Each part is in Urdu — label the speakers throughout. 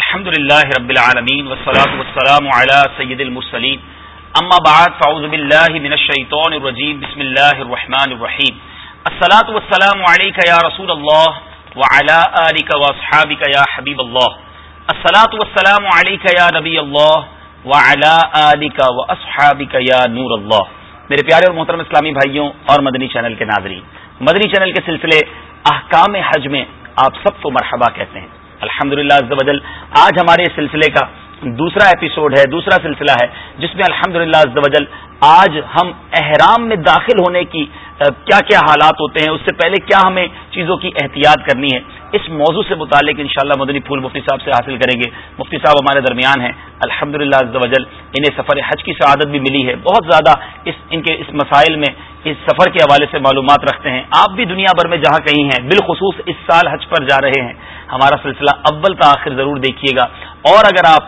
Speaker 1: الحمد لله رب العالمين والصلاة والسلام على سيد المرسلين اما بعد، فاعوذ بالله من الشيطان الرجيم بسم الله الرحمن الرحيم الصلاة والسلام عليك يا رسول الله وعلى آلك واصحابك يا حبيب الله الصلاة والسلام عليك يا نبي الله وعلى آلك واصحابك يا نور الله میرے پیارے اور محترم اسلامی بھائیوں اور مدنی چینل کے ناظرین، مدنی چینل کے سلسلے احکام حج میں آپ سب کو مرحبا کہتے ہیں۔ الحمد للہ آج ہمارے سلسلے کا دوسرا ایپیسوڈ ہے، دوسرا سلسلہ ہے، جس میں الحمد للہ آج ہم احرام میں داخل ہونے کی کیا کیا حالات ہوتے ہیں، اس سے پہلے کیا ہمیں چیزوں کی احتیاط کرنی ہے، اس موضوع سے متعلق انشاءاللہ مدنی پھول مفتی صاحب سے حاصل کریں گے۔ مفتی صاحب ہمارے درمیان ہیں۔ الحمد للہ انہیں سفر حج کی سعادت بھی ملی ہے۔ بہت زیادہ اس، ان کے اس مسائل میں، اس سفر کے حوالے سے معلومات رکھتے ہیں۔ آپ بھی دنیا بھر میں جہاں کہیں ہیں، بالخصوص اس سال حج پر جا رہے ہیں۔ ہمارا سلسلہ اول تاخیر ضرور دیکھیے گا۔ اور اگر آپ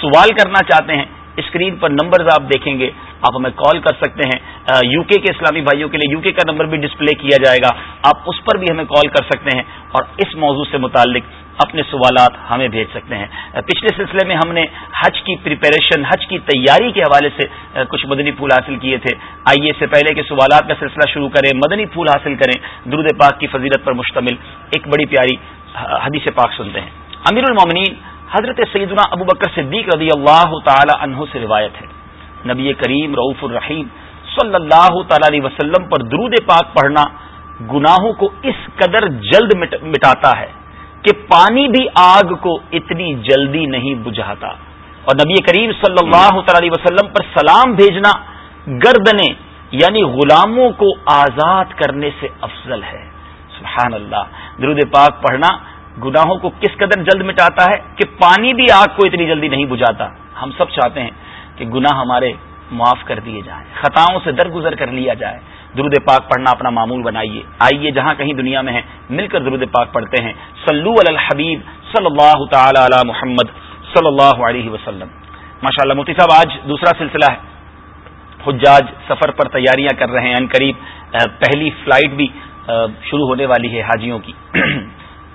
Speaker 1: سوال کرنا چاہتے ہیں، اسکرین پر نمبرز آپ دیکھیں گے، آپ ہمیں کال کر سکتے ہیں۔ یو کے کے اسلامی بھائیوں کے لیے یو کے کا نمبر بھی ڈسپلے کیا جائے گا۔ آپ اس پر بھی ہمیں کال کر سکتے ہیں اور اس موضوع سے متعلق اپنے سوالات ہمیں بھیج سکتے ہیں۔ پچھلے سلسلے میں ہم نے حج کی پریپریشن حج کی تیاری کے حوالے سے کچھ مدنی پھول حاصل کیے تھے۔ آئیے سے پہلے کے سوالات کا سلسلہ شروع کریں، مدنی پھول حاصل کریں۔ درود پاک کی فضیلت پر مشتمل۔ ایک بڑی پیاری حدیث پاک سنتے ہیں۔ امیر المومنین حضرت سیدنا ابو بکر صدیق رضی اللہ تعالی عنہ سے روایت ہے۔ نبی کریم رعف الرحیم صلی اللہ تعالی علیہ وسلم پر درود پاک پڑھنا گناہوں کو اس قدر جلد مٹاتا ہے کہ پانی بھی آگ کو اتنی جلدی نہیں بجھاتا۔ اور نبی کریم صلی اللہ تعالی علیہ وسلم پر سلام بھیجنا گردنے یعنی غلاموں کو آزاد کرنے سے افضل ہے۔ سبحان اللہ درود پاک پڑھنا گناہوں کو کس قدر جلد مٹاتا ہے کہ پانی بھی آگ کو اتنی جلدی نہیں بجھاتا۔ ہم سب چاہتے ہیں کہ گناہ ہمارے معاف کر دیے جائیں، خطاؤں سے درگزر کر لیا جائے۔ درود پاک پڑھنا اپنا معمول بنائیے۔ آئیے جہاں کہیں دنیا میں ہیں، مل کر درود پاک پڑھتے ہیں۔ سلو الحبیب صلی اللہ تعالی علی محمد صلی اللہ علیہ وسلم۔ ماشاء اللہ مفتی صاحب، آج دوسرا سلسلہ ہے۔ حجاج سفر پر تیاریاں کر رہے ہیں۔ ان قریب پہلی فلائٹ بھی شروع ہونے والی ہے حاجیوں کی۔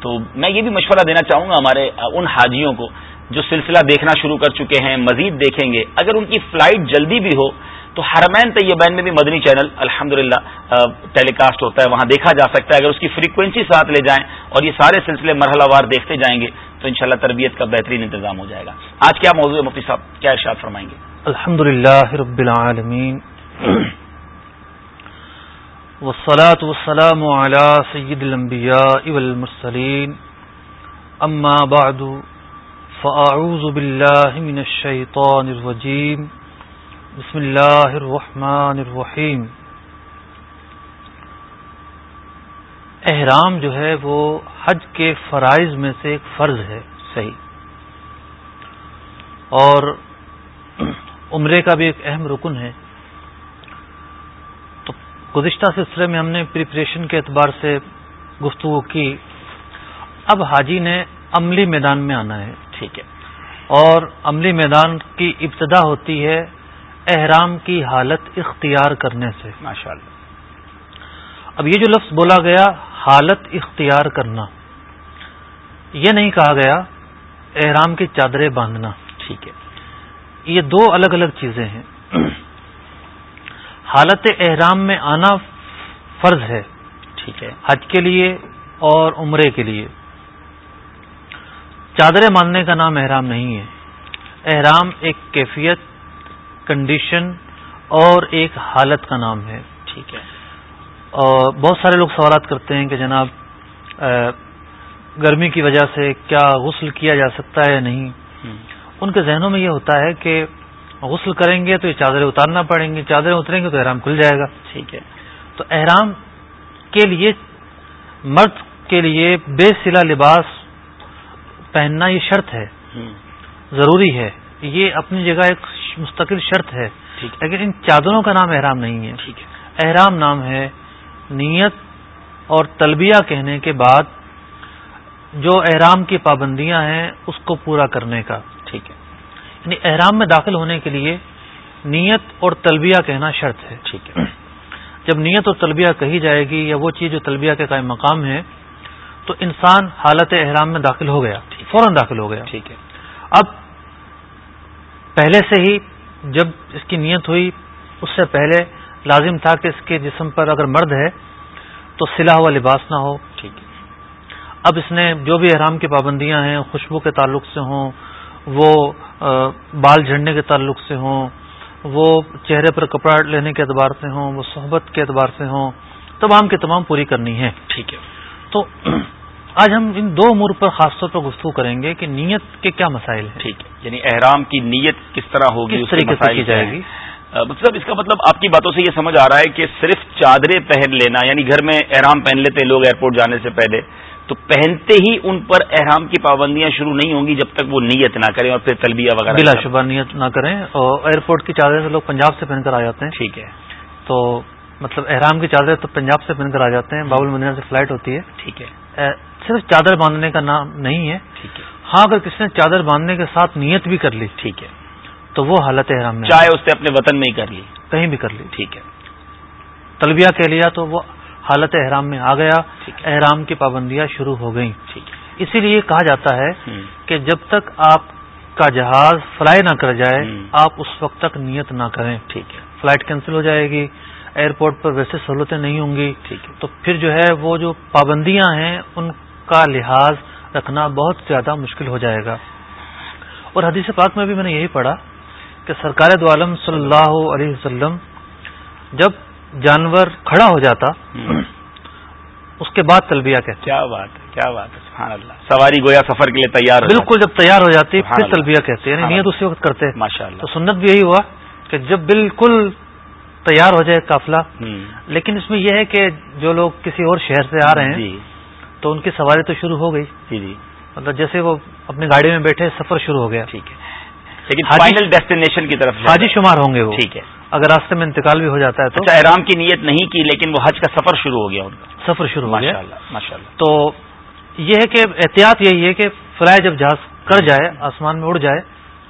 Speaker 1: تو میں یہ بھی مشورہ دینا چاہوں گا ہمارے ان حاجیوں کو جو سلسلہ دیکھنا شروع کر چکے ہیں، مزید دیکھیں گے۔ اگر ان کی فلائٹ جلدی بھی ہو، تو حرمین طیبین میں بھی مدنی چینل الحمد للہ ٹیلی کاسٹ ہوتا ہے، وہاں دیکھا جا سکتا ہے۔ اگر اس کی فریکوینسی ساتھ لے جائیں اور یہ سارے سلسلے مرحلہ وار دیکھتے جائیں گے، تو انشاءاللہ تربیت کا بہترین انتظام ہو جائے گا۔ آج کیا موضوع ہے مفتی صاحب؟ کیا ارشاد فرمائیں گے؟
Speaker 2: الحمد رب العالمین۔ والصلاة والسلام على سيد الأنبياء والمرسلين. أما بعد، فأعوذ بالله من الشيطان الرجيم. بسم الله الرحمن الرحيم. احرام جو ہے وہ حج کے فرائض میں سے ایک فرض ہے،
Speaker 1: صحیح۔
Speaker 2: اور عمرے کا بھی ایک اہم رکن ہے۔ گزشتہ سلسلے میں ہم نے پریپریشن کے اعتبار سے گفتگو کی۔ اب حاجی نے عملی میدان میں آنا ہے۔
Speaker 1: ٹھیک ہے۔
Speaker 2: اور عملی میدان کی ابتدا ہوتی ہے احرام کی حالت اختیار کرنے سے۔
Speaker 1: ماشاء اللہ
Speaker 2: اب یہ جو لفظ بولا گیا حالت اختیار کرنا یہ نہیں کہا گیا احرام کی چادریں باندھنا۔
Speaker 1: ٹھیک ہے۔
Speaker 2: یہ دو الگ الگ چیزیں ہیں۔ حالت احرام میں آنا فرض ہے
Speaker 1: ٹھیک ہے
Speaker 2: حج کے لیے اور عمرے کے لیے۔ چادریں ماننے کا نام احرام نہیں ہے۔ احرام ایک کیفیت کنڈیشن اور ایک حالت کا نام ہے
Speaker 1: ٹھیک ہے۔
Speaker 2: اور بہت سارے لوگ سوالات کرتے ہیں کہ جناب گرمی کی وجہ سے کیا غسل کیا جا سکتا ہے یا نہیں؟ ان کے ذہنوں میں یہ ہوتا ہے کہ غسل کریں گے تو یہ چادریں اتارنا پڑیں گے چادریں اتریں گے تو احرام کھل جائے گا۔
Speaker 1: ٹھیک ہے۔
Speaker 2: تو احرام کے لیے مرد کے لیے بے سلا لباس پہننا یہ شرط ہے۔ ضروری ہے۔ یہ اپنی جگہ ایک مستقل شرط ہے۔ لیکن ان چادروں کا نام احرام نہیں ہے۔ احرام نام ہے نیت اور تلبیہ کہنے کے بعد جو احرام کی پابندیاں ہیں اس کو پورا کرنے کا۔
Speaker 1: ٹھیک ہے۔
Speaker 2: یعنی احرام میں داخل ہونے کے لیے نیت اور تلبیہ کہنا شرط ہے۔
Speaker 1: ٹھیک ہے۔
Speaker 2: جب نیت اور تلبیہ کہی جائے گی یا وہ چیز جو تلبیہ کے قائم مقام ہے تو انسان حالت احرام میں داخل ہو گیا فوراً داخل ہو گیا۔
Speaker 1: ٹھیک ہے۔
Speaker 2: اب پہلے سے ہی جب اس کی نیت ہوئی اس سے پہلے لازم تھا کہ اس کے جسم پر اگر مرد ہے تو سلا ہوا لباس نہ ہو۔
Speaker 1: ٹھیک ہے۔
Speaker 2: اب اس نے جو بھی احرام کی پابندیاں ہیں خوشبو کے تعلق سے ہوں وہ بال جھڑنے کے تعلق سے ہوں وہ چہرے پر کپڑا لینے کے اعتبار سے ہوں وہ صحبت کے اعتبار سے ہوں تمام کے تمام پوری کرنی ہے۔
Speaker 1: ٹھیک ہے۔
Speaker 2: تو آج ہم ان دو امور پر خاص طور پر گفتگو کریں گے کہ نیت کے کیا مسائل ہیں۔
Speaker 1: ٹھیک ہے۔ یعنی احرام کی نیت کس طرح ہوگی
Speaker 2: کس طریقے سے کی جائے گی؟
Speaker 1: مطلب اس کا مطلب آپ کی باتوں سے یہ سمجھ آ رہا ہے کہ صرف چادریں پہن لینا یعنی گھر میں احرام پہن لیتے لوگ ایئرپورٹ جانے سے پہلے تو پہنتے ہی ان پر احرام کی پابندیاں شروع نہیں ہوں گی جب تک وہ نیت نہ کریں اور پھر تلبیہ وغیرہ
Speaker 2: بلا شبہ نیت نہ کریں اور ایئرپورٹ کی چادریں لوگ پنجاب سے پہن کر آ جاتے ہیں۔
Speaker 1: ٹھیک ہے۔
Speaker 2: تو مطلب احرام کی چادریں تو پنجاب سے پہن کر آ جاتے ہیں۔ بابل مدینہ سے فلائٹ ہوتی ہے۔
Speaker 1: ٹھیک ہے۔
Speaker 2: صرف چادر باندھنے کا نام نہیں ہے۔
Speaker 1: ٹھیک ہے۔
Speaker 2: ہاں اگر کسی نے چادر باندھنے کے ساتھ نیت بھی کر لی
Speaker 1: ٹھیک ہے۔
Speaker 2: تو وہ حالت احرام میں
Speaker 1: چاہے اس نے اپنے وطن میں ہی کر لی۔
Speaker 2: کہیں بھی کر لی۔
Speaker 1: ٹھیک ہے۔
Speaker 2: تلبیہ کہہ لیا تو وہ حالت احرام میں آ گیا احرام کی پابندیاں شروع ہو گئیں۔ اسی لیے کہا جاتا ہے کہ جب تک آپ کا جہاز فلائی نہ کر جائے۔ آپ اس وقت تک نیت نہ کریں۔
Speaker 1: ٹھیک ہے۔
Speaker 2: فلائٹ کینسل ہو جائے گی ایئرپورٹ پر ویسے سہولتیں نہیں ہوں گی۔
Speaker 1: ٹھیک ہے۔
Speaker 2: تو پھر جو ہے وہ جو پابندیاں ہیں ان کا لحاظ رکھنا بہت زیادہ مشکل ہو جائے گا۔ اور حدیث پاک میں بھی میں نے یہی پڑھا کہ سرکار دو عالم صلی اللہ علیہ وسلم جب جانور کھڑا ہو جاتا۔ اس کے بعد تلبیہ کہتے
Speaker 1: کیا بات ہے کیا بات ہے سبحان اللہ۔ سواری گویا سفر کے لیے تیار
Speaker 2: بالکل جب تیار ہو جاتی پھر۔ تلبیہ کہتے ہیں یعنی نیت اسی وقت کرتے۔
Speaker 1: ماشاء
Speaker 2: تو
Speaker 1: اللہ
Speaker 2: سنت بھی یہی ہوا کہ جب بالکل تیار ہو جائے قافلہ لیکن اس میں یہ ہے کہ جو لوگ کسی اور شہر سے آ رہے ہیں
Speaker 1: جی۔
Speaker 2: تو ان کی سواری تو شروع ہو گئی۔
Speaker 1: جی جی۔
Speaker 2: مطلب جیسے وہ اپنی گاڑی میں بیٹھے سفر شروع ہو گیا۔
Speaker 1: ٹھیک ہے۔ لیکن فائنل ڈیسٹینیشن کی طرف
Speaker 2: حاجی شمار ہوں گے وہ۔
Speaker 1: ٹھیک ہے۔
Speaker 2: اگر راستے میں انتقال بھی ہو جاتا ہے تو
Speaker 1: اچھا احرام کی نیت نہیں کی لیکن وہ حج کا سفر شروع ہو گیا ان کا۔
Speaker 2: سفر شروع ہو گیا۔
Speaker 1: ماشاء اللہ
Speaker 2: تو یہ ہے کہ احتیاط یہی ہے کہ فلائی جب جہاز کر جائے آسمان میں اڑ جائے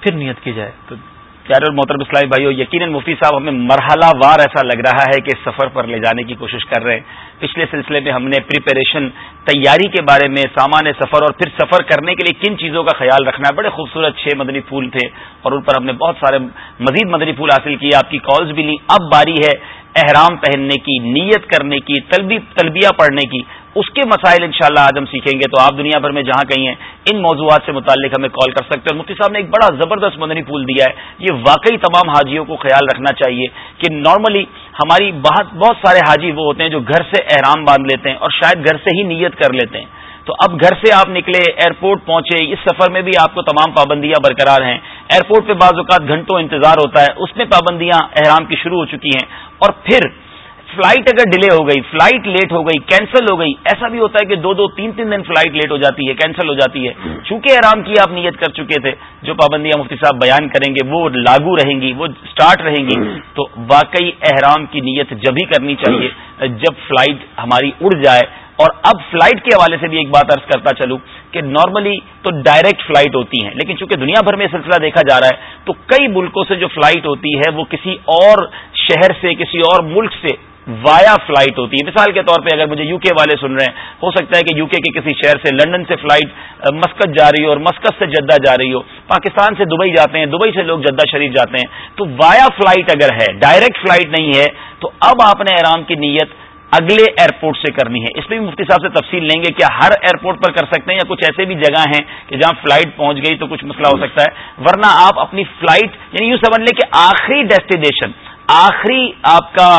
Speaker 2: پھر نیت کی جائے۔
Speaker 1: تو پیارے اور محترم اسلامی بھائیو، یقیناً مفتی صاحب، ہمیں مرحلہ وار ایسا لگ رہا ہے کہ سفر پر لے جانے کی کوشش کر رہے ہیں۔ پچھلے سلسلے میں ہم نے پریپریشن تیاری کے بارے میں، سامان سفر اور پھر سفر کرنے کے لیے کن چیزوں کا خیال رکھنا ہے؟ بڑے خوبصورت چھ مدنی پھول تھے اور ان پر ہم نے بہت سارے مزید مدنی پھول حاصل کیے۔ آپ کی کالز بھی لی۔ اب باری ہے احرام پہننے کی، نیت کرنے کی، تلبی تلبیہ پڑھنے کی۔ اس کے مسائل انشاءاللہ آج ہم سیکھیں گے تو آپ دنیا بھر میں جہاں کہیں ہیں، ان موضوعات سے متعلق ہمیں کال کر سکتے ہیں۔ اور مفتی صاحب نے ایک بڑا زبردست مدنی پھول دیا ہے۔ یہ واقعی تمام حاجیوں کو خیال رکھنا چاہیے کہ نارملی ہماری بہت بہت سارے حاجی وہ ہوتے ہیں جو گھر سے احرام باندھ لیتے ہیں اور شاید گھر سے ہی نیت کر لیتے ہیں۔ تو اب گھر سے آپ نکلے ایئرپورٹ پہنچے، اس سفر میں بھی آپ کو تمام پابندیاں برقرار ہیں۔ ایئرپورٹ پہ بعض اوقات گھنٹوں انتظار ہوتا ہے، اس میں پابندیاں احرام کی شروع ہو چکی ہیں۔ اور پھر فلائٹ اگر ڈیلے ہو گئی فلائٹ لیٹ ہو گئی کینسل ہو گئی ایسا بھی ہوتا ہے کہ دو دو تین تین دن فلائٹ لیٹ ہو جاتی ہے کینسل ہو جاتی ہے۔ چونکہ احرام کی آپ نیت کر چکے تھے جو پابندیاں مفتی صاحب بیان کریں گے وہ لاگو رہیں گی وہ سٹارٹ رہیں گی۔ تو واقعی احرام کی نیت جب ہی کرنی چاہیے جب فلائٹ ہماری اڑ جائے۔ اور اب فلائٹ کے حوالے سے بھی ایک بات عرض کرتا چلوں کہ نارملی تو ڈائریکٹ فلائٹ ہوتی ہیں لیکن چونکہ دنیا بھر میں سلسلہ دیکھا جا رہا ہے تو کئی ملکوں سے جو فلائٹ ہوتی ہے وہ کسی اور شہر سے کسی اور ملک سے وایا فلائٹ ہوتی ہے۔ مثال کے طور پہ اگر مجھے یو کے والے سن رہے ہیں، ہو سکتا ہے کہ یو کے کسی شہر سے لندن سے فلائٹ مسکت جا رہی ہو اور مسکت سے جدہ جا رہی ہو۔ پاکستان سے دبئی جاتے ہیں، دبئی سے لوگ جدہ شریف جاتے ہیں۔ تو وایا فلائٹ اگر ہے ڈائریکٹ فلائٹ نہیں ہے، تو اب آپ نے احرام کی نیت اگلے ایئرپورٹ سے کرنی ہے۔ اس پہ بھی مفتی صاحب سے تفصیل لیں گے کیا ہر ایئرپورٹ پر کر سکتے ہیں یا کچھ ایسے بھی جگہ ہیں کہ جہاں فلائٹ پہنچ گئی تو کچھ مسئلہ ہو سکتا ہے۔ ورنہ آپ اپنی فلائٹ یعنی یوں سمجھ لیں کہ آخری ڈیسٹینیشن آخری آپ کا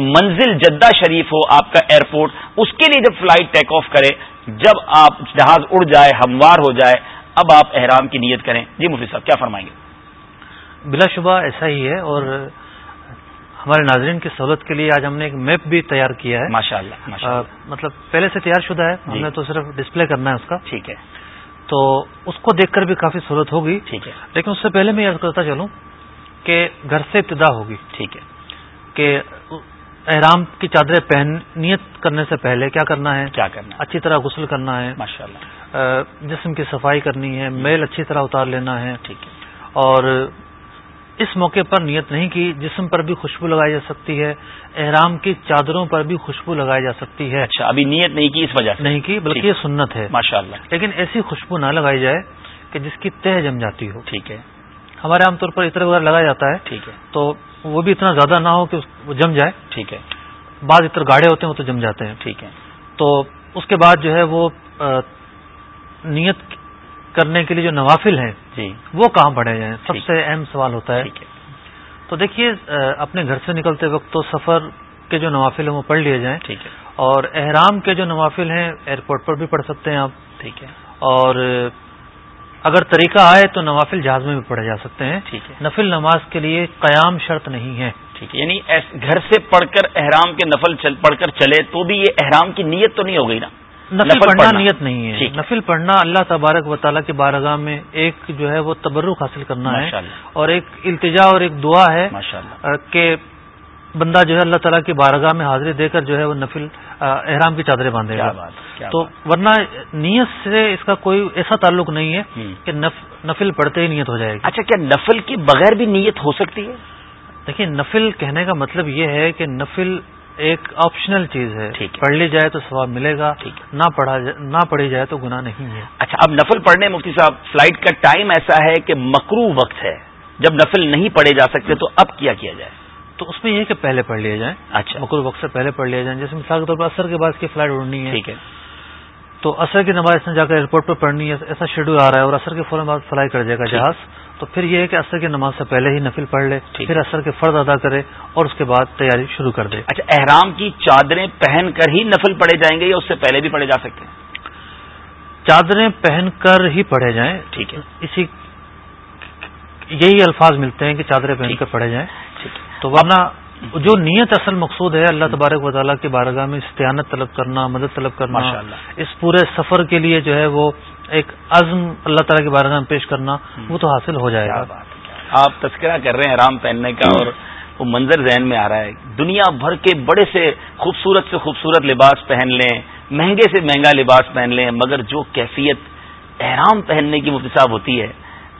Speaker 1: منزل جدہ شریف ہو آپ کا ایئرپورٹ اس کے لیے جب فلائٹ ٹیک آف کرے جب آپ جہاز اڑ جائے ہموار ہو جائے اب آپ احرام کی نیت کریں۔ جی مفتی صاحب کیا فرمائیں گے؟
Speaker 2: بلا شبہ ایسا ہی ہے اور ہمارے ناظرین کی سہولت کے لیے آج ہم نے ایک میپ بھی تیار کیا ہے۔
Speaker 1: ماشاء اللہ
Speaker 2: مطلب پہلے سے تیار شدہ ہے۔ ہم
Speaker 1: جی۔
Speaker 2: نے تو صرف ڈسپلے کرنا ہے اس کا۔
Speaker 1: ٹھیک ہے۔
Speaker 2: تو اس کو دیکھ کر بھی کافی سہولت ہوگی۔
Speaker 1: ٹھیک ہے۔
Speaker 2: لیکن اس سے پہلے میں یہ کرتا چلوں کہ گھر سے ابتدا ہوگی۔
Speaker 1: ٹھیک ہے۔
Speaker 2: کہ احرام کی چادریں پہن نیت کرنے سے پہلے کیا کرنا ہے؟
Speaker 1: کیا کرنا ہے؟
Speaker 2: اچھی طرح غسل کرنا ہے۔
Speaker 1: ماشاء اللہ
Speaker 2: جسم کی صفائی کرنی ہے میل اچھی طرح اتار لینا ہے۔
Speaker 1: ٹھیک ہے۔
Speaker 2: اور اس موقع پر نیت نہیں کی جسم پر بھی خوشبو لگائی جا سکتی ہے احرام کی چادروں پر بھی خوشبو لگائی جا سکتی ہے۔
Speaker 1: اچھا ابھی نیت نہیں کی اس وجہ سے؟
Speaker 2: نہیں کی بلکہ یہ سنت ہے۔
Speaker 1: ماشاء اللہ
Speaker 2: لیکن ایسی خوشبو نہ لگائی جائے کہ جس کی تہ جم جاتی ہو۔
Speaker 1: ٹھیک ہے۔
Speaker 2: ہمارے عام طور پر عطر وغیرہ لگایا جاتا ہے
Speaker 1: ٹھیک ہے۔
Speaker 2: تو وہ بھی اتنا زیادہ نہ ہو کہ وہ جم جائے۔
Speaker 1: ٹھیک ہے۔
Speaker 2: بعض عطر گاڑے ہوتے ہیں وہ تو جم جاتے ہیں۔
Speaker 1: ٹھیک ہے۔
Speaker 2: تو اس کے بعد جو ہے وہ نیت کرنے کے لیے جو نوافل ہیں
Speaker 1: جی۔
Speaker 2: وہ کہاں پڑھے جائیں؟ سب سے اہم سوال ہوتا ہے۔ تو دیکھیے اپنے گھر سے نکلتے وقت تو سفر کے جو نوافل ہیں وہ پڑھ لیے جائیں۔
Speaker 1: ٹھیک ہے۔
Speaker 2: اور احرام کے جو نوافل ہیں ایئرپورٹ پر بھی پڑھ سکتے ہیں آپ۔
Speaker 1: ٹھیک ہے۔
Speaker 2: اور اگر طریقہ آئے تو نوافل جہاز میں بھی پڑھے جا سکتے ہیں۔
Speaker 1: ٹھیک ہے۔
Speaker 2: نفل نماز کے لیے قیام شرط نہیں ہے۔
Speaker 1: ٹھیک ہے یعنی گھر سے پڑھ کر احرام کے نفل پڑھ کر چلے تو بھی یہ احرام کی نیت تو نہیں ہو گئی نا؟
Speaker 2: نفل پڑھنا نیت نہیں ہے۔ نفل پڑھنا اللہ تبارک و تعالیٰ کی بارگاہ میں ایک جو ہے وہ تبرک حاصل کرنا ہے۔ اور ایک التجا اور ایک دعا ہے کہ بندہ جو ہے اللہ تعالیٰ کی بارگاہ میں حاضری دے کر جو ہے وہ نفل احرام کی چادریں باندھے گا تو ورنہ نیت سے اس کا کوئی ایسا تعلق نہیں ہے کہ نفل پڑھتے ہی نیت ہو جائے گی۔
Speaker 1: اچھا کیا نفل کے بغیر بھی نیت ہو سکتی ہے؟
Speaker 2: دیکھیے نفل کہنے کا مطلب یہ ہے کہ نفل ایک آپشنل چیز ہے۔ پڑھ لی جائے تو ثواب ملے گا نہ پڑھا نہ پڑھی جائے تو گناہ نہیں ہے۔
Speaker 1: اچھا اب نفل پڑھنے مفتی صاحب فلائٹ کا ٹائم ایسا ہے کہ مکرو وقت ہے۔ جب نفل نہیں پڑھے جا سکتے تو اب کیا کیا جائے؟
Speaker 2: تو اس میں یہ کہ پہلے پڑھ لیا جائیں
Speaker 1: اچھا۔
Speaker 2: مکرو وقت سے پہلے پڑھ لیا جائیں جیسے مثال کے طور پر اثر کے بعد اس کی فلائٹ اڑنی ہے۔
Speaker 1: ٹھیک ہے۔
Speaker 2: تو اثر کی نماز نے جا کر ایئرپورٹ پر پڑھنی ہے ایسا شیڈول آ رہا ہے اور اثر کے فوراً بعد فلائی کر جائے گا جہاز۔ تو پھر یہ ہے کہ اثر کی نماز سے پہلے ہی نفل پڑھ لے پھر اثر کے فرض ادا کرے اور اس کے بعد تیاری شروع کر دے۔
Speaker 1: اچھا احرام کی چادریں پہن کر ہی نفل پڑھے جائیں گے یا اس سے پہلے بھی پڑھے جا سکتے ہیں؟
Speaker 2: چادریں پہن کر ہی پڑھے جائیں۔
Speaker 1: ٹھیک ہے۔
Speaker 2: اسی یہی الفاظ ملتے ہیں کہ چادریں پہن کر پڑھے جائیں۔ تو ورنہ جو نیت اصل مقصود ہے اللہ تبارک و تعالیٰ کی بارگاہ میں استعانت طلب کرنا مدد طلب کرنا اس پورے سفر کے لیے جو ہے وہ ایک عزم اللہ تعالیٰ کی بارگاہ میں پیش کرنا وہ تو حاصل ہو جائے گا۔
Speaker 1: آپ تذکرہ کر رہے ہیں رام پہننے کا اور وہ منظر ذہن میں آ رہا ہے۔ دنیا بھر کے بڑے سے خوبصورت سے خوبصورت لباس پہن لیں مہنگے سے مہنگا لباس پہن لیں مگر جو کیفیت احرام پہننے کی مفتصاب ہوتی ہے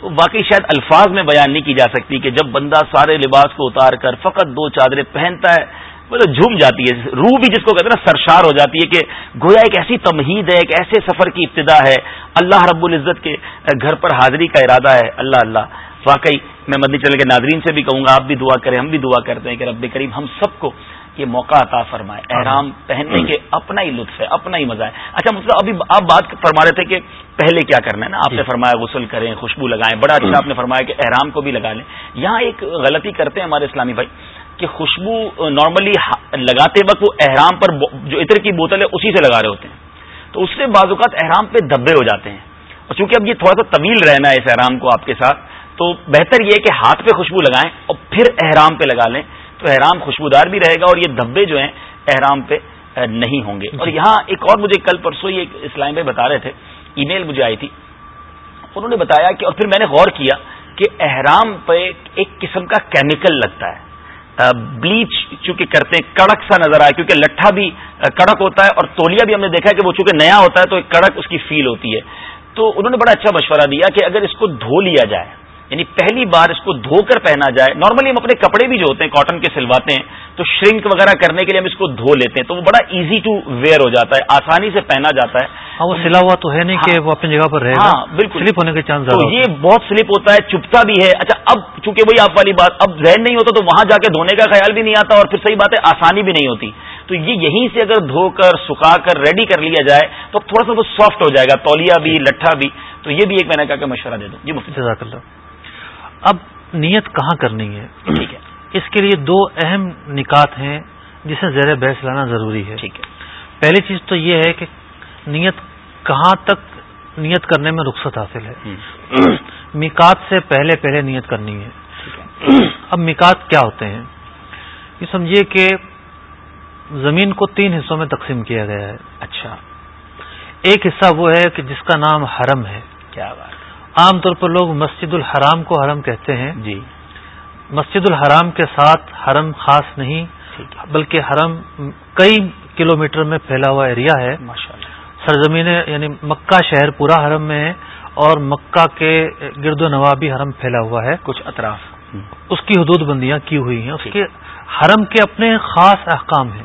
Speaker 1: تو واقعی شاید الفاظ میں بیان نہیں کی جا سکتی کہ جب بندہ سارے لباس کو اتار کر فقط دو چادریں پہنتا ہے، وہ تو جھوم جاتی ہے، روح بھی جس کو کہتے ہیں نا سرشار ہو جاتی ہے کہ گویا ایک ایسی تمہید ہے، ایک ایسے سفر کی ابتدا ہے۔ اللہ رب العزت کے گھر پر حاضری کا ارادہ ہے۔ اللہ اللہ۔ واقعی میں مدنی چل کے ناظرین سے بھی کہوں گا، آپ بھی دعا کریں، ہم بھی دعا کرتے ہیں کہ رب کریم ہم سب کو یہ موقع عطا فرمائے۔ احرام پہننے کے اپنا ہی لطف ہے اپنا ہی مزہ ہے۔ اچھا مطلب ابھی آپ بات فرما رہے تھے کہ پہلے کیا کرنا ہے نا؟ آپ نے جی۔ فرمایا غسل کریں خوشبو لگائیں بڑا اچھا آپ نے فرمایا کہ احرام کو بھی لگا لیں۔ یہاں ایک غلطی کرتے ہیں ہمارے اسلامی بھائی کہ خوشبو نارملی لگاتے وقت وہ احرام پر جو عطر کی بوتل ہے اسی سے لگا رہے ہوتے ہیں۔ تو اس سے بعض اوقات احرام پہ دبے ہو جاتے ہیں۔ اور چونکہ اب یہ تھوڑا سا طویل رہنا ہے اس احرام کو آپ کے ساتھ تو بہتر یہ ہے کہ ہاتھ پہ خوشبو لگائیں اور پھر احرام پہ لگا لیں۔ تو احرام خوشبودار بھی رہے گا اور یہ دھبے جو ہیں احرام پہ نہیں ہوں گے۔ اور جی۔ یہاں ایک اور مجھے کل پرسوں یہ اسلام بھائی بتا رہے تھے ای میل مجھے آئی تھی۔ انہوں نے بتایا کہ اور پھر میں نے غور کیا کہ احرام پہ ایک قسم کا کیمیکل لگتا ہے۔ بلیچ چونکہ کرتے ہیں کڑک سا نظر آئے کیونکہ لٹھا بھی کڑک ہوتا ہے اور تولیا بھی ہم نے دیکھا کہ وہ چونکہ نیا ہوتا ہے تو ایک کڑک اس کی فیل ہوتی ہے۔ تو انہوں نے بڑا اچھا مشورہ دیا کہ اگر اس کو دھو لیا جائے یعنی پہلی بار اس کو دھو کر پہنا جائے۔ نارملی ہم اپنے کپڑے بھی جو ہوتے ہیں کاٹن کے سلواتے ہیں تو شرنک وغیرہ کرنے کے لیے ہم اس کو دھو لیتے ہیں۔ تو وہ بڑا ایزی ٹو ویئر ہو جاتا ہے آسانی سے پہنا جاتا ہے۔
Speaker 2: ہاں وہ سلا ہوا تو ہے نہیں کہ ہاں۔ وہ اپنی جگہ پر رہے
Speaker 1: ہاں بالکل۔
Speaker 2: سلپ ہونے کے چانس
Speaker 1: تو یہ بہت سلپ ہوتا ہے چپتا بھی ہے۔ اچھا اب چونکہ وہی آپ والی بات اب ذہن نہیں ہوتا تو وہاں جا کے دھونے کا خیال بھی نہیں آتا اور پھر صحیح بات ہے آسانی بھی نہیں ہوتی۔ تو یہ یہیں سے اگر دھو کر سکھا کر ریڈی کر لیا جائے تو تھوڑا سا وہ سافٹ ہو جائے گا تولیا بھی لٹھا بھی۔ تو یہ بھی ایک میں نے کہا کہ مشورہ دے دوں۔ جی مفتی
Speaker 2: جزاک اللہ۔ اب نیت کہاں کرنی ہے؟ ٹھیک ہے۔ اس کے لیے دو اہم نکات ہیں جسے زیر بحث لانا ضروری ہے۔
Speaker 1: ٹھیک ہے۔
Speaker 2: پہلی چیز تو یہ ہے کہ نیت کہاں تک نیت کرنے میں رخصت حاصل ہے۔ میکات سے پہلے پہلے نیت کرنی ہے۔ اب میکات کیا ہوتے ہیں؟ یہ سمجھیے کہ زمین کو تین حصوں میں تقسیم کیا گیا ہے۔
Speaker 1: اچھا۔
Speaker 2: ایک حصہ وہ ہے کہ جس کا نام حرم ہے۔
Speaker 1: کیا بات۔
Speaker 2: عام طور پر لوگ مسجد الحرام کو حرم کہتے ہیں۔
Speaker 1: جی۔
Speaker 2: مسجد الحرام کے ساتھ حرم خاص نہیں بلکہ حرم کئی کلومیٹر میں پھیلا ہوا ایریا ہے۔ سرزمین یعنی مکہ شہر پورا حرم میں ہے اور مکہ کے گرد و نواح بھی حرم پھیلا ہوا ہے۔
Speaker 1: کچھ اطراف۔
Speaker 2: اس کی حدود بندیاں کی ہوئی ہیں۔ اس کے حرم کے اپنے خاص احکام ہیں۔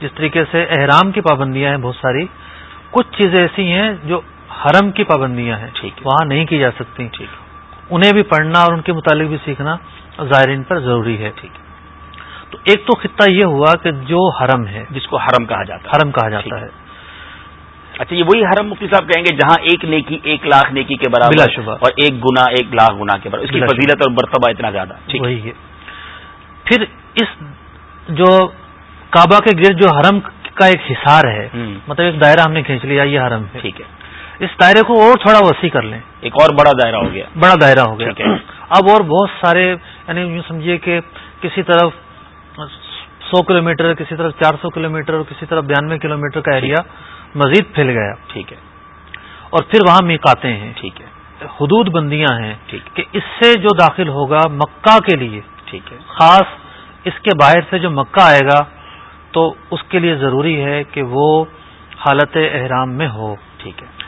Speaker 2: جس طریقے سے احرام کی پابندیاں ہیں بہت ساری کچھ چیزیں ایسی ہیں جو حرم کی پابندیاں ہیں۔ وہاں نہیں کی جا سکتی۔
Speaker 1: ٹھیک
Speaker 2: انہیں بھی پڑھنا اور ان کے متعلق بھی سیکھنا زائرین پر ضروری ہے۔
Speaker 1: ٹھیک
Speaker 2: تو ایک تو خطہ یہ ہوا کہ جو حرم ہے
Speaker 1: جس کو حرم کہا جاتا ہے۔
Speaker 2: حرم کہا جاتا
Speaker 1: ہے۔ اچھا یہ وہی حرم مفتی صاحب کہیں گے جہاں ایک نیکی ایک لاکھ نیکی کے برابر
Speaker 2: بلا شبہ۔
Speaker 1: اور ایک گنا ایک لاکھ گنا کے برابر۔ اس کی۔ فضیلت اور مرتبہ اتنا زیادہ۔
Speaker 2: وہی ہے۔ پھر اس جو کعبہ کے گرد جو حرم کا ایک حصار ہے۔ مطلب ایک دائرہ ہم نے کھینچ لیا یہ حرم ہے۔
Speaker 1: ٹھیک ہے۔
Speaker 2: اس دائرے کو اور تھوڑا وسیع کر لیں۔
Speaker 1: ایک اور بڑا دائرہ ہو گیا۔
Speaker 2: بڑا دائرہ ہو گیا۔ اب اور بہت سارے یعنی یوں سمجھیے کہ کسی طرف سو کلو میٹر کسی طرف چار سو کلو میٹر اور کسی طرف بیانوے کلو میٹر کا ایریا مزید پھیل گیا۔
Speaker 1: ٹھیک ہے۔
Speaker 2: اور پھر وہاں میکاتے ہیں۔
Speaker 1: ٹھیک ہے۔
Speaker 2: حدود بندیاں ہیں
Speaker 1: ٹھیک
Speaker 2: کہ اس سے جو داخل ہوگا مکہ کے لیے
Speaker 1: ٹھیک ہے۔
Speaker 2: خاص اس کے باہر سے جو مکہ آئے گا تو اس کے لیے ضروری ہے کہ وہ حالت احرام میں ہو۔
Speaker 1: ٹھیک ہے۔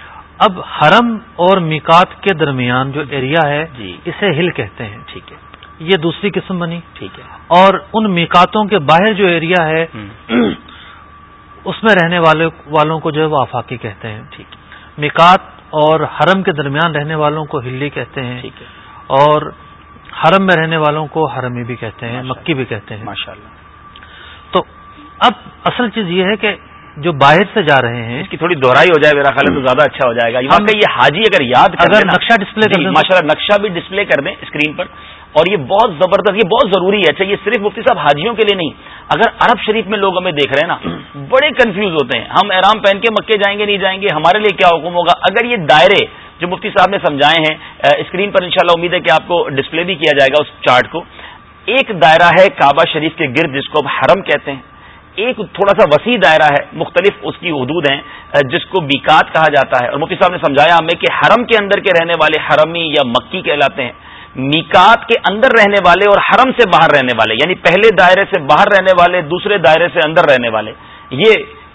Speaker 2: اب حرم اور میکات کے درمیان جو ایریا ہے
Speaker 1: جی۔
Speaker 2: اسے ہل کہتے ہیں۔
Speaker 1: ٹھیک ہے۔
Speaker 2: یہ دوسری قسم بنی۔
Speaker 1: ٹھیک ہے۔
Speaker 2: اور ان میکاتوں کے باہر جو ایریا ہے۔ اس میں رہنے والے والوں کو جو ہے وہ آفاقی کہتے ہیں۔
Speaker 1: ٹھیک
Speaker 2: میکات اور حرم کے درمیان رہنے والوں کو ہلی کہتے ہیں۔
Speaker 1: ٹھیک ہے۔
Speaker 2: اور حرم میں رہنے والوں کو حرمی بھی کہتے ہیں مکی بھی کہتے ہیں۔
Speaker 1: ماشاء اللہ۔
Speaker 2: تو اب اصل چیز یہ ہے کہ جو باہر سے جا رہے ہیں
Speaker 1: اس کی تھوڑی دوہرائی ہو جائے میرا خیال ہے تو زیادہ اچھا ہو جائے گا۔ یہ حاجی اگر یاد کر
Speaker 2: اگر نقشہ ڈسپلے کر
Speaker 1: جی،
Speaker 2: دیں۔ تو-
Speaker 1: ماشاء اللہ نقشہ بھی ڈسپلے کر دیں اسکرین پر۔ اور یہ بہت زبردست یہ بہت ضروری ہے۔ اچھا یہ صرف مفتی صاحب حاجیوں کے لیے نہیں اگر عرب شریف میں لوگ ہمیں دیکھ رہے ہیں نا بڑے کنفیوز ہوتے ہیں۔ ہم احرام پہن کے مکے جائیں گے نہیں جائیں گے ہمارے لیے کیا حکم ہوگا؟ اگر یہ دائرے جو مفتی صاحب نے سمجھائے ہیں اسکرین پر انشاءاللہ امید ہے کہ آپ کو ڈسپلے بھی کیا جائے گا اس چارٹ کو۔ ایک دائرہ ہے کعبہ شریف کے گرد جس کو اب حرم کہتے ہیں۔ ایک تھوڑا سا وسیع دائرہ ہے مختلف اس کی حدود ہیں جس کو بیکات کہا جاتا ہے۔ اور مفتی صاحب نے سمجھایا ہمیں کہ حرم کے اندر کے رہنے والے حرمی یا مکی کہلاتے ہیں۔ میکات کے اندر رہنے والے اور حرم سے باہر رہنے والے یعنی پہلے دائرے سے باہر رہنے والے دوسرے دائرے سے اندر رہنے والے یہ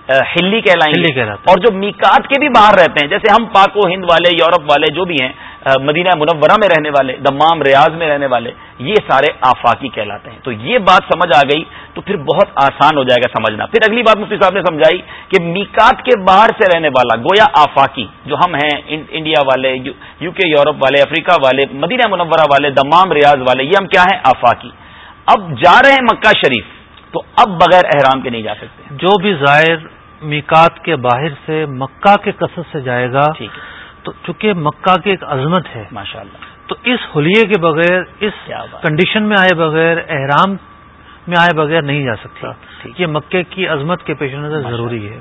Speaker 1: ہلی کہلائیں گے۔ اور جو میکات کے بھی باہر رہتے ہیں جیسے ہم پاک و ہند والے یورپ والے جو بھی ہیں مدینہ منورہ میں رہنے والے دمام ریاض میں رہنے والے یہ سارے آفاقی کہلاتے ہیں۔ تو یہ بات سمجھ آ گئی تو پھر بہت آسان ہو جائے گا سمجھنا۔ پھر اگلی بات مفتی صاحب نے سمجھائی کہ میکات کے باہر سے رہنے والا گویا آفاقی جو ہم ہیں ان- انڈیا والے یو کے یورپ والے افریقہ والے مدینہ منورہ والے دمام ریاض والے یہ ہم کیا ہیں؟ آفاقی۔ اب جا رہے ہیں مکہ شریف تو اب بغیر احرام کے نہیں جا سکتے۔
Speaker 2: جو بھی زائر میکات کے باہر سے مکہ کے قصد سے جائے گا
Speaker 1: ٹھیک ہے۔
Speaker 2: تو چونکہ مکہ کی ایک عظمت ہے
Speaker 1: ماشاء اللہ
Speaker 2: تو اس حلیے کے بغیر اس۔ کنڈیشن میں آئے بغیر احرام میں آئے بغیر نہیں جا سکتا۔ یہ مکے کی عظمت کے پیش نظر ضروری ہے۔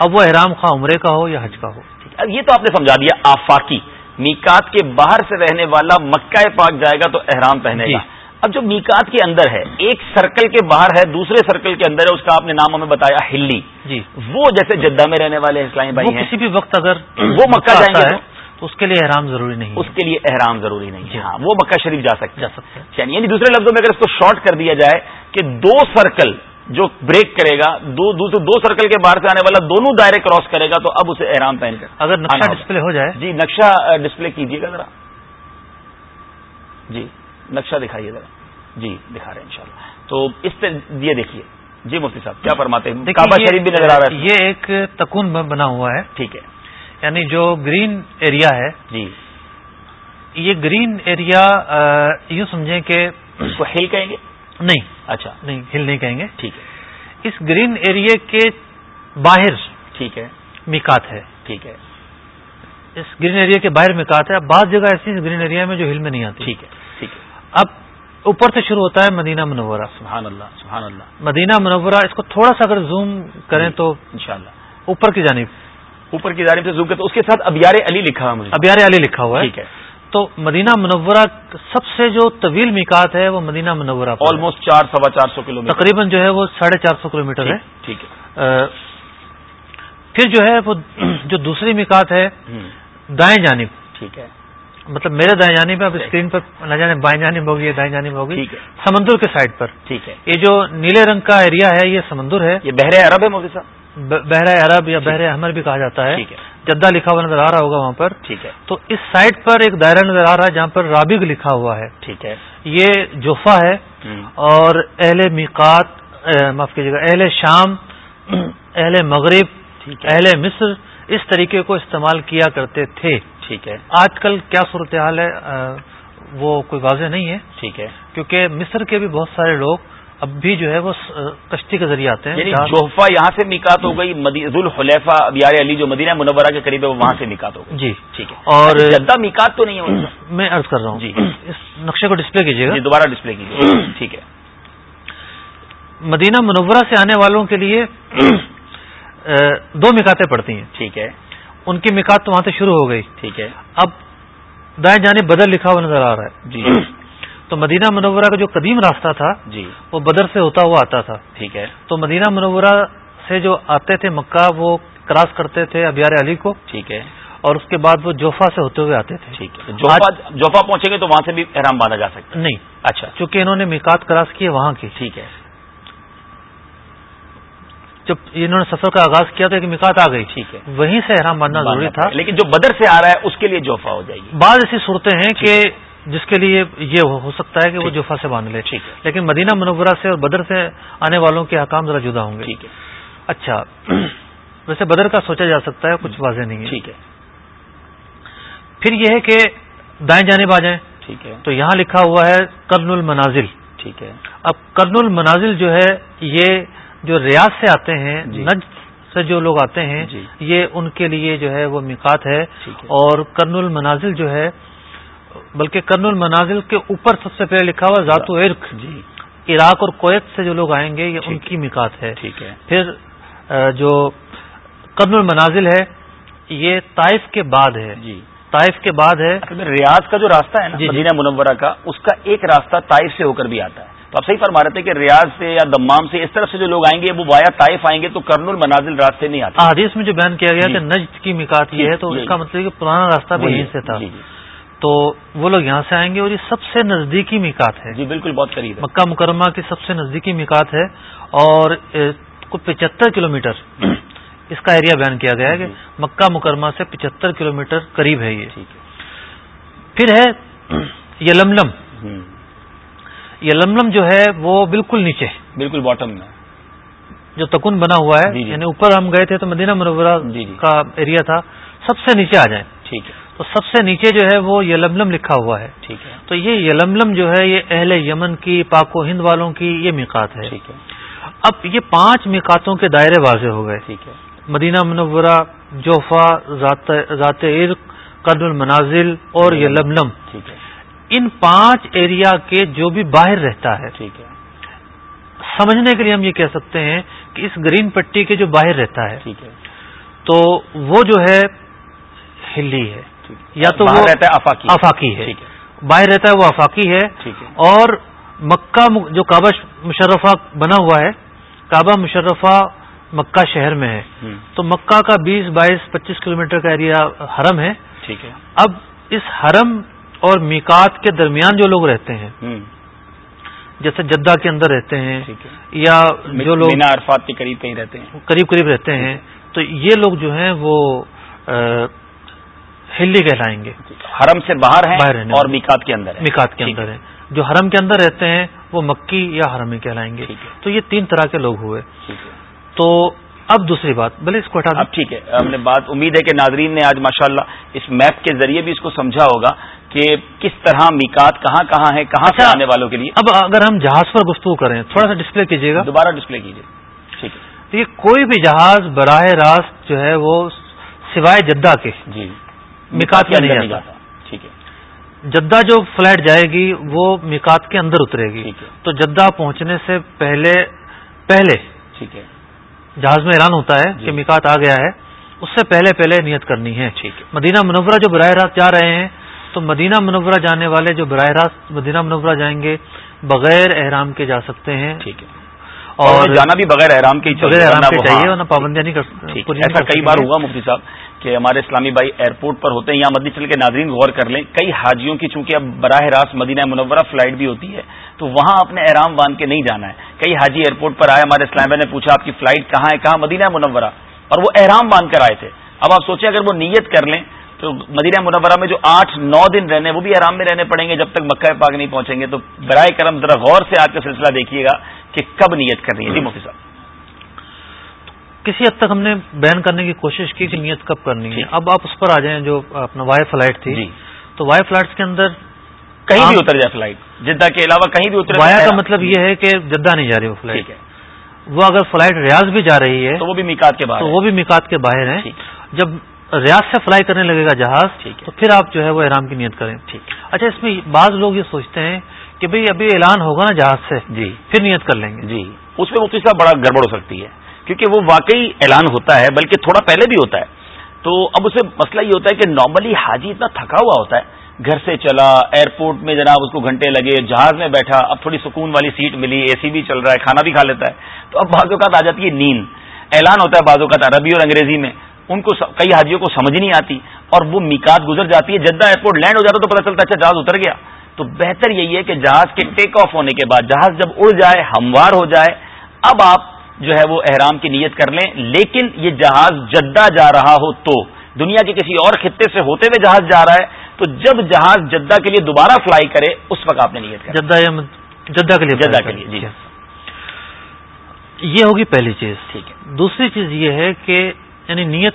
Speaker 2: اب وہ احرام خواہ عمرے کا ہو یا حج کا ہو۔
Speaker 1: اب یہ تو آپ نے سمجھا دیا آفاقی میکات کے باہر سے رہنے والا مکہ پاک جائے گا تو احرام پہنے گا
Speaker 2: جی۔
Speaker 1: اب جو میکات کے اندر ہے ایک سرکل کے باہر ہے دوسرے سرکل کے اندر ہے اس کا آپ نے نام ہمیں بتایا ہلی۔
Speaker 2: جی۔
Speaker 1: وہ جیسے جدہ میں رہنے والے اسلامی بھائی ہیں۔
Speaker 2: کسی بھی وقت اگر
Speaker 1: وہ مکہ جائیں گے تو؟
Speaker 2: اس کے لیے احرام ضروری نہیں
Speaker 1: اس کے لیے احرام ضروری نہیں ہے۔
Speaker 2: جی۔
Speaker 1: ہاں وہ مکہ شریف جا سکتے
Speaker 2: جا سکتے ہیں
Speaker 1: یعنی دوسرے لفظوں میں اگر اس کو شارٹ کر دیا جائے کہ دو سرکل جو بریک کرے گا دو دو, دو سرکل کے باہر سے آنے والا دونوں دائرے کراس کرے گا تو اب اسے احرام پہن کر۔
Speaker 2: اگر نقشہ۔ ڈسپلے ہو جائے۔
Speaker 1: جی نقشہ ڈسپلے کیجیے گا ذرا۔ جی۔ نقشہ دکھائیے ذرا۔ جی دکھا رہے ہیں انشاءاللہ۔ تو اس سے یہ دیکھیے۔ جی مفتی صاحب کیا فرماتے ہیں؟ کعبہ شریف بھی نظر آ رہا ہے۔
Speaker 2: یہ ایک تکون بنا ہوا ہے۔
Speaker 1: ٹھیک ہے۔
Speaker 2: یعنی جو گرین ایریا ہے
Speaker 1: جی۔
Speaker 2: یہ گرین ایریا یوں سمجھیں کہ
Speaker 1: اس کو ہل کہیں گے؟
Speaker 2: نہیں۔
Speaker 1: اچھا۔
Speaker 2: نہیں ہل نہیں کہیں گے۔
Speaker 1: ٹھیک ہے۔
Speaker 2: اس گرین ایریا کے باہر
Speaker 1: ٹھیک ہے۔
Speaker 2: میکات ہے۔
Speaker 1: ٹھیک ہے۔
Speaker 2: اس گرین ایریا کے باہر میکات ہے۔ بعض جگہ ایسی گرین ایریا میں جو ہل میں نہیں آتی۔
Speaker 1: ٹھیک ہے۔
Speaker 2: اب اوپر سے شروع ہوتا ہے مدینہ منورہ۔
Speaker 1: سبحان اللہ سبحان اللہ۔
Speaker 2: مدینہ منورہ اس کو تھوڑا سا اگر زوم کریں تو
Speaker 1: انشاءاللہ۔
Speaker 2: اوپر کی جانب۔
Speaker 1: اوپر کی جانب سے زوم کرتے اس کے ساتھ ابیار علی لکھا ہے مجھے۔
Speaker 2: ابیار علی لکھا ہوا ہے۔
Speaker 1: ٹھیک ہے۔
Speaker 2: تو مدینہ منورہ سب سے جو طویل میکات ہے وہ مدینہ منورہ۔
Speaker 1: آلموسٹ چار سوا چار سو کلو
Speaker 2: تقریباً جو ہے وہ ساڑھے چار سو کلو میٹر ہے۔
Speaker 1: ٹھیک ہے۔
Speaker 2: پھر جو ہے وہ جو دوسری میکات ہے دائیں جانب۔
Speaker 1: ٹھیک ہے۔
Speaker 2: مطلب میرے دائیں جانب اب اسکرین پر نہ جانے بائیں جانب ہوگی دائیں جانب ہوگی سمندر کے سائڈ پر۔
Speaker 1: ٹھیک ہے۔
Speaker 2: یہ جو نیلے رنگ کا ایریا ہے یہ سمندر ہے۔
Speaker 1: یہ بحر عرب ہے مودی صاحب؟
Speaker 2: بحر عرب یا بحر احمر بھی کہا جاتا ہے۔ جدہ لکھا ہوا نظر آ رہا ہوگا وہاں پر۔
Speaker 1: ٹھیک ہے۔
Speaker 2: تو اس سائٹ پر ایک دائرہ نظر آ رہا ہے جہاں پر رابق لکھا ہوا ہے۔
Speaker 1: ٹھیک ہے۔
Speaker 2: یہ جوفا ہے اور اہل میقات معاف کیجیے گا اہل شام اہل مغرب اہل مصر اس طریقے کو استعمال کیا کرتے تھے۔
Speaker 1: ٹھیک ہے۔
Speaker 2: آج کل کیا صورتحال ہے؟ وہ کوئی واضح نہیں ہے۔
Speaker 1: ٹھیک ہے۔
Speaker 2: کیونکہ مصر کے بھی بہت سارے لوگ اب بھی جو ہے وہ کشتی کے ذریعے آتے ہیں۔
Speaker 1: یعنی جوہفا یہاں سے نکات ہو گئی ذوالحلیفہ ابیار علی جو مدینہ منورہ کے قریب ہے وہ وہاں سے نکات ہو گئی۔
Speaker 2: جی۔
Speaker 1: ٹھیک ہے۔
Speaker 2: اور
Speaker 1: جدہ میکات تو نہیں ہوتا
Speaker 2: میں عرض کر رہا ہوں۔
Speaker 1: جی۔
Speaker 2: اس نقشے کو ڈسپلے کیجیے گا۔
Speaker 1: جی دوبارہ ڈسپلے کیجیے۔ ٹھیک ہے۔
Speaker 2: مدینہ منورہ سے آنے والوں کے لیے دو مکاتیں پڑتی ہیں۔
Speaker 1: ٹھیک ہے۔
Speaker 2: ان کی مکات تو وہاں سے شروع ہو گئی۔
Speaker 1: ٹھیک ہے۔
Speaker 2: اب دائیں جانب بدر لکھا ہوا نظر آ رہا ہے۔
Speaker 1: جی۔
Speaker 2: تو مدینہ منورہ کا جو قدیم راستہ تھا
Speaker 1: جی۔
Speaker 2: وہ بدر سے ہوتا ہوا آتا تھا۔
Speaker 1: ٹھیک ہے۔
Speaker 2: تو مدینہ منورہ سے جو آتے تھے مکہ وہ کراس کرتے تھے ابیار علی کو۔
Speaker 1: ٹھیک ہے۔
Speaker 2: اور اس کے بعد وہ جوفا سے ہوتے ہوئے آتے تھے۔
Speaker 1: ٹھیک ہے۔ جوفا جوفا پہنچیں گے تو وہاں سے بھی احرام باندھا جا سکتا
Speaker 2: نہیں۔
Speaker 1: اچھا۔
Speaker 2: چونکہ انہوں نے میکات کراس کیے وہاں کی۔
Speaker 1: ٹھیک ہے۔
Speaker 2: جب انہوں نے سفر کا آغاز کیا تو ایک مکات آ گئی۔
Speaker 1: ٹھیک ہے۔
Speaker 2: وہیں سے احرام باندھنا ضروری تھا۔
Speaker 1: لیکن جو بدر سے آ رہا ہے اس کے لیے جوفا ہو جائے گی۔
Speaker 2: بعض ایسی صورتیں ہیں کہ جس کے لیے یہ ہو سکتا ہے کہ وہ۔ جوفا سے باندھ لے۔
Speaker 1: ٹھیک ہے۔
Speaker 2: لیکن مدینہ منورہ سے اور بدر سے آنے والوں کے حکام ذرا جدا ہوں گے۔
Speaker 1: ٹھیک ہے۔
Speaker 2: اچھا۔ ویسے بدر کا سوچا جا سکتا ہے کچھ واضح نہیں ہے۔
Speaker 1: ٹھیک ہے۔
Speaker 2: پھر یہ ہے کہ دائیں جانب آ جائیں۔
Speaker 1: ٹھیک ہے۔
Speaker 2: تو یہاں لکھا ہوا ہے کرن المنازل۔
Speaker 1: ٹھیک ہے۔
Speaker 2: اب کرن المنازل جو ہے یہ جو ریاض سے آتے ہیں
Speaker 1: جی۔
Speaker 2: نج سے جو لوگ آتے ہیں
Speaker 1: جی۔
Speaker 2: یہ ان کے لیے جو ہے وہ مکات ہے۔ اور کرن المنازل جو ہے بلکہ کرن المنازل کے اوپر سب سے پہلے لکھا ہوا ذات و عرق۔
Speaker 1: جی
Speaker 2: عراق اور کویت سے جو لوگ آئیں گے یہ ان کی مکات ہے۔
Speaker 1: ٹھیک ہے۔
Speaker 2: پھر جو کرن المنازل ہے یہ طائف کے بعد ہے۔
Speaker 1: جی۔
Speaker 2: طائف کے بعد ہے۔
Speaker 1: ریاض کا جو راستہ ہے نا
Speaker 2: جی، جی۔
Speaker 1: مدینہ منورہ کا اس کا ایک راستہ طائف سے ہو کر بھی آتا ہے۔ تو آپ صحیح فرما رہے تھے کہ ریاض سے یا دمام سے اس طرف سے جو لوگ آئیں گے وہ وایا طائف آئیں گے تو کرن المنازل راستے نہیں آتے۔
Speaker 2: احادیث میں جو بیان کیا گیا
Speaker 1: جی۔
Speaker 2: کہ نجد کی مکات یہ ہے تو
Speaker 1: جی،
Speaker 2: اس کا
Speaker 1: جی۔
Speaker 2: مطلب کہ پرانا راستہ بھی یہیں سے تھا۔
Speaker 1: جی جی۔
Speaker 2: تو وہ لوگ یہاں سے آئیں گے اور یہ سب سے نزدیکی مکات ہے۔
Speaker 1: جی بالکل بہت قریب
Speaker 2: مکہ مکرمہ کی سب سے نزدیکی مکات ہے اور پچہتر کلومیٹر اس کا ایریا بیان کیا گیا ہے کہ
Speaker 1: جی۔
Speaker 2: مکہ مکرمہ سے پچہتر کلومیٹر قریب ہے یہ۔ پھر ہے یلملم
Speaker 1: ہوں۔
Speaker 2: یلملم جو ہے وہ بالکل نیچے
Speaker 1: بالکل باٹم میں۔
Speaker 2: جو تکن بنا ہوا ہے
Speaker 1: جی، جی۔
Speaker 2: یعنی اوپر ہم گئے تھے تو مدینہ منورہ
Speaker 1: جی،۔
Speaker 2: کا ایریا تھا سب سے نیچے آ جائیں۔
Speaker 1: ٹھیک ہے۔
Speaker 2: تو سب سے نیچے جو ہے وہ یلملم لکھا ہوا ہے۔
Speaker 1: ٹھیک ہے۔
Speaker 2: تو یہ یلملم جو ہے یہ اہل یمن کی پاک و ہند والوں کی یہ میقات ہے۔
Speaker 1: ٹھیک ہے۔
Speaker 2: اب یہ پانچ میقاتوں کے دائرے واضح ہو گئے۔
Speaker 1: ٹھیک ہے۔
Speaker 2: مدینہ منورہ جوفا ذات ذات عرق قرن المنازل اور۔ یلملم
Speaker 1: ٹھیک ہے۔
Speaker 2: ان پانچ ایریا کے جو بھی باہر رہتا ہے
Speaker 1: ٹھیک ہے۔
Speaker 2: سمجھنے کے لیے ہم یہ کہہ سکتے ہیں کہ اس گرین پٹی کے جو باہر رہتا ہے
Speaker 1: ٹھیک ہے۔
Speaker 2: تو وہ جو ہے ہلی ہے یا تو وہ
Speaker 1: رہتا ہے افاقی۔
Speaker 2: آفاقی ہے۔ باہر رہتا ہے وہ آفاقی ہے۔ اور مکہ جو کعبہ مشرفہ بنا ہوا ہے کعبہ مشرفہ مکہ شہر میں ہے۔ تو مکہ کا بیس بائیس پچیس کلومیٹر کا ایریا حرم ہے۔
Speaker 1: ٹھیک ہے۔
Speaker 2: اب اس حرم اور میکات کے درمیان جو لوگ رہتے ہیں جیسے جدہ کے اندر رہتے ہیں یا جو لوگ
Speaker 1: عرفات کے قریب کہیں رہتے ہیں۔
Speaker 2: قریب قریب رہتے ہیں تو یہ لوگ جو ہیں وہ ہلی کہلائیں گے۔
Speaker 1: حرم سے باہر ہیں اور۔ میکات کے اندر
Speaker 2: میکات کے اندر ہیں۔ جو حرم کے اندر رہتے ہیں وہ مکی یا حرمی کہلائیں گے۔ تو یہ تین طرح کے لوگ ہوئے۔ تو اب دوسری بات بھلے اس کو ہٹا دیں۔
Speaker 1: اب ٹھیک ہے۔ ہم نے بات امید ہے کہ ناظرین نے آج ماشاءاللہ اس میپ کے ذریعے بھی اس کو سمجھا ہوگا۔ کہ کس طرح میکات کہاں کہاں ہے کہاں سے
Speaker 2: اچھا،
Speaker 1: آنے والوں کے لیے؟
Speaker 2: اب اگر ہم جہاز پر گفتگو کریں تھوڑا سا ڈسپلے کیجیے گا۔
Speaker 1: دوبارہ ڈسپلے کیجیے۔ ٹھیک ہے۔
Speaker 2: یہ کوئی بھی جہاز براہ راست جو ہے وہ سوائے جدہ کے
Speaker 1: جی۔
Speaker 2: میکات میں
Speaker 1: اندر
Speaker 2: نہیں جاتا
Speaker 1: ٹھیک ہے۔
Speaker 2: جدہ جو فلائٹ جائے گی وہ میکات کے اندر اترے گی۔ تو جدہ پہنچنے سے پہلے پہلے
Speaker 1: ٹھیک ہے۔
Speaker 2: جہاز میں اعلان ہوتا ہے
Speaker 1: جی۔
Speaker 2: کہ میکات آ گیا ہے۔ اس سے پہلے پہلے نیت کرنی ہے۔
Speaker 1: ٹھیک ہے۔
Speaker 2: مدینہ منورہ جو براہ راست جا رہے ہیں تو مدینہ منورہ جانے والے جو براہ راست مدینہ منورہ جائیں گے بغیر احرام کے جا سکتے ہیں۔
Speaker 1: ٹھیک ہے۔ اور جانا بھی بغیر احرام کے
Speaker 2: بغیر احرام کے چاہیے ورنہ پابندیاں نہیں کر نہیں
Speaker 1: ایسا کئی بار۔ ہوا مفتی صاحب کہ ہمارے اسلامی بھائی ایئرپورٹ پر ہوتے ہیں یا مدنی چل کے ناظرین غور کر لیں کئی حاجیوں کی چونکہ اب براہ راست مدینہ منورہ فلائٹ بھی ہوتی ہے تو وہاں اپنے احرام باندھ کے نہیں جانا ہے۔ کئی حاجی ایئرپورٹ پر آئے ہمارے اسلام بھائی نے پوچھا آپ کی فلائٹ کہاں ہے کہاں مدینہ منورہ؟ اور وہ احرام باندھ کر آئے تھے۔ اب آپ سوچیں اگر وہ نیت کر لیں تو مدینہ منورہ میں جو آٹھ نو دن رہنے وہ بھی آرام میں رہنے پڑیں گے جب تک مکہ پاک نہیں پہنچیں گے۔ تو برائے کرم ذرا غور سے آج کا سلسلہ دیکھیے گا کہ کب نیت کرنی ہے۔ جی مفتی صاحب۔
Speaker 2: کسی حد تک ہم نے بیان کرنے کی کوشش کی کہ جی۔ نیت کب کرنی ہے۔ اب آپ اس پر آ جائیں جو اپنا وائی فلائٹ تھی۔ جی۔ تو وائی فلائٹ کے اندر
Speaker 1: کہیں بھی اتر جائے فلائٹ۔ جدہ کے علاوہ کہیں بھی اتر
Speaker 2: وایا کا مطلب یہ ہے کہ جدہ نہیں جا رہی وہ فلائٹ۔ وہ اگر فلائٹ ریاض بھی جا رہی ہے
Speaker 1: تو وہ بھی میکات کے باہر
Speaker 2: تو وہ بھی میکات کے باہر ہے جب ریاض سے فلائی کرنے لگے گا جہاز تو پھر آپ جو ہے وہ احرام کی نیت کریں۔ اچھا اس میں بعض لوگ یہ سوچتے ہیں کہ بھئی ابھی اعلان ہوگا نا جہاز سے جی۔ پھر نیت کر لیں گے۔
Speaker 1: جی۔ اس میں مفتی صاحب بڑا گڑبڑ ہو سکتی ہے کیونکہ وہ واقعی اعلان ہوتا ہے بلکہ تھوڑا پہلے بھی ہوتا ہے۔ تو اب اسے مسئلہ یہ ہوتا ہے کہ نارملی حاجی اتنا تھکا ہوا ہوتا ہے گھر سے چلا ایئرپورٹ میں جناب اس کو گھنٹے لگے جہاز میں بیٹھا اب تھوڑی سکون والی سیٹ ملی اے سی بھی چل رہا ہے کھانا بھی کھا لیتا ہے۔ تو اب بعض اوقات آ جاتی ہے نیند۔ اعلان ہوتا ہے بعض اوقات عربی اور انگریزی میں۔ ان کو کئی حاجیوں کو سمجھ نہیں آتی اور وہ میکات گزر جاتی ہے جدہ ایئرپورٹ لینڈ ہو جاتا تو پتہ چلتا اچھا جہاز اتر گیا۔ تو بہتر یہی ہے کہ جہاز کے ٹیک آف ہونے کے بعد جہاز جب اڑ جائے ہموار ہو جائے اب آپ جو ہے وہ احرام کی نیت کر لیں۔ لیکن یہ جہاز جدہ جا رہا ہو تو دنیا کے کسی اور خطے سے ہوتے ہوئے جہاز جا رہا ہے تو جب جہاز جدہ کے لیے دوبارہ فلائی کرے اس وقت آپ نے نیت کر
Speaker 2: جدہ جدہ کے لیے
Speaker 1: جدہ کے لیے جی۔
Speaker 2: یہ ہوگی پہلی چیز۔ ٹھیک ہے۔ دوسری چیز یہ ہے کہ یعنی نیت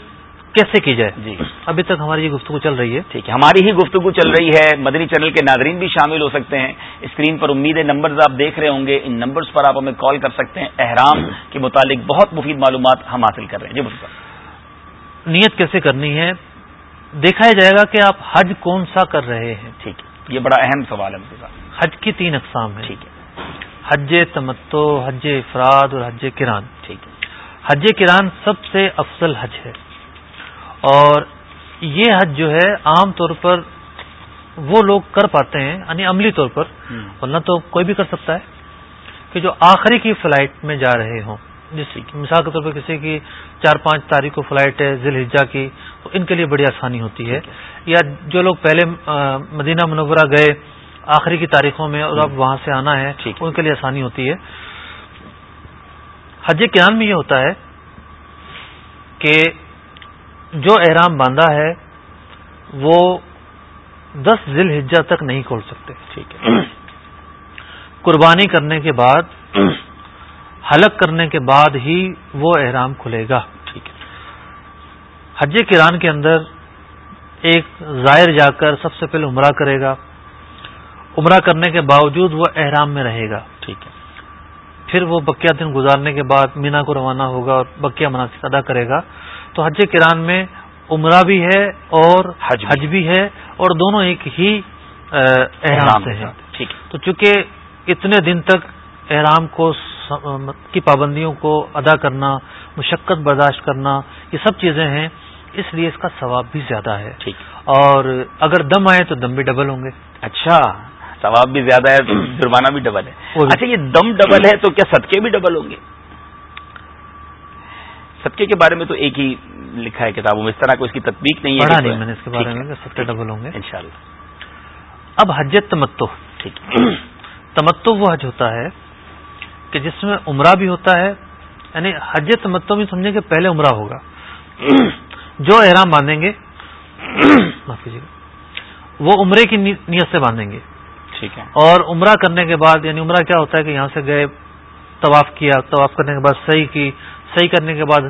Speaker 2: کیسے کی جائے؟ جی۔ ابھی تک ہماری یہ گفتگو چل رہی ہے۔
Speaker 1: ٹھیک ہے ہماری ہی گفتگو چل رہی ہے۔ مدنی چینل کے ناظرین بھی شامل ہو سکتے ہیں۔ اسکرین پر امید نمبرز آپ دیکھ رہے ہوں گے۔ ان نمبرز پر آپ ہمیں کال کر سکتے ہیں۔ احرام کے متعلق بہت مفید معلومات ہم حاصل کر رہے ہیں۔
Speaker 2: جی نیت کیسے کرنی ہے؟ دیکھا جائے گا کہ آپ حج کون سا کر رہے ہیں۔
Speaker 1: ٹھیک ہے یہ بڑا اہم سوال ہے
Speaker 2: حج کی تین اقسام ہے ٹھیک ہے۔ حج تمتو حج افراد اور حج کران۔ حج کران سب سے افضل حج ہے۔ اور یہ حج جو ہے عام طور پر وہ لوگ کر پاتے ہیں یعنی عملی طور پر۔ ورنہ تو کوئی بھی کر سکتا ہے کہ جو آخری کی فلائٹ میں جا رہے ہوں۔ جس مثال کے طور پر کسی کی چار پانچ تاریخ کو فلائٹ ہے ذیل حجا کی تو ان کے لیے بڑی آسانی ہوتی ہے۔ یا جو لوگ پہلے مدینہ منورہ گئے آخری کی تاریخوں میں اور اب وہاں سے آنا ہے ان کے لیے آسانی ہوتی ہے۔ حج قیام میں یہ ہوتا ہے کہ جو احرام باندھا ہے، وہ دس ذیل حجا تک نہیں کھول سکتے۔ ٹھیک ہے۔ قربانی کرنے کے بعد، حلق کرنے کے بعد ہی وہ احرام کھلے گا۔ ٹھیک ہے۔ حج کران کے اندر ایک ظاہر جا کر سب سے پہلے عمرہ کرے گا۔ عمرہ کرنے کے باوجود وہ احرام میں رہے گا۔ ٹھیک ہے۔ پھر وہ بکیا دن گزارنے کے بعد مینا کو روانہ ہوگا اور بکیا مناسب ادا کرے گا۔ تو حج کران میں عمرہ بھی ہے اور حج بھی ہے۔ اور دونوں ایک ہی احرام سے ہیں۔ ٹھیک تو چونکہ اتنے دن تک احرام کو کی پابندیوں کو ادا کرنا مشقت برداشت کرنا یہ سب چیزیں ہیں اس لیے اس کا ثواب بھی زیادہ ہے۔ ٹھیک۔ اور اگر دم آئے تو دم بھی ڈبل ہوں گے۔
Speaker 1: اچھا۔ ثواب بھی زیادہ ہے جرمانہ بھی ڈبل ہے۔ اچھا یہ دم ڈبل ہے تو کیا صدقے بھی ڈبل ہوں گے؟ صدقے کے بارے میں تو ایک ہی لکھا ہے کتابوں میں اس طرح کو اس کی تطبیق نہیں
Speaker 2: ہے۔ نہیں میں نے اس کے بارے میں صدقے ڈبل ہوں گے۔ انشاءاللہ۔ اب حج تمتو ٹھیک۔ تمتو وہ حج ہوتا ہے کہ جس میں عمرہ بھی ہوتا ہے یعنی حج تمتو میں سمجھیں کہ پہلے عمرہ ہوگا۔ جو احرام باندھیں گے وہ عمرے کی نیت سے باندھیں گے۔ ٹھیک ہے۔ اور عمرہ کرنے کے بعد یعنی عمرہ کیا ہوتا ہے کہ یہاں سے گئے طواف کیا طواف کرنے کے بعد صحیح کی صحیح کرنے کے بعد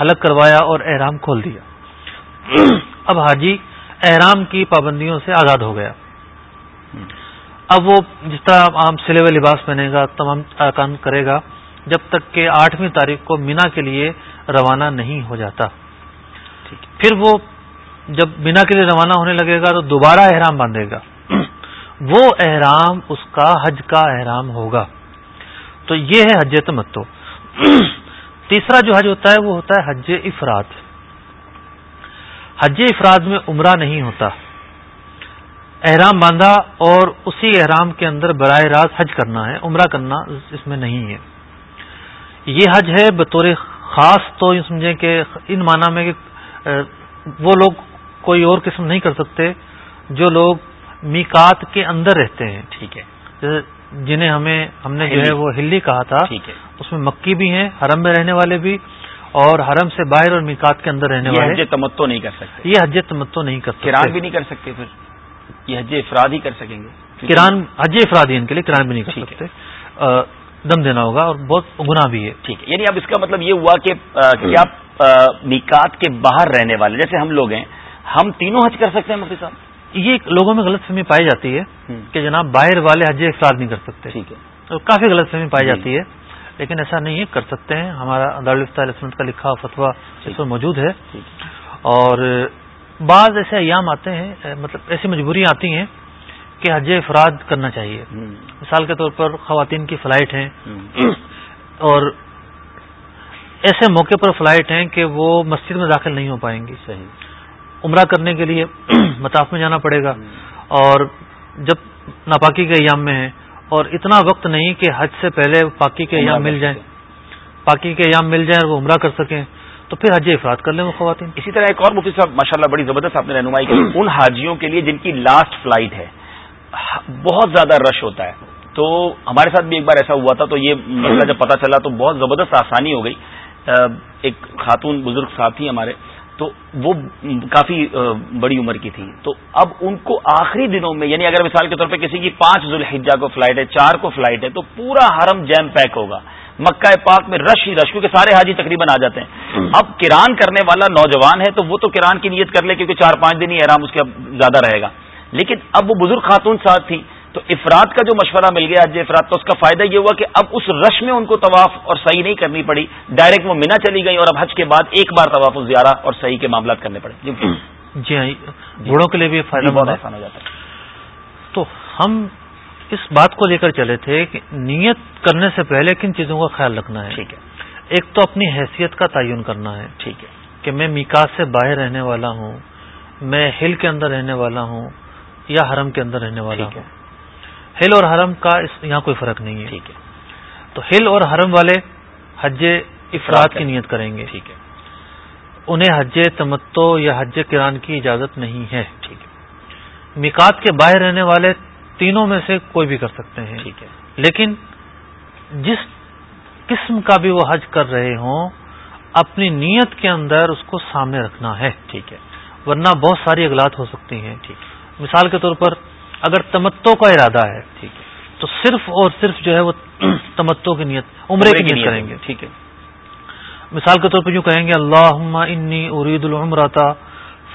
Speaker 2: حلق کروایا اور احرام کھول دیا۔ اب حاجی احرام کی پابندیوں سے آزاد ہو گیا۔ اب وہ جس طرح عام سلے ہوئے لباس پہنے گا تمام کام کرے گا جب تک کہ آٹھویں تاریخ کو مینا کے لیے روانہ نہیں ہو جاتا۔ پھر وہ جب مینا کے لیے روانہ ہونے لگے گا تو دوبارہ احرام باندھے گا۔ وہ احرام، اس کا حج کا احرام ہوگا۔ تو یہ ہے حج تمتو تیسرا جو حج ہوتا ہے، وہ ہوتا ہے حج افراد۔ حج افراد میں عمرہ نہیں ہوتا۔ احرام باندھا اور اسی احرام کے اندر براہ راست حج کرنا ہے، عمرہ کرنا اس میں نہیں ہے۔ یہ حج ہے بطور خاص تو یہ سمجھیں کہ ان معنی میں کہ وہ لوگ کوئی اور قسم نہیں کر سکتے جو لوگ میکات کے اندر رہتے ہیں۔
Speaker 1: ٹھیک ہے۔
Speaker 2: جیسے جنہیں ہمیں ہم نے جو ہے وہ ہلی کہا تھا۔ اس میں مکی بھی ہیں حرم میں رہنے والے بھی اور حرم سے باہر اور میکات کے اندر رہنے والے۔
Speaker 1: حج تمتو نہیں کر سکتے۔
Speaker 2: یہ حج تمتو نہیں کر
Speaker 1: کران
Speaker 2: سکتے
Speaker 1: بھی نہیں کر سکتے پھر۔ یہ حج افراد ہی کر سکیں گے۔
Speaker 2: کران حج افرادی ان کے لیے کران بھی نہیں کر۔ سکتے۔ دم دینا ہوگا اور بہت گناہ بھی ہے۔
Speaker 1: ٹھیک ہے۔ یعنی اب اس کا مطلب یہ ہوا کہ کیا میکات کے باہر رہنے والے جیسے ہم لوگ ہیں ہم تینوں حج کر سکتے ہیں مفتی صاحب؟
Speaker 2: یہ لوگوں میں غلط فہمی پائی جاتی ہے۔ کہ جناب باہر والے حج افراد نہیں کر سکتے.
Speaker 1: ٹھیک ہے.
Speaker 2: کافی غلط فہمی پائی
Speaker 1: جی۔
Speaker 2: جاتی ہے. لیکن ایسا نہیں ہے کر سکتے ہیں. ہمارا دارالفتہ رسمت کا لکھا فتویٰ اس میں موجود ہے. اور بعض ایسے ایام آتے ہیں مطلب ایسی مجبوریاں آتی ہیں کہ حج افراد کرنا چاہیے. مثال کے طور پر خواتین کی فلائٹ ہیں. اور ایسے موقع پر فلائٹ ہیں کہ وہ مسجد میں داخل نہیں ہو پائیں گی.
Speaker 1: صحیح.
Speaker 2: عمرہ کرنے کے لیے مطاف میں جانا پڑے گا۔ اور جب ناپاکی کے ایام میں ہیں اور اتنا وقت نہیں کہ حج سے پہلے پاکی کے ایام مل جائیں۔ پاکی کے ایام مل جائیں اور وہ عمرہ کر سکیں تو پھر حج افراد کر لیں وہ خواتین۔
Speaker 1: اسی طرح ایک اور مفتی صاحب ماشاءاللہ بڑی زبردست آپ نے رہنمائی کی۔ ان حاجیوں کے لیے جن کی لاسٹ فلائٹ ہے بہت زیادہ رش ہوتا ہے۔ تو ہمارے ساتھ بھی ایک بار ایسا ہوا تھا تو یہ مسئلہ جب پتا چلا تو بہت زبردست آسانی ہو گئی۔ ایک خاتون بزرگ صاحب تھی ہمارے تو وہ کافی بڑی عمر کی تھی۔ تو اب ان کو آخری دنوں میں یعنی اگر مثال کے طور پہ کسی کی پانچ ذوالحجہ کو فلائٹ ہے چار کو فلائٹ ہے تو پورا حرم جیم پیک ہوگا۔ مکہ پاک میں رش ہی رش کیونکہ سارے حاجی تقریباً آ جاتے ہیں۔ اب کران کرنے والا نوجوان ہے تو وہ تو کران کی نیت کر لے کیونکہ چار پانچ دن ہی احرام اس کا زیادہ رہے گا۔ لیکن اب وہ بزرگ خاتون ساتھ تھی تو افراد کا جو مشورہ مل گیا حج افراد تو اس کا فائدہ یہ ہوا کہ اب اس رش میں ان کو طواف اور صحیح نہیں کرنی پڑی۔ ڈائریکٹ وہ مینا چلی گئی اور اب حج کے بعد ایک بار طواف و زیارہ اور صحیح کے معاملات کرنے پڑے۔ جی
Speaker 2: جی ہاں بوڑھوں کے لیے بھی فائدہ
Speaker 1: بہت
Speaker 2: مند ہے۔
Speaker 1: آسان ہو جاتا ہے۔
Speaker 2: تو ہم اس بات کو لے کر چلے تھے کہ نیت کرنے سے پہلے کن چیزوں کا خیال رکھنا ہے۔
Speaker 1: ٹھیک ہے۔
Speaker 2: ایک تو اپنی حیثیت کا تعین کرنا ہے۔
Speaker 1: ٹھیک ہے۔
Speaker 2: کہ میں میکات سے باہر رہنے والا ہوں میں ہل کے اندر رہنے والا ہوں یا حرم کے اندر رہنے والا ہوں۔ ہل اور حرم کا اس یہاں کوئی فرق نہیں ہے۔
Speaker 1: ٹھیک ہے۔
Speaker 2: تو ہل اور حرم والے حج افراد کی نیت کریں گے۔
Speaker 1: ٹھیک ہے۔
Speaker 2: انہیں حج تمتو یا حج کران کی اجازت نہیں ہے۔
Speaker 1: ٹھیک ہے۔
Speaker 2: میکات کے باہر رہنے والے تینوں میں سے کوئی بھی کر سکتے ہیں۔
Speaker 1: ٹھیک ہے۔
Speaker 2: لیکن جس قسم کا بھی وہ حج کر رہے ہوں اپنی نیت کے اندر اس کو سامنے رکھنا ہے۔
Speaker 1: ٹھیک ہے۔
Speaker 2: ورنہ بہت ساری اگلات ہو سکتی ہیں۔
Speaker 1: ٹھیک
Speaker 2: مثال کے طور پر اگر تمتو کا ارادہ ہے
Speaker 1: ٹھیک ہے۔
Speaker 2: تو صرف اور صرف جو ہے وہ تمتو کی نیت عمرے کی نیت کریں گے۔
Speaker 1: ٹھیک ہے۔
Speaker 2: مثال کے طور پر یوں کہیں گے اللہ انی ارید العمرتا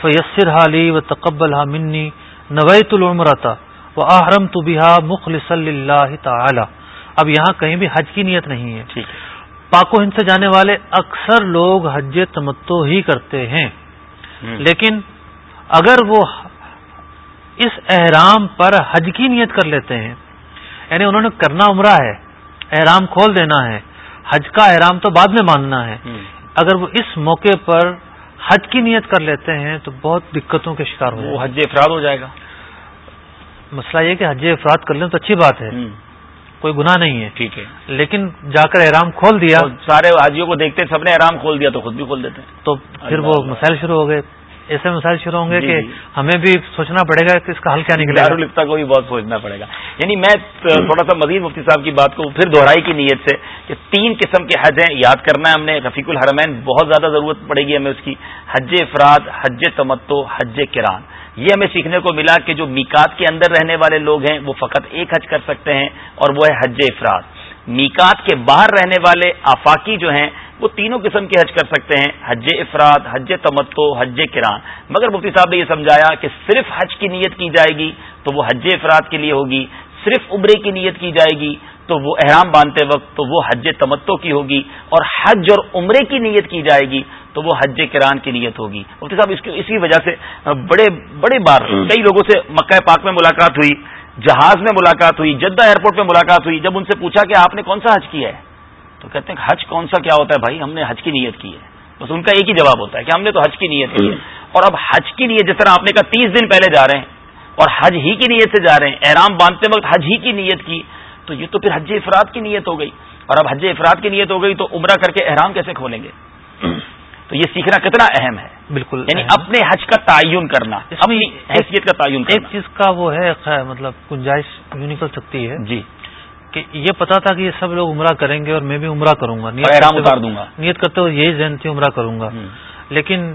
Speaker 2: فیسر حالی و تقبل منی نویت العمرتا و احرم تو بحا مخلص اللہ تعالی۔ اب یہاں کہیں بھی حج کی نیت نہیں ہے۔ پاک و ہند سے جانے والے اکثر لوگ حج تمتو ہی کرتے ہیں۔ لیکن اگر وہ اس احرام پر حج کی نیت کر لیتے ہیں۔ یعنی انہوں نے کرنا عمرہ ہے احرام کھول دینا ہے حج کا احرام تو بعد میں ماننا ہے۔ اگر وہ اس موقع پر حج کی نیت کر لیتے ہیں تو بہت دقتوں کے شکار ہو
Speaker 1: وہ حج افراد ہو جائے گا۔
Speaker 2: مسئلہ یہ کہ حج افراد کر لیں تو اچھی بات ہے۔ کوئی گناہ نہیں ہے۔
Speaker 1: ٹھیک ہے۔
Speaker 2: لیکن جا کر احرام کھول دیا۔
Speaker 1: سارے حاجیوں کو دیکھتے سب نے آرام کھول دیا تو خود بھی کھول دیتے۔
Speaker 2: تو پھر وہ۔ مسائل شروع ہو گئے۔ ایسے مسائل شروع ہوں گے
Speaker 1: جی،
Speaker 2: کہ
Speaker 1: جی۔
Speaker 2: ہمیں بھی سوچنا پڑے گا کہ اس کا حل کیا نکلے گا۔
Speaker 1: کو بھی بہت سوچنا پڑے گا۔ یعنی میں تھوڑا سا مزید مفتی صاحب کی بات کو پھر دہرائی کی نیت سے کہ تین قسم کے حج ہیں یاد کرنا ہے ہم نے رفیق الحرمین بہت زیادہ ضرورت پڑے گی ہمیں اس کی۔ حج افراد حج تمتو حج کران۔ یہ ہمیں سیکھنے کو ملا کہ جو میکات کے اندر رہنے والے لوگ ہیں وہ فقط ایک حج کر سکتے ہیں اور وہ ہے حج افراد۔ میکات کے باہر رہنے والے آفاقی جو ہیں وہ تینوں قسم کے حج کر سکتے ہیں حج افراد حج تمتو حج کران مگر مفتی صاحب نے یہ سمجھایا کہ صرف حج کی نیت کی جائے گی تو وہ حج افراد کے لیے ہوگی صرف عمرے کی نیت کی جائے گی تو وہ احرام باندھتے وقت تو وہ حج تمتو کی ہوگی اور حج اور عمرے کی نیت کی جائے گی تو وہ حج کران کی نیت ہوگی۔ مفتی صاحب اس کی اسی وجہ سے بڑے بڑے بار کئی لوگوں سے مکہ پاک میں ملاقات ہوئی جہاز میں ملاقات ہوئی جدہ ایئرپورٹ میں ملاقات ہوئی جب ان سے پوچھا کہ آپ نے کون سا حج کیا ہے؟ تو کہتے ہیں کہ حج کون سا کیا ہوتا ہے بھائی؟ ہم نے حج کی نیت کی ہے۔ بس ان کا ایک ہی جواب ہوتا ہے کہ ہم نے تو حج کی نیت کی ہے۔ اور اب حج کی نیت جس طرح آپ نے کہا تیس دن پہلے جا رہے ہیں اور حج ہی کی نیت سے جا رہے ہیں احرام باندھتے وقت حج ہی کی نیت کی تو یہ تو پھر حج افراد کی نیت ہو گئی۔ اور اب حج افراد کی نیت ہو گئی تو عمرہ کر کے احرام کیسے کھولیں گے؟ تو یہ سیکھنا کتنا اہم ہے۔
Speaker 2: بالکل
Speaker 1: یعنی اپنے حج کا تعین کرنا اپنی حیثیت کا تعین
Speaker 2: ایک چیز کا وہ ہے مطلب گنجائش یوں نکل سکتی ہے۔
Speaker 1: جی۔
Speaker 2: کہ یہ پتا تھا کہ یہ سب لوگ عمرہ کریں گے اور میں بھی عمرہ کروں
Speaker 1: گا.
Speaker 2: نیت کرتے ہوئے یہی ذہن تھی عمرہ کروں گا. لیکن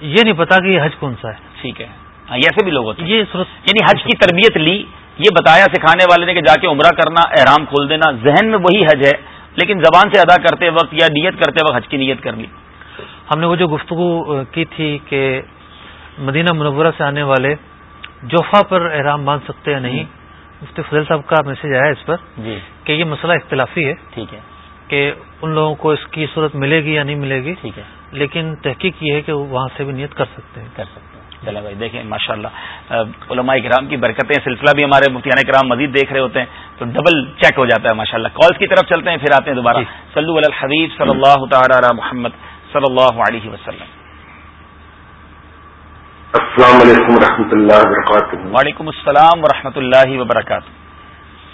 Speaker 2: یہ نہیں پتا کہ یہ حج کون سا ہے.
Speaker 1: ٹھیک ہے. ہاں، ایسے بھی لوگ ہوتے ہیں.
Speaker 2: یہ
Speaker 1: یعنی حج کی تربیت لی یہ بتایا سکھانے والے نے کہ جا کے عمرہ کرنا احرام کھول دینا ذہن میں وہی حج ہے لیکن زبان سے ادا کرتے وقت یا نیت کرتے وقت حج کی نیت کر لی
Speaker 2: ہم نے وہ جو گفتگو کی تھی کہ مدینہ منورہ سے آنے والے جوفا پر احرام باندھ سکتے یا نہیں مفتی فضل صاحب کا میسج آیا اس پر
Speaker 1: جی۔
Speaker 2: کہ یہ مسئلہ اختلافی ہے
Speaker 1: ٹھیک ہے۔
Speaker 2: کہ ان لوگوں کو اس کی صورت ملے گی یا نہیں ملے گی
Speaker 1: ٹھیک ہے۔
Speaker 2: لیکن تحقیق یہ ہے کہ وہاں سے بھی نیت کر سکتے ہیں۔
Speaker 1: کر سکتے ہیں۔ چلا بھائی دیکھیں ماشاء اللہ علماء کرام کی برکتیں سلسلہ بھی ہمارے مفتیان کرام مزید دیکھ رہے ہوتے ہیں تو ڈبل چیک ہو جاتا ہے ماشاء اللہ کالس کی طرف چلتے ہیں پھر آتے ہیں دوبارہ۔
Speaker 2: جی۔
Speaker 1: صلو علی الحبیب صلی اللہ تعالی علی محمد صلی اللہ علیہ وسلم۔
Speaker 3: السلام علیکم و رحمۃ اللہ وبرکاتہ۔
Speaker 1: وعلیکم السلام ورحمۃ اللہ وبرکاتہ۔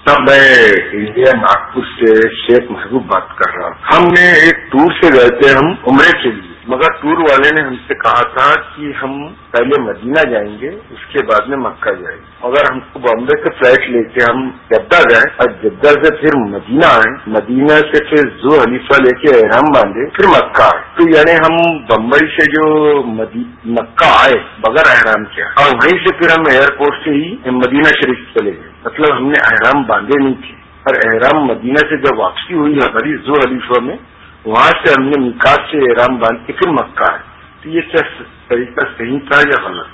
Speaker 3: سب میں انڈیا ناگپور سے شیخ محبوب بات کر رہا ہوں۔ ہم نے ایک ٹور سے گئے تھے ہم عمرے کے لیے۔ مگر ٹور والے نے ہم سے کہا تھا کہ ہم پہلے مدینہ جائیں گے، اس کے بعد میں مکہ جائیں گے۔ مگر ہم کو بامبے سے فلائٹ لے کے ہم جدہ گئے اور جدہ سے پھر مدینہ آئے مدینہ سے پھر زو حلیفہ لے کے احرام باندھے پھر مکہ آئے تو یعنی ہم بمبئی سے جو مکہ آئے، بغیر احرام کیا اور وہیں سے پھر ہم ایئرپورٹ سے ہی مدینہ شریف چلے گئے۔ مطلب ہم نے احرام باندھے نہیں تھے۔ اور احرام مدینہ سے جب واپسی ہوئی، ہماری زو حلیفہ میں وہاں سے ہم نے نکاح سے احرام باندھ کے پھر مکہ ہے۔ تو یہ کیا طریقہ صحیح تھا یا غلط؟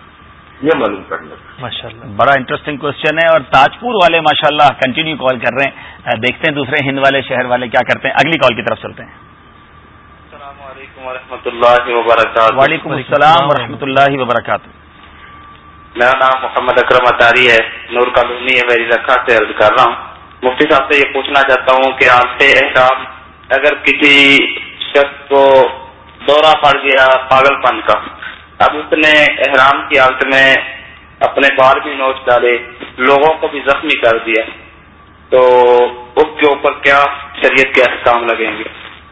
Speaker 3: یہ معلوم کرنا
Speaker 1: ماشاء اللہ بڑا انٹرسٹنگ کوشچن ہے اور تاجپور والے ماشاء اللہ کنٹینیو کال کر رہے ہیں۔ دیکھتے ہیں دوسرے ہند والے شہر والے کیا کرتے ہیں۔ اگلی کال کی طرف چلتے ہیں۔
Speaker 4: السلام علیکم و اللہ وبرکاتہ۔
Speaker 1: وعلیکم السلام و اللہ وبرکاتہ۔
Speaker 4: میرا نام محمد اکرم اطاری ہے۔ نور کالونی ہے میری رکھا سے عرض کر رہا ہوں۔ مفتی صاحب سے یہ پوچھنا چاہتا ہوں کہ آپ سے احکام اگر کسی شخص کو دورہ پڑ گیا پاگل پن کا، اب اس نے احرام کی حالت میں اپنے بال بھی نوچ ڈالے، لوگوں کو بھی زخمی کر دیا، تو اس کے اوپر کیا شریعت کے احکام لگیں گے؟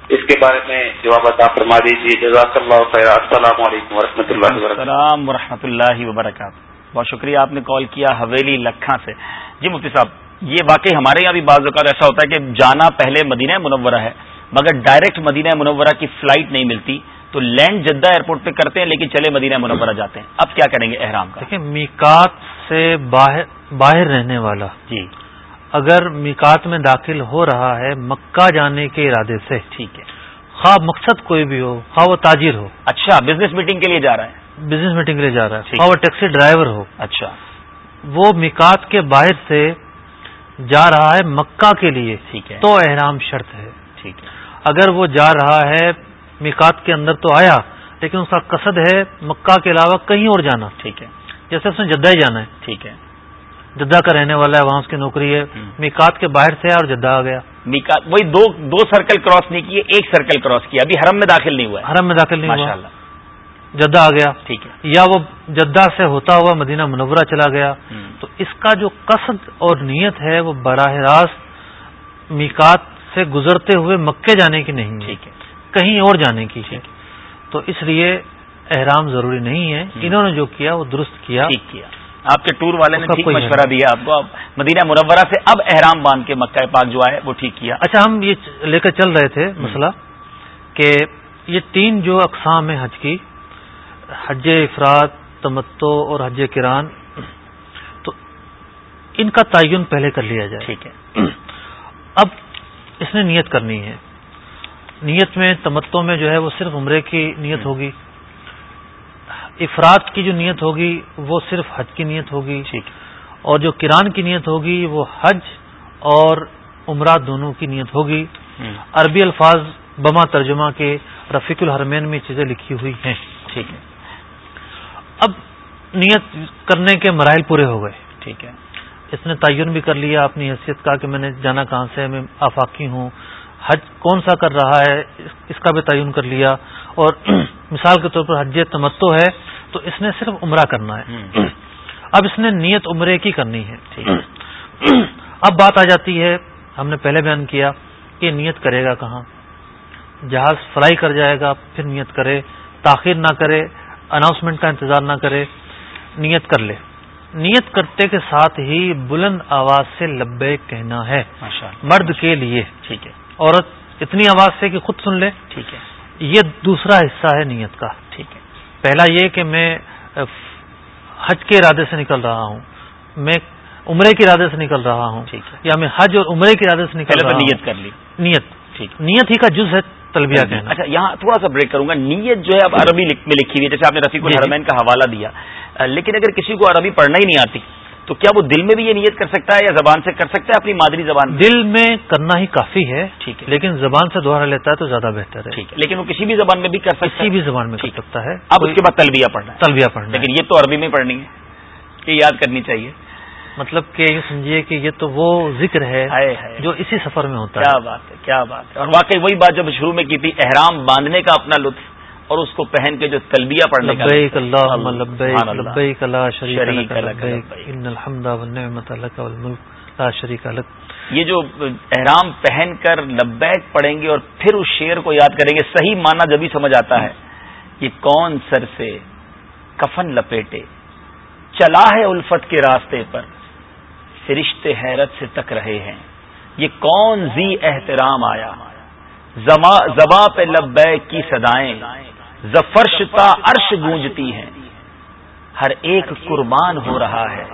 Speaker 4: اس کے بارے میں جواب عطا فرما دیجیے جزاک اللہ خیر۔ السلام علیکم و اللہ وبرکاتہ۔
Speaker 1: السلام و اللہ وبرکاتہ۔ بہت شکریہ، آپ نے کال کیا حویلی لکھا سے۔ جی مفتی صاحب یہ واقعی ہمارے یہاں بھی بعض اوقات ایسا ہوتا ہے کہ جانا پہلے مدینہ منورہ ہے مگر ڈائریکٹ مدینہ منورہ کی فلائٹ نہیں ملتی۔ تو لینڈ جدہ ایئرپورٹ پہ کرتے ہیں لیکن چلے مدینہ منورہ جاتے ہیں۔ اب کیا کریں گے احرام کا؟
Speaker 2: دیکھیں میکات سے باہر باہر رہنے والا۔
Speaker 1: جی۔
Speaker 2: اگر میکات میں داخل ہو رہا ہے مکہ جانے کے ارادے سے۔
Speaker 1: ٹھیک ہے۔
Speaker 2: خواہ مقصد کوئی بھی ہو خواہ وہ تاجر ہو۔
Speaker 1: اچھا بزنس میٹنگ کے لیے جا رہا ہے۔
Speaker 2: بزنس میٹنگ کے لیے جا رہا ہے۔ خواہ وہ ٹیکسی ڈرائیور ہو۔
Speaker 1: اچھا۔
Speaker 2: وہ میکات کے باہر سے جا رہا ہے مکہ کے لیے۔
Speaker 1: ٹھیک ہے۔
Speaker 2: تو احرام شرط ہے۔
Speaker 1: ٹھیک ہے۔
Speaker 2: اگر وہ جا رہا ہے میکات کے اندر تو آیا لیکن اس کا قصد ہے مکہ کے علاوہ کہیں اور جانا۔
Speaker 1: ٹھیک ہے۔
Speaker 2: جیسے اس نے جدہ ہی جانا ہے۔
Speaker 1: ٹھیک ہے۔
Speaker 2: جدہ کا رہنے والا ہے وہاں اس کی نوکری ہے۔ میکات کے باہر سے اور جدہ آ گیا۔
Speaker 1: میکات وہی دو دو سرکل کراس نہیں کیے ایک سرکل کراس کیا ابھی حرم میں داخل نہیں ہوا ہے۔
Speaker 2: حرم میں داخل نہیں
Speaker 1: ماشاء
Speaker 2: ہوا۔
Speaker 1: اللہ
Speaker 2: جدہ آ گیا
Speaker 1: ٹھیک ہے۔
Speaker 2: یا وہ جدہ سے ہوتا ہوا مدینہ منورہ چلا گیا۔ تو اس کا جو قصد اور نیت ہے وہ براہ راست میکات سے گزرتے ہوئے مکے جانے کی نہیں
Speaker 1: ٹھیک ہے۔
Speaker 2: کہیں اور جانے کی ہے۔ تو اس لیے احرام ضروری نہیں ہے۔ انہوں نے جو کیا وہ درست کیا۔
Speaker 1: ٹھیک کیا۔ آپ کے ٹور والے نے ٹھیک مشورہ دیا آپ کو۔ مدینہ مرورہ سے اب احرام باندھ کے مکہ پاک جو آئے وہ ٹھیک کیا۔
Speaker 2: اچھا ہم یہ لے کر چل رہے تھے مسئلہ کہ یہ تین جو اقسام ہیں حج کی حج افراد تمتو اور حج کران تو ان کا تعین پہلے کر لیا جائے۔
Speaker 1: ٹھیک ہے۔
Speaker 2: اب اس نے نیت کرنی ہے۔ نیت میں تمتو میں جو ہے وہ صرف عمرے کی نیت ہوگی۔ افراد کی جو نیت ہوگی وہ صرف حج کی نیت ہوگی۔
Speaker 1: ٹھیک
Speaker 2: اور جو کران کی نیت ہوگی وہ حج اور عمرہ دونوں کی نیت ہوگی۔ عربی الفاظ بما ترجمہ کے رفیق الحرمین میں چیزیں لکھی ہوئی ہیں۔
Speaker 1: ٹھیک ہے۔
Speaker 2: اب نیت کرنے کے مراحل پورے ہو گئے۔
Speaker 1: ٹھیک ہے۔
Speaker 2: اس نے تعین بھی کر لیا اپنی حیثیت کا کہ میں نے جانا کہاں سے میں آفاقی ہوں۔ حج کون سا کر رہا ہے؟ اس کا بھی تعین کر لیا۔ اور مثال کے طور پر حج تمتو ہے تو اس نے صرف عمرہ کرنا ہے۔ اب اس نے نیت عمرے کی کرنی ہے۔ اب بات آ جاتی ہے ہم نے پہلے بیان کیا کہ نیت کرے گا کہاں۔ جہاز فلائی کر جائے گا پھر نیت کرے تاخیر نہ کرے اناؤنسمنٹ کا انتظار نہ کرے نیت کر لے۔ نیت کرتے کے ساتھ ہی بلند آواز سے لبے کہنا ہے۔ مرد کے لیے۔
Speaker 1: ٹھیک ہے۔
Speaker 2: عورت اتنی آواز سے کہ خود سن لے۔
Speaker 1: ٹھیک ہے۔
Speaker 2: یہ دوسرا حصہ ہے نیت کا۔
Speaker 1: ٹھیک ہے۔
Speaker 2: پہلا یہ کہ میں حج کے ارادے سے نکل رہا ہوں۔ میں عمرے کے ارادے سے نکل رہا ہوں۔
Speaker 1: ٹھیک ہے۔
Speaker 2: یا میں حج اور عمرے کے ارادے سے نکل رہا ہوں۔
Speaker 1: نیت کر لی۔
Speaker 2: نیت۔
Speaker 1: ٹھیک۔
Speaker 2: نیت ہی کا جز ہے تلبیہ کہنا۔
Speaker 1: اچھا یہاں تھوڑا سا بریک کروں گا۔ نیت جو ہے اب عربی میں لکھی ہوئی ہے جیسے آپ نے رفیق
Speaker 2: جی، جی۔
Speaker 1: الحرمین کا حوالہ دیا۔ لیکن اگر کسی کو عربی پڑھنا ہی نہیں آتی تو کیا وہ دل میں بھی یہ نیت کر سکتا ہے یا زبان سے کر سکتا ہے؟ اپنی مادری زبان
Speaker 2: دل میں کرنا ہی کافی ہے
Speaker 1: ٹھیک ہے۔
Speaker 2: لیکن زبان سے دوہرا لیتا ہے تو زیادہ بہتر ہے۔
Speaker 1: ٹھیک ہے لیکن وہ کسی بھی زبان میں بھی کر سکتا
Speaker 2: کسی
Speaker 1: ہے
Speaker 2: بھی زبان میں کر سکتا ہے۔
Speaker 1: اب اس کے بعد تلبیہ پڑھنا ہے۔
Speaker 2: تلبیہ پڑھنا
Speaker 1: لیکن یہ تو عربی میں پڑھنی ہے یہ یاد کرنی چاہیے۔
Speaker 2: مطلب کہ یہ سمجھیے کہ یہ تو وہ ذکر ہے جو اسی سفر میں ہوتا
Speaker 1: کیا
Speaker 2: ہے
Speaker 1: بات ہے کیا بات ہے۔ اور واقعی وہی بات جب شروع میں کی تھی احرام باندھنے کا اپنا لطف اور اس کو پہن کے جو تلبیہ پڑھنے کا
Speaker 2: لبیک لبیک
Speaker 1: اللہ۔
Speaker 2: لبیک لا شریک
Speaker 1: شریک
Speaker 2: لک
Speaker 1: لک
Speaker 2: لبیک۔
Speaker 1: لبیک۔
Speaker 2: ان الحمد والنعمت لک والملک لا شریک لک۔
Speaker 1: یہ جو احرام پہن کر لبیک پڑھیں گے اور پھر اس شعر کو یاد کریں گے صحیح معنی جبھی سمجھ آتا ہے۔ یہ کون سر سے کفن لپیٹے چلا ہے الفت کے راستے پر۔ فرشتے حیرت سے تک رہے ہیں۔ یہ کون زی احترام آیا؟ زباں پہ لبیک کی صدائیں زفرش تا عرش گونجتی ہیں۔ ہر ایک قربان ہو رہا ہے۔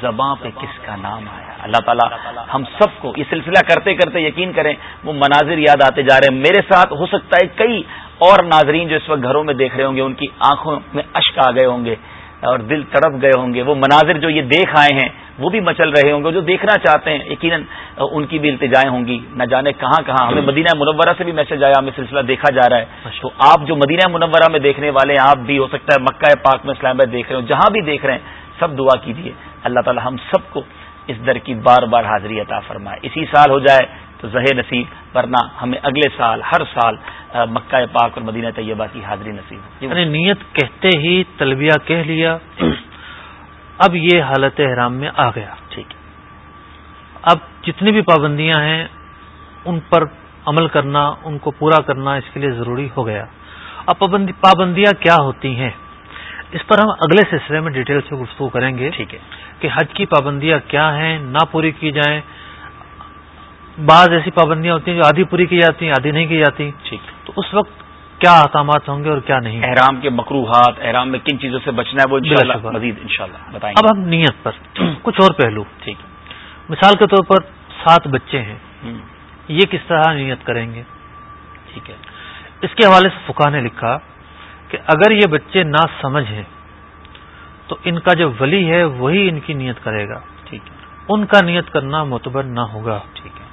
Speaker 1: زباں پہ کس کا نام آیا؟ اللہ تعالیٰ ہم سب کو یہ سلسلہ کرتے کرتے یقین کریں، وہ مناظر یاد آتے جا رہے ہیں۔ میرے ساتھ ہو سکتا ہے کئی اور ناظرین جو اس وقت گھروں میں دیکھ رہے ہوں گے، ان کی آنکھوں میں اشک آ گئے ہوں گے۔ اور دل تڑپ گئے ہوں گے۔ وہ مناظر جو یہ دیکھ آئے ہیں وہ بھی مچل رہے ہوں گے۔ جو دیکھنا چاہتے ہیں یقیناً ان کی بھی التجائیں ہوں گی۔ نہ جانے کہاں کہاں۔ ہمیں مدینہ منورہ سے بھی میسج آیا ہمیں سلسلہ دیکھا جا رہا ہے۔ تو آپ جو مدینہ منورہ میں دیکھنے والے ہیں آپ بھی ہو سکتا ہے مکہ پاک میں اسلام آباد دیکھ رہے ہوں۔ جہاں بھی دیکھ رہے ہیں سب دعا کیجیے اللہ تعالی ہم سب کو اس در کی بار بار حاضری عطا فرمائے۔ اسی سال ہو جائے تو ظہر نصیب ورنہ ہمیں اگلے سال ہر سال مکہ پاک اور مدینہ طیبہ کی حاضری نصیب۔ ہو
Speaker 2: یعنی نیت کہتے ہی تلبیہ کہہ لیا۔ اب یہ حالت احرام میں آ گیا۔
Speaker 1: ٹھیک۔
Speaker 2: اب جتنی بھی پابندیاں ہیں ان پر عمل کرنا ان کو پورا کرنا اس کے لیے ضروری ہو گیا۔ اب پابندیاں کیا ہوتی ہیں؟ اس پر ہم اگلے سلسلے میں ڈیٹیل سے گفتگو کریں گے
Speaker 1: ٹھیک ہے۔
Speaker 2: کہ حج کی پابندیاں کیا ہیں نہ پوری کی جائیں بعض ایسی پابندیاں ہوتی ہیں جو آدھی پوری کی جاتی ہیں آدھی نہیں کی جاتی۔
Speaker 1: ٹھیک
Speaker 2: تو اس وقت کیا احکامات ہوں گے اور کیا نہیں؟
Speaker 1: احرام کے مکروحات احرام میں کن چیزوں سے بچنا ہے وہ انشاءاللہ۔ مزید انشاءاللہ بتائیں
Speaker 2: اب ہم نیت پر کچھ اور پہلو۔
Speaker 1: ٹھیک۔
Speaker 2: مثال کے طور پر سات بچے ہیں۔ یہ کس طرح نیت کریں گے؟
Speaker 1: ٹھیک ہے۔
Speaker 2: اس کے حوالے سے فکا نے لکھا کہ اگر یہ بچے نہ سمجھ ہیں تو ان کا جو ولی ہے وہی ان کی نیت کرے گا۔
Speaker 1: ٹھیک۔ ہے
Speaker 2: ان کا نیت کرنا معتبر نہ ہوگا۔
Speaker 1: ٹھیک ہے۔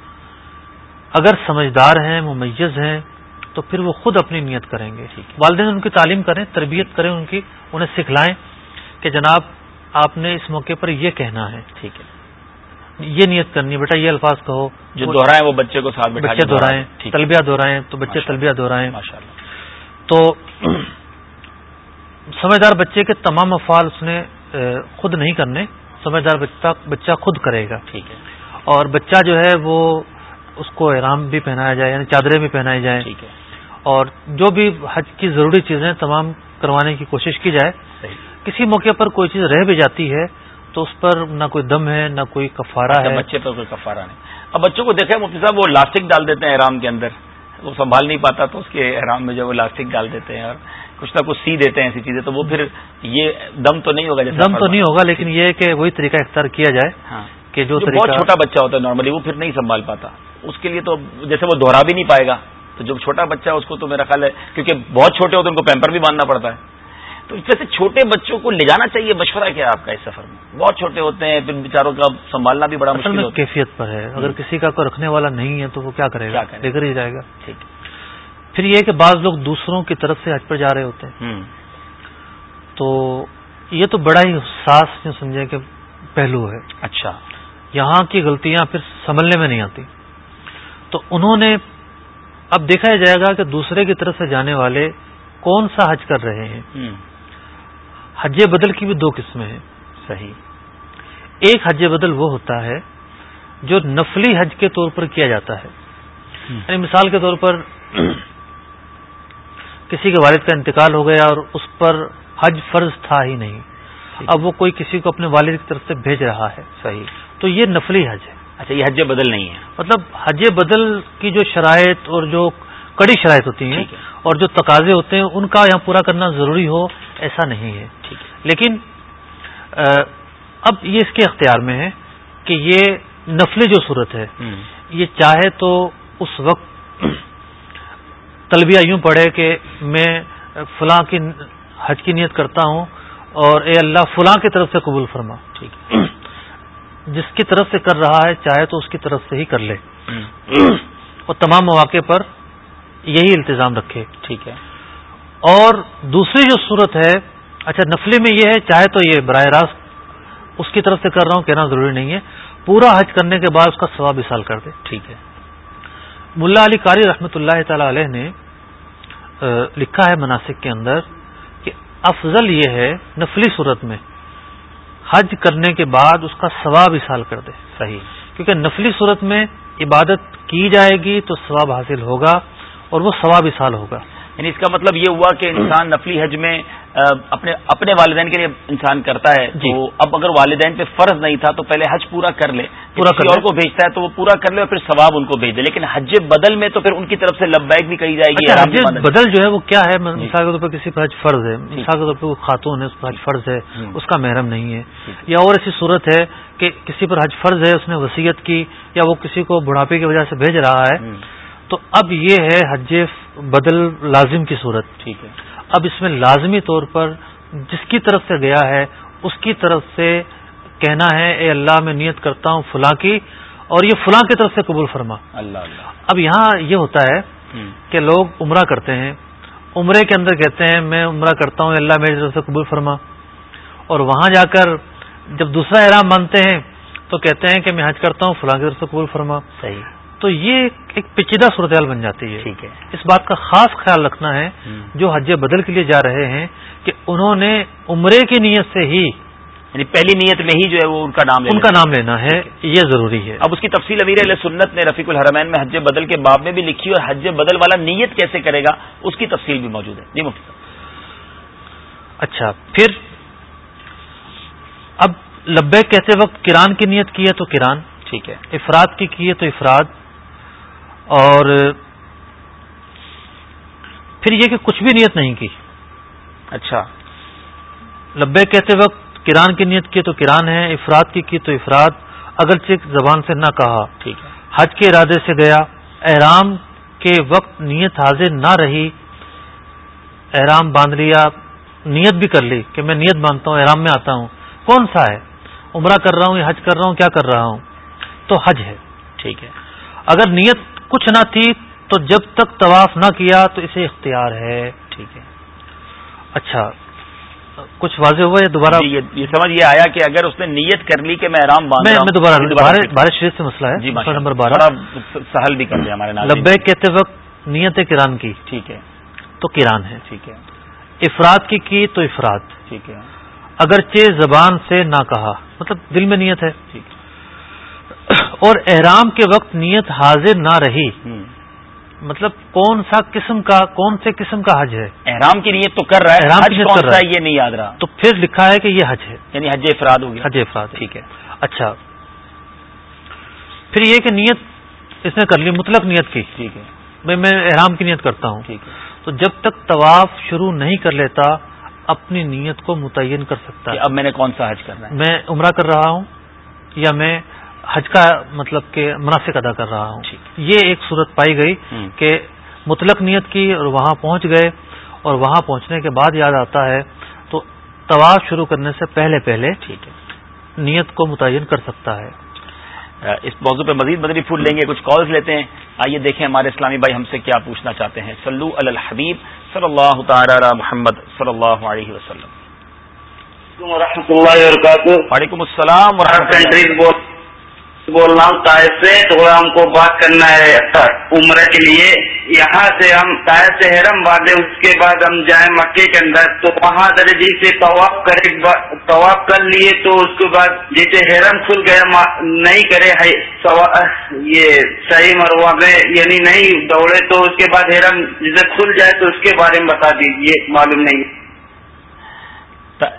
Speaker 2: اگر سمجھدار ہیں ممیز ہیں تو پھر وہ خود اپنی نیت کریں گے۔ والدین ان کی تعلیم کریں تربیت کریں ان کی انہیں سکھلائیں کہ جناب آپ نے اس موقع پر یہ کہنا ہے۔
Speaker 1: ٹھیک ہے۔
Speaker 2: یہ نیت کرنی ہے۔ بیٹا یہ الفاظ کہو۔
Speaker 1: جو دوہرائیں وہ بچے کو ساتھ
Speaker 2: بچے دہرائیں۔ تلبیہ دہرائیں تو بچے۔ تلبیہ دہرائیں۔ تو سمجھدار بچے کے تمام افعال اس نے خود نہیں کرنے۔ سمجھدار بچہ بچہ خود کرے گا۔
Speaker 1: ٹھیک ہے۔
Speaker 2: اور بچہ جو ہے وہ اس کو احرام بھی پہنایا جائے یعنی چادریں بھی پہنائی جائیں۔
Speaker 1: ٹھیک ہے۔
Speaker 2: اور جو بھی حج کی ضروری چیزیں تمام کروانے کی کوشش کی جائے۔ کسی موقع پر کوئی چیز رہ بھی جاتی ہے تو اس پر نہ کوئی دم ہے نہ کوئی کفارہ
Speaker 1: اچھا،
Speaker 2: ہے۔
Speaker 1: بچے پر کوئی کفارہ نہیں۔ اب بچوں کو دیکھا ہے مفتی صاحب وہ لاسٹک ڈال دیتے ہیں احرام کے اندر۔ وہ سنبھال نہیں پاتا تو اس کے احرام میں جو وہ لاسٹک ڈال دیتے ہیں اور کچھ نہ کچھ سی دیتے ہیں ایسی چیزیں تو وہ پھر یہ دم تو نہیں ہوگا جیسے
Speaker 2: دم تو نہیں ہوگا لیکن یہ کہ وہی طریقہ اختیار کیا جائے
Speaker 1: ہاں۔
Speaker 2: کہ جو
Speaker 1: بہت
Speaker 2: طریقہ
Speaker 1: چھوٹا بچہ ہوتا ہے نارملی وہ پھر نہیں سنبھال پاتا۔ اس کے لیے تو جیسے وہ دوہرا بھی نہیں پائے گا تو جو چھوٹا بچہ ہے اس کو تو میرا خیال ہے کیونکہ بہت چھوٹے ہوتے ہیں ان کو پیمپر بھی باندھنا پڑتا ہے۔ تو جیسے چھوٹے بچوں کو لے جانا چاہیے مشورہ کیا آپ کا اس سفر میں؟ بہت چھوٹے ہوتے ہیں پھر بیچاروں کا سنبھالنا بھی بڑا مشکل ہوتا ہے۔
Speaker 2: کیفیت پر ہے۔ اگر کسی کا کوئی رکھنے والا نہیں ہے تو وہ کیا کرے گا؟ لے کر ہی جائے گا۔
Speaker 1: ٹھیک
Speaker 2: پھر یہ کہ بعض لوگ دوسروں کی طرف سے حج پر جا رہے ہوتے ہیں۔ تو یہ تو بڑا ہی حساس جو سمجھے کہ پہلو ہے۔
Speaker 1: اچھا۔
Speaker 2: یہاں کی غلطیاں پھر سنبھلنے میں نہیں آتی۔ تو انہوں نے اب دیکھا جائے گا کہ دوسرے کی طرف سے جانے والے کون سا حج کر رہے ہیں۔ حج بدل کی بھی دو قسمیں ہیں۔
Speaker 1: صحیح۔
Speaker 2: ایک حج بدل وہ ہوتا ہے جو نفلی حج کے طور پر کیا جاتا ہے۔ یعنی مثال کے طور پر کسی کے والد کا انتقال ہو گیا اور اس پر حج فرض تھا ہی نہیں۔ اب وہ کوئی کسی کو اپنے والد کی طرف سے بھیج رہا ہے۔
Speaker 1: صحیح۔
Speaker 2: تو یہ نفلی حج ہے۔
Speaker 1: اچھا یہ حج بدل نہیں ہے۔
Speaker 2: مطلب حج بدل کی جو شرائط اور جو کڑی شرائط ہوتی ہیں اور جو تقاضے ہوتے ہیں ان کا یہاں پورا کرنا ضروری ہو ایسا نہیں ہے۔ لیکن اب یہ اس کے اختیار میں ہے کہ یہ نفلی جو صورت ہے یہ چاہے تو اس وقت تلبیہ یوں پڑھے کہ میں فلاں کی حج کی نیت کرتا ہوں اور اے اللہ فلاں کی طرف سے قبول فرما۔
Speaker 1: ٹھیک ہے۔
Speaker 2: جس کی طرف سے کر رہا ہے چاہے تو اس کی طرف سے ہی کر لے۔ اور تمام مواقع پر یہی التظام رکھے۔
Speaker 1: ٹھیک ہے۔
Speaker 2: اور دوسری جو صورت ہے اچھا نفلی میں یہ ہے چاہے تو یہ براہ راست اس کی طرف سے کر رہا ہوں کہنا ضروری نہیں ہے۔ پورا حج کرنے کے بعد اس کا ثواب مثال کر دے۔
Speaker 1: ٹھیک ہے۔
Speaker 2: ملا علی قاری رحمۃ اللہ تعالی علیہ نے لکھا ہے مناسب کے اندر کہ افضل یہ ہے نفلی صورت میں حج کرنے کے بعد اس کا ثواب اصال کر دے،
Speaker 1: صحیح۔
Speaker 2: کیونکہ نفلی صورت میں عبادت کی جائے گی تو ثواب حاصل ہوگا اور وہ ثواب اصال ہوگا۔
Speaker 1: یعنی اس کا مطلب یہ ہوا کہ انسان نفلی حج میں اپنے اپنے والدین کے لیے انسان کرتا ہے۔
Speaker 2: جی۔
Speaker 1: تو اب اگر والدین پہ فرض نہیں تھا تو پہلے حج پورا کر لے۔
Speaker 2: پورا لے۔
Speaker 1: اور کو بھیجتا ہے تو وہ پورا کر لے اور پھر ثواب ان کو بھیج دے۔ لیکن حج بدل میں تو پھر ان کی طرف سے لبیک بھی کہی جائے گی۔
Speaker 2: اچھا حج بدل جو ہے وہ کیا ہے؟ مثال کے طور پر کسی پر حج فرض ہے مثال کے طور پر وہ خاتون ہے اس پر حج فرض ہے۔ اس کا محرم نہیں ہے۔ یا اور ایسی صورت ہے کہ کسی پر حج فرض ہے اس نے وصیت کی یا وہ کسی کو بڑھاپے کی وجہ سے بھیج رہا ہے تو اب یہ ہے حج بدل لازم کی صورت۔
Speaker 1: ٹھیک ہے۔
Speaker 2: اب اس میں لازمی طور پر جس کی طرف سے گیا ہے اس کی طرف سے کہنا ہے اے اللہ میں نیت کرتا ہوں فلاں کی اور یہ فلاں کی طرف سے قبول فرما۔
Speaker 1: اللہ اللہ۔
Speaker 2: اب یہاں یہ ہوتا ہے کہ لوگ عمرہ کرتے ہیں عمرے کے اندر کہتے ہیں میں عمرہ کرتا ہوں اللہ میری طرف سے قبول فرما۔ اور وہاں جا کر جب دوسرا احرام مانتے ہیں تو کہتے ہیں کہ میں حج کرتا ہوں فلاں کی طرف سے قبول فرما۔
Speaker 1: صحیح۔
Speaker 2: تو یہ ایک پیچیدہ صورتحال بن جاتی ہے۔
Speaker 1: ٹھیک ہے۔
Speaker 2: اس بات کا خاص خیال رکھنا ہے۔ جو حج بدل کے لیے جا رہے ہیں کہ انہوں نے عمرے کی نیت سے ہی
Speaker 1: یعنی پہلی نیت میں ہی جو ہے وہ ان کا نام
Speaker 2: ان۔ کا نام لینا ہے یہ ضروری ہے۔
Speaker 1: اب اس کی تفصیل امیر علیہ سنت نے رفیق الحرمین میں حج بدل کے باب میں بھی لکھی اور حج بدل والا نیت کیسے کرے گا اس کی تفصیل بھی موجود ہے۔ جی مفتی صاحب۔
Speaker 2: اچھا پھر اب لبے کہتے وقت کران کی نیت کی ہے تو کران
Speaker 1: ٹھیک ہے۔
Speaker 2: افراد کی کی ہے تو افراد اور پھر یہ کہ کچھ بھی نیت نہیں کی۔
Speaker 1: اچھا۔
Speaker 2: لبے کہتے وقت کران کی نیت کی تو کران ہے افراد کی کی تو افراد۔ اگرچہ زبان سے نہ کہا۔
Speaker 1: ٹھیک ہے۔
Speaker 2: حج کے ارادے سے گیا۔ احرام کے وقت نیت حاضر نہ رہی۔ احرام باندھ لیا۔ نیت بھی کر لی کہ میں نیت باندھتا ہوں احرام میں آتا ہوں۔ کون سا ہے؟ عمرہ کر رہا ہوں یا حج کر رہا ہوں؟ کیا کر رہا ہوں؟ تو حج ہے۔
Speaker 1: ٹھیک ہے۔
Speaker 2: اگر نیت کچھ نہ تھی تو جب تک طواف نہ کیا تو اسے اختیار ہے۔
Speaker 1: ٹھیک ہے۔
Speaker 2: اچھا کچھ واضح ہوا یا دوبارہ؟
Speaker 1: جی، یہ سمجھ یہ آیا کہ اگر اس نے نیت کر لی کہ میں آرام باندھ
Speaker 2: میں دوبارہ بارہ شریف سے مسئلہ ہے
Speaker 1: جی
Speaker 2: مسئلہ نمبر۔ بارہ۔
Speaker 1: سہل بھی کر دیں ہمارے۔
Speaker 2: لبیک کہتے وقت نیت کران کی۔
Speaker 1: ٹھیک ہے۔
Speaker 2: تو کران ہے۔
Speaker 1: ٹھیک ہے۔
Speaker 2: افراد کی کی تو افراد۔
Speaker 1: ٹھیک ہے۔
Speaker 2: اگرچہ زبان سے نہ کہا مطلب دل میں نیت ہے۔
Speaker 1: ٹھیک
Speaker 2: اور احرام کے وقت نیت حاضر نہ رہی۔ مطلب کون سا قسم کا کون سے قسم کا حج ہے؟
Speaker 1: احرام کی نیت تو کر رہا ہے
Speaker 2: احرام
Speaker 1: حج کون
Speaker 2: کر رہا
Speaker 1: سا یہ نہیں یاد رہا۔
Speaker 2: تو پھر لکھا ہے کہ یہ حج ہے۔
Speaker 1: یعنی حج افراد ہو گیا۔
Speaker 2: حج افراد۔
Speaker 1: ٹھیک ہے۔
Speaker 2: اچھا۔ پھر یہ کہ نیت اس نے کر لی مطلق نیت کی۔
Speaker 1: ٹھیک ہے۔
Speaker 2: بھائی میں احرام کی نیت کرتا ہوں۔
Speaker 1: ٹھیک ہے۔
Speaker 2: تو جب تک طواف شروع نہیں کر لیتا اپنی نیت کو متعین کر سکتا ہے۔
Speaker 1: اب میں نے کون سا حج کرنا ہے؟
Speaker 2: میں عمرہ کر رہا ہوں یا میں حج کا مطلب کہ مناسب ادا کر رہا ہوں۔ یہ ایک صورت پائی گئی۔ کہ مطلق نیت کی اور وہاں پہنچ گئے اور وہاں پہنچنے کے بعد یاد آتا ہے تو طواف شروع کرنے سے پہلے پہلے
Speaker 1: ٹھیک ہے۔
Speaker 2: نیت کو متعین کر سکتا ہے۔
Speaker 1: اس موضوع پہ مزید مدنی پھول لیں گے کچھ کالز لیتے ہیں۔ آئیے دیکھیں ہمارے اسلامی بھائی ہم سے کیا پوچھنا چاہتے ہیں۔ سلو الحبیب صلی اللہ تعالی علی محمد صلی اللہ علیہ وسلم۔
Speaker 4: ورحمۃ اللہ وبرکاتہ۔
Speaker 1: وعلیکم السلام ورحمۃ اللہ۔
Speaker 4: بول رہا ہوں طائف سے تھوڑا ہم کو بات کرنا ہے عمرہ کے لیے۔ یہاں سے ہم طائف سے حرم باندھے اس کے بعد ہم جائیں مکے کے اندر۔ تو وہاں درجی سے طواف کرے طواف کر لیے تو اس کے بعد جیسے حرم کھل گیا نہیں کرے یہ صحیح مروا میں یعنی نہیں دوڑے تو اس کے بعد حرم جسے کھل جائے تو اس کے بارے میں بتا دیجیے معلوم نہیں۔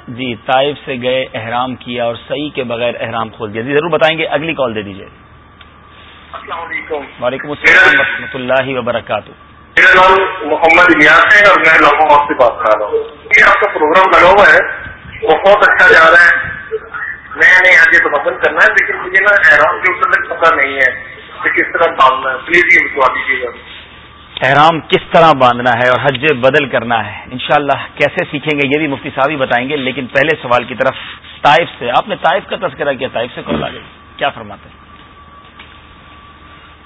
Speaker 1: جی طائف سے گئے احرام کیا اور صحیح کے بغیر احرام کھول دیا۔ جی ضرور بتائیں گے اگلی کال دے دیجیے
Speaker 3: السلام علیکم۔
Speaker 1: وعلیکم السلام ورحمۃ اللہ وبرکاتہ۔
Speaker 3: میرا نام محمد الیاس ہے اور میں لوگوں سے بات کر رہا ہوں۔ یہ آپ کا پروگرام لگا ہوا ہے۔ بہت اچھا جا رہا ہے۔ میں نے آگے تو پسند کرنا ہے لیکن مجھے نا احرام کے اوپر تک پتا نہیں ہے کہ کس طرح باندھنا ہے۔ پلیز یہ بتوا دیجیے گا۔
Speaker 1: احرام کس طرح باندھنا ہے اور حج بدل کرنا ہے انشاءاللہ کیسے سیکھیں گے یہ بھی مفتی صاحب ہی بتائیں گے لیکن پہلے سوال کی طرف طائف سے آپ نے طائف کا تذکرہ کیا طائف سے کون آ گئی کیا فرماتے ہیں؟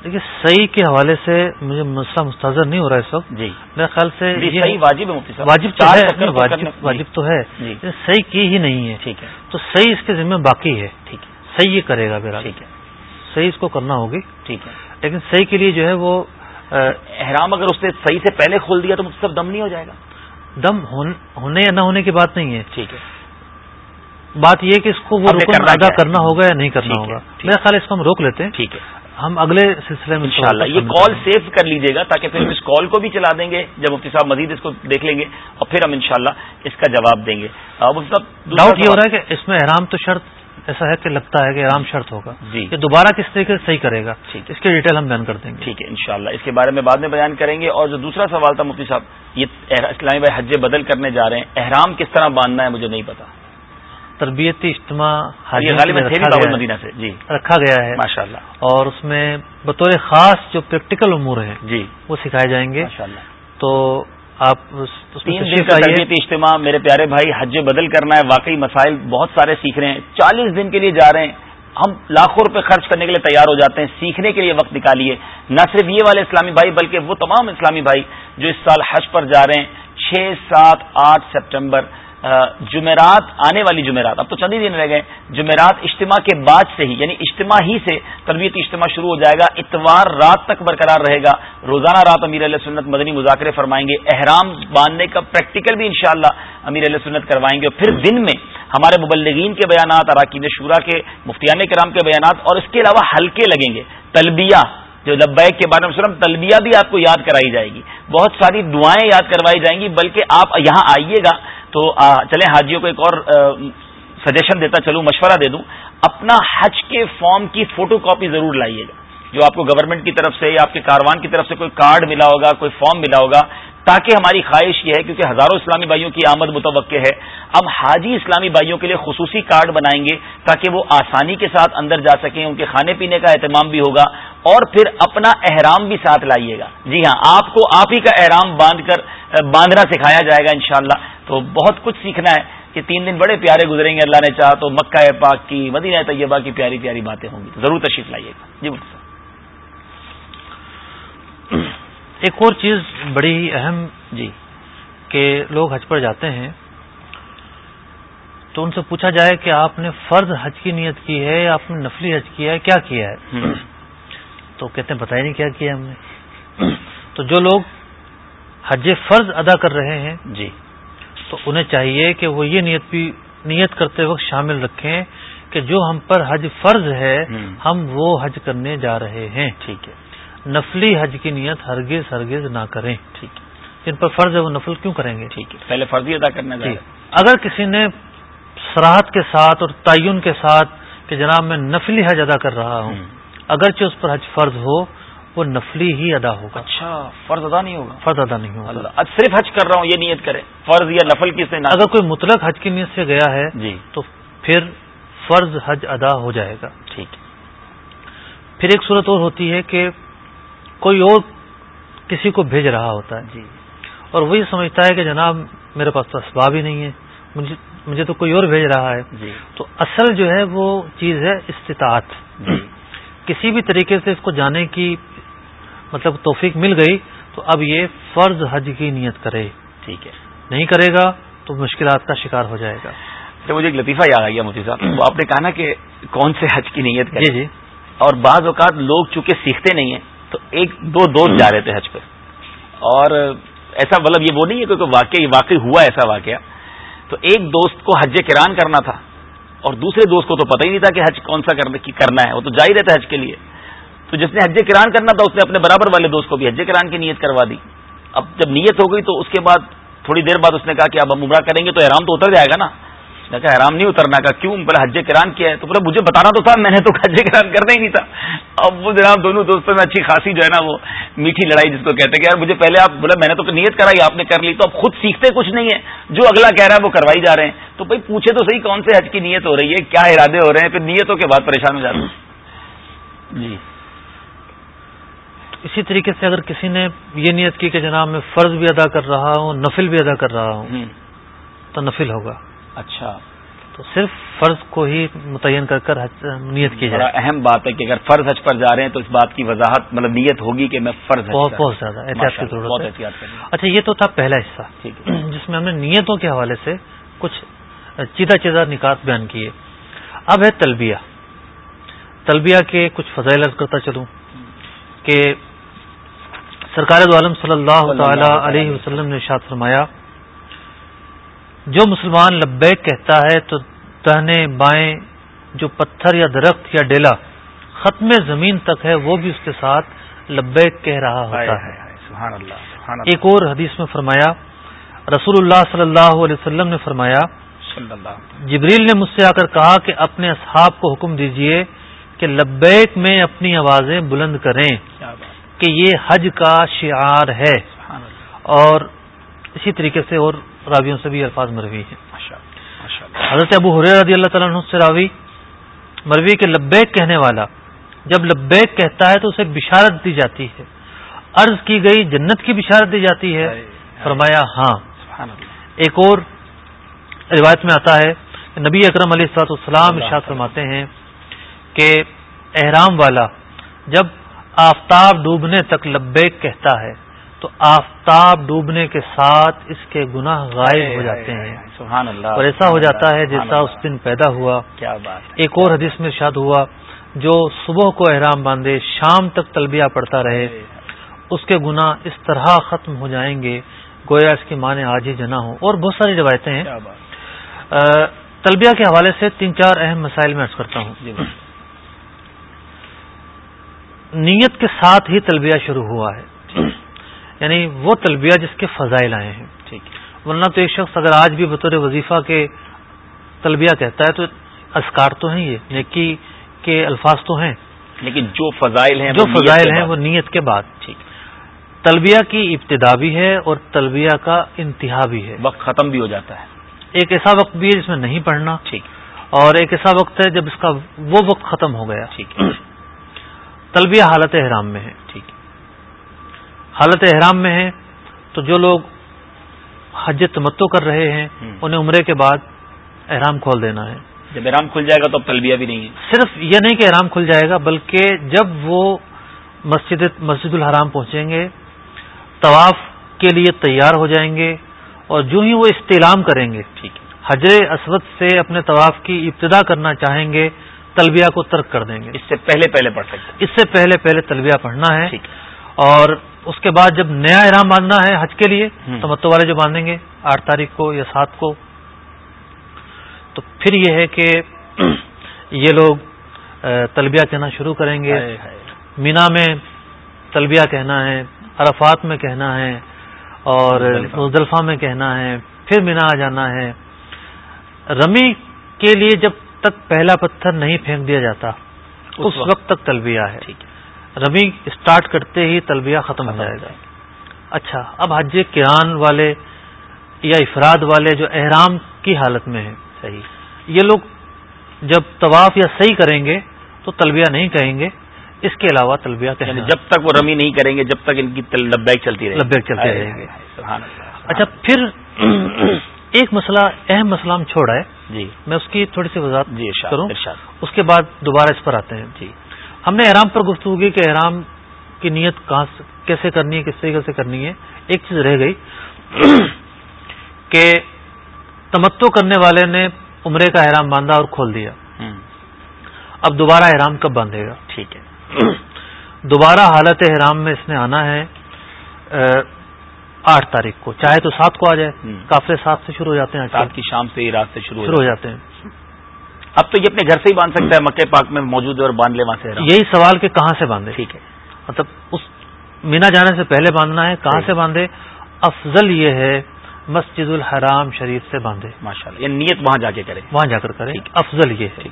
Speaker 2: دیکھیے صحیح کے حوالے سے مجھے مسئلہ مستحضر نہیں ہو رہا اس وقت
Speaker 1: جی۔
Speaker 2: میرے خیال سے
Speaker 1: صحیح واجب ہے مفتی صاحب۔
Speaker 2: واجب تو ہے واجب واجب تو ہے۔ صحیح کی ہی نہیں ہے۔
Speaker 1: ٹھیک ہے۔
Speaker 2: تو صحیح اس کے ذمہ باقی ہے۔
Speaker 1: ٹھیک ہے۔
Speaker 2: صحیح یہ کرے گا میرا
Speaker 1: ٹھیک ہے۔
Speaker 2: صحیح اس کو کرنا ہوگی۔
Speaker 1: ٹھیک ہے۔
Speaker 2: لیکن صحیح کے لیے جو ہے وہ
Speaker 1: احرام اگر اس نے صحیح سے پہلے کھول دیا تو صاحب دم نہیں ہو جائے گا؟
Speaker 2: دم ہون- ہونے یا نہ ہونے کی بات نہیں ہے۔
Speaker 1: ٹھیک ہے۔
Speaker 2: بات یہ کہ اس کو وہ رکن ادا؟ کرنا ہوگا یا نہیں کرنا ہوگا؟ میرا خیال اس کو ہم روک لیتے ہیں۔
Speaker 1: ٹھیک ہے۔
Speaker 2: ہم اگلے سلسلے میں
Speaker 1: انشاءاللہ یہ کال۔ سیو کر لیجیے گا تاکہ پھر ہم اس کال کو بھی چلا دیں گے۔ جب مفتی صاحب مزید اس کو دیکھ لیں گے اور پھر ہم انشاءاللہ اس کا جواب دیں گے۔
Speaker 2: ڈاؤٹ یہ ہو رہا ہے کہ اس میں احرام تو شرط ایسا ہے کہ لگتا ہے کہ احرام شرط ہوگا
Speaker 1: جی۔
Speaker 2: کہ دوبارہ کس طریقے سے صحیح کرے گا
Speaker 1: ٹھیک۔
Speaker 2: اس کی ڈیٹیل ہم بیان کر دیں گے۔
Speaker 1: ٹھیک ہے انشاءاللہ۔ اس کے بارے میں بعد میں بیان کریں گے۔ اور جو دوسرا سوال تھا مفتی صاحب یہ اسلامی بھائی حج بدل کرنے جا رہے ہیں احرام کس طرح باندھنا ہے مجھے نہیں پتا۔
Speaker 2: تربیتی اجتماع
Speaker 1: یہ مدینہ سے جی۔
Speaker 2: رکھا گیا ہے۔
Speaker 1: ماشاء اللہ
Speaker 2: اور اس میں بطور خاص جو پریکٹیکل امور ہیں
Speaker 1: جی۔
Speaker 2: وہ سکھائے جائیں گے۔ تو آپ
Speaker 1: تربیتی اجتماع میرے پیارے بھائی حج بدل کرنا ہے واقعی مسائل بہت سارے سیکھ رہے ہیں۔ چالیس دن کے لیے جا رہے ہیں۔ ہم لاکھوں روپے خرچ کرنے کے لیے تیار ہو جاتے ہیں۔ سیکھنے کے لیے وقت نکالیے۔ نہ صرف یہ والے اسلامی بھائی بلکہ وہ تمام اسلامی بھائی جو اس سال حج پر جا رہے ہیں۔ چھ سات آٹھ سپٹمبر جمعرات، آنے والی جمعرات۔ اب تو چند ہی دن رہ گئے۔ جمعرات اجتماع کے بعد سے ہی یعنی اجتماع ہی سے تربیتی اجتماع شروع ہو جائے گا۔ اتوار رات تک برقرار رہے گا۔ روزانہ رات امیر علیہ سنت مدنی مذاکرے فرمائیں گے۔ احرام باندھنے کا پریکٹیکل بھی انشاءاللہ امیر علیہ سنت کروائیں گے۔ اور پھر دن میں ہمارے مبلغین کے بیانات اراکین شورا کے، مفتیان کرام کے بیانات اور اس کے علاوہ ہلکے لگیں گے۔ تلبیہ، جو لبیک کے بارے میں سلم تلبیہ بھی آپ کو یاد کرائی جائے گی۔ بہت ساری دعائیں یاد کروائی جائیں گی، بلکہ آپ یہاں آئیے گا۔ تو چلیں حاجیوں کو ایک اور سجیشن دیتا چلوں، مشورہ دے دوں. اپنا حج کے فارم کی فوٹو کاپی ضرور لائیے گا. جو آپ کو گورنمنٹ کی طرف سے یا آپ کے کاروان کی طرف سے کوئی کارڈ ملا ہوگا، کوئی فارم ملا ہوگا، تاکہ ہماری خواہش یہ ہے کیونکہ ہزاروں اسلامی بھائیوں کی آمد متوقع ہے اب حاجی اسلامی بھائیوں کے لیے خصوصی کارڈ بنائیں گے تاکہ وہ آسانی کے ساتھ اندر جا سکیں، ان کے کھانے پینے کا اہتمام بھی ہوگا، اور پھر اپنا احرام بھی ساتھ لائیے گا۔ جی ہاں آپ کو آپ ہی کا احرام باندھ کر باندھنا سکھایا جائے گا انشاءاللہ۔ تو بہت کچھ سیکھنا ہے کہ تین دن بڑے پیارے گزریں گے اللہ نے چاہا تو مکہ پاک کی مدینہ طیبہ کی پیاری پیاری باتیں ہوں گی۔ ضرور تشریف لائیے گا۔ جی مفتی صاحب۔
Speaker 2: ایک اور چیز بڑی اہم
Speaker 1: جی۔
Speaker 2: کہ لوگ حج پر جاتے ہیں تو ان سے پوچھا جائے کہ آپ نے فرض حج کی نیت کی ہے یا آپ نے نفلی حج کیا ہے؟ کیا کیا ہے؟ تو کہتے ہیں بتایا نہیں کیا کیا ہم نے۔ تو جو لوگ حج فرض ادا کر رہے ہیں
Speaker 1: جی۔
Speaker 2: تو انہیں چاہیے کہ وہ یہ نیت بھی نیت کرتے وقت شامل رکھیں کہ جو ہم پر حج فرض ہے ہم وہ حج کرنے جا رہے ہیں۔
Speaker 1: ٹھیک ہے۔
Speaker 2: نفلی حج کی نیت ہرگز ہرگز نہ کریں۔
Speaker 1: ٹھیک ہے۔
Speaker 2: جن پر فرض ہے وہ نفل کیوں کریں گے؟
Speaker 1: ٹھیک ہے۔ پہلے فرضی ادا کرنا
Speaker 2: جی۔
Speaker 1: چاہیے۔
Speaker 2: اگر کسی نے سراحت کے ساتھ اور تعین کے ساتھ کہ جناب میں نفلی حج ادا کر رہا ہوں۔ اگرچہ اس پر حج فرض ہو وہ نفلی ہی ادا ہوگا۔
Speaker 1: اچھا فرض ادا نہیں ہوگا۔
Speaker 2: فرض ادا نہیں ہوگا۔
Speaker 1: اللہ اب صرف حج کر رہا ہوں یہ نیت کرے فرض یا نفل نے نہ
Speaker 2: اگر کوئی مطلق حج کی نیت سے گیا ہے
Speaker 1: جی۔
Speaker 2: تو پھر فرض حج ادا ہو جائے گا۔
Speaker 1: ٹھیک۔
Speaker 2: پھر ایک صورت اور ہوتی ہے کہ کوئی اور کسی کو بھیج رہا ہوتا ہے۔
Speaker 1: جی۔
Speaker 2: اور وہی سمجھتا ہے کہ جناب میرے پاس تو اسباب ہی نہیں ہے مجھے مجھے تو کوئی اور بھیج رہا ہے۔
Speaker 1: جی۔
Speaker 2: تو اصل جو ہے وہ چیز ہے استطاعت۔
Speaker 1: جی۔
Speaker 2: کسی بھی طریقے سے اس کو جانے کی مطلب توفیق مل گئی تو اب یہ فرض حج کی نیت کرے۔
Speaker 1: ٹھیک ہے۔
Speaker 2: نہیں کرے گا تو مشکلات کا شکار ہو جائے گا۔
Speaker 1: اچھا مجھے ایک لطیفہ یاد آ گیا مفتی صاحب۔ وہ آپ نے کہا نا کہ کون سے حج کی نیت کرے۔
Speaker 2: جی جی۔
Speaker 1: اور بعض اوقات لوگ چونکہ سیکھتے نہیں ہیں تو ایک دو دوست جا رہے تھے حج پہ اور ایسا مطلب یہ وہ نہیں ہے کہ واقعی واقعی ہوا ایسا واقعہ۔ تو ایک دوست کو حج کران کرنا تھا اور دوسرے دوست کو تو پتہ ہی نہیں تھا کہ حج کون سا کرنا ہے۔ وہ تو جا ہی رہتا حج کے لیے۔ تو جس نے حج کران کرنا تھا، اس نے اپنے برابر والے دوست کو بھی حج کران کی نیت کروا دی۔ اب جب نیت ہو گئی تو اس کے بعد تھوڑی دیر بعد اس نے کہا کہ اب ہم عمرہ کریں گے تو احرام تو اتر جائے گا نا۔ میں کہا حرام نہیں اترنا کا کیوں؟ بولے حج کران کیا ہے؟ تو بولے، مجھے بتانا تو تھا، میں نے تو حج کران کرنا ہی نہیں تھا۔ اب وہ جناب دونوں دوستوں میں اچھی خاصی جو ہے نا، وہ میٹھی لڑائی جس کو کہتے کہ یار، مجھے پہلے آپ بولے، میں نے تو نیت کرائی، آپ نے کر لی، تو اب خود سیکھتے کچھ نہیں ہے جو اگلا کہہ رہا ہے وہ کروائی جا رہے ہیں۔ تو بھائی، پوچھے تو صحیح کون سے حج کی نیت ہو رہی ہے، کیا ارادے ہو رہے ہیں، پھر نیتوں کے بعد پریشان ہو جاتے ہیں۔ جی۔
Speaker 2: اسی طریقے سے اگر کسی نے یہ نیت کی کہ جناب میں فرض بھی ادا کر رہا ہوں نفل بھی ادا کر رہا ہوں تو نفل ہوگا۔
Speaker 1: اچھا۔
Speaker 2: تو صرف فرض کو ہی متعین کر کر نیت کی جائے۔
Speaker 1: اہم بات ہے کہ اگر فرض حج پر جا رہے ہیں تو اس بات کی وضاحت مطلب نیت ہوگی کہ میں فرض
Speaker 2: بہت بہت زیادہ احتیاط کی ضرورت ہے۔ اچھا یہ تو تھا پہلا حصہ۔ جس میں ہم نے نیتوں کے حوالے سے کچھ چیدہ چیزہ نکات بیان کیے۔ اب ہے تلبیہ۔ تلبیہ کے کچھ فضائل کرتا چلوں کہ سرکار عالم صلی اللہ تعالی علیہ وسلم نے ارشاد فرمایا جو مسلمان لبیک کہتا ہے تو دہنے بائیں جو پتھر یا درخت یا ڈیلا ختم زمین تک ہے وہ بھی اس کے ساتھ لبیک کہہ رہا ہوتا ہے۔ سبحان اللہ ایک اور حدیث میں فرمایا رسول اللہ صلی اللہ علیہ وسلم نے فرمایا جبریل نے مجھ سے آ کر کہا کہ اپنے اصحاب کو حکم دیجیے کہ لبیک میں اپنی آوازیں بلند کریں۔ کہ یہ حج کا شعار ہے۔ اور اسی طریقے سے اور راویوں سے بھی الفاظ مروی ہیں۔ حضرت ابو حریر رضی اللہ تعالیٰ عنہ سے راوی مروی کے لبیک کہنے والا جب لبیک کہتا ہے تو اسے بشارت دی جاتی ہے۔ عرض کی گئی جنت کی بشارت دی جاتی ہے۔ فرمایا ہاں۔ ایک اور روایت میں آتا ہے کہ نبی اکرم علیہ السلاط السلام ارشاد فرماتے ہیں کہ احرام والا جب آفتاب ڈوبنے تک لبیک کہتا ہے تو آفتاب ڈوبنے کے ساتھ اس کے گناہ غائب ہو جاتے ہیں۔
Speaker 1: سبحان اللہ
Speaker 2: اور ایسا ہو جاتا ہے جیسا اس دن پیدا ہوا۔
Speaker 1: کیا بات
Speaker 2: ایک اور حدیث میں شاد ہوا جو صبح کو احرام باندھے شام تک تلبیہ پڑتا رہے اس کے گناہ اس طرح ختم ہو جائیں گے گویا اس کی ماں نے آج ہی جنا ہو اور بہت ساری روایتیں ہیں۔ تلبیہ کے حوالے سے تین چار اہم مسائل میں ارض کرتا ہوں۔ جی نیت کے ساتھ ہی تلبیہ شروع ہوا ہے۔ یعنی وہ تلبیہ جس کے فضائل آئے ہیں۔ ٹھیک ورنہ تو ایک شخص اگر آج بھی بطور وظیفہ کے تلبیہ کہتا ہے تو اسکار تو ہیں یہ نیکی کے الفاظ تو ہیں۔
Speaker 1: لیکن جو فضائل ہیں
Speaker 2: جو فضائل ہیں وہ نیت کے بعد۔ ٹھیک۔ تلبیہ کی ابتدا بھی ہے اور تلبیہ کا انتہا بھی ہے۔
Speaker 1: وقت ختم بھی ہو جاتا ہے۔
Speaker 2: ایک ایسا وقت بھی ہے جس میں نہیں پڑھنا۔ ٹھیک۔ اور ایک ایسا وقت ہے جب اس کا وہ وقت ختم ہو گیا۔ ٹھیک۔ تلبیہ حالت احرام میں ہے ٹھیک۔ حالت احرام میں ہے تو جو لوگ حج تمتو کر رہے ہیں انہیں عمرے کے بعد احرام کھول دینا ہے۔
Speaker 1: جب احرام کھل جائے گا تو اب تلبیہ بھی نہیں ہے۔
Speaker 2: صرف یہ نہیں کہ احرام کھل جائے گا بلکہ جب وہ مسجد مسجد الحرام پہنچیں گے طواف کے لیے تیار ہو جائیں گے اور جو ہی وہ استعلام کریں گے ٹھیک۔ حجر اسود سے اپنے طواف کی ابتدا کرنا چاہیں گے تلبیہ کو ترک کر دیں گے۔
Speaker 1: اس سے پہلے پہلے پڑھ سکتے
Speaker 2: اس سے پہلے پہلے تلبیہ پڑھنا ہے۔ اور اس کے بعد جب نیا احرام باندھنا ہے حج کے لیے تو متو والے جو باندھیں گے آٹھ تاریخ کو یا سات کو تو پھر یہ ہے کہ یہ لوگ تلبیہ کہنا شروع کریں گے۔ مینا میں تلبیہ کہنا ہے عرفات میں کہنا ہے اور مزدلفہ میں کہنا ہے پھر مینا آ جانا ہے۔ رمی کے لیے جب تک پہلا پتھر نہیں پھینک دیا جاتا اس وقت تک تلبیہ ہے۔ رمی اسٹارٹ کرتے ہی تلبیہ ختم ہو جائے گا۔ اچھا اب حج کران والے یا افراد والے جو احرام کی حالت میں ہیں صحیح۔ یہ لوگ جب طواف یا صحیح کریں گے تو تلبیہ نہیں کہیں گے اس کے علاوہ تلبیہ کہیں
Speaker 1: یعنی جب تک وہ رمی نہیں کریں گے جب تک ان کی لبیک چلتی رہے۔
Speaker 2: لبیک چلتے رہیں گے۔ اچھا پھر ایک مسئلہ اہم مسئلہ ہم چھوڑا ہے۔ جی۔ میں اس کی تھوڑی سی وضاحت جی کروں۔ اس کے بعد دوبارہ اس پر آتے ہیں۔ جی۔ ہم نے احرام پر گفتگو کی کہ احرام کی نیت کہاں کیسے کرنی ہے کس طریقے سے کرنی ہے۔ ایک چیز رہ گئی کہ تمتو کرنے والے نے عمرے کا احرام باندھا اور کھول دیا۔ اب دوبارہ احرام کب باندھے گا؟
Speaker 1: ٹھیک ہے۔
Speaker 2: دوبارہ حالت احرام میں اس نے آنا ہے۔ آٹھ تاریخ کو۔ چاہے تو سات کو آ جائے۔ کافلے سات سے شروع ہو جاتے ہیں۔
Speaker 1: سات کی شام سے ہی رات سے شروع
Speaker 2: ہو جاتے ہیں۔
Speaker 1: اب تو یہ اپنے گھر سے ہی باندھ سکتا ہے۔ مکے پاک میں موجود ہے اور باندھ لے وہاں سے
Speaker 2: یہی سوال کہ کہاں سے باندھے؟
Speaker 1: ٹھیک ہے۔
Speaker 2: مطلب اس مینا جانے سے پہلے باندھنا ہے کہاں۔ سے باندھے؟ افضل یہ ہے مسجد الحرام شریف سے باندھے۔
Speaker 1: ماشاء اللہ یہ نیت وہاں جا کے کرے۔
Speaker 2: وہاں جا کر
Speaker 1: ٹھیک۔
Speaker 2: افضل یہ ہے۔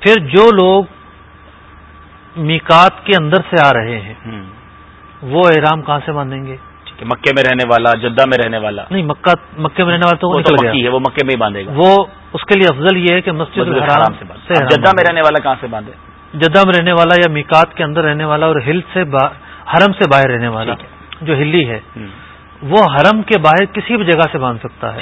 Speaker 2: پھر جو لوگ میکات کے اندر سے آ رہے ہیں۔ وہ احرام کہاں سے باندھیں گے؟
Speaker 1: ہے مکے میں رہنے والا جدہ میں رہنے والا۔
Speaker 2: نہیں مکہ مکے میں رہنے والا تو وہ نکل گیا۔
Speaker 1: ہے وہ مکے میں ہی باندھے گا۔
Speaker 2: وہ اس کے لیے افضل یہ ہے کہ مسجد الحرام
Speaker 1: سے جدہ میں۔ رہنے والا کہاں سے باندھے؟
Speaker 2: جدہ میں رہنے والا یا میکات کے اندر رہنے والا اور ہل سے. حرم سے باہر رہنے والا جو ہلی ہے۔ وہ حرم کے باہر کسی بھی جگہ سے باندھ سکتا ہے۔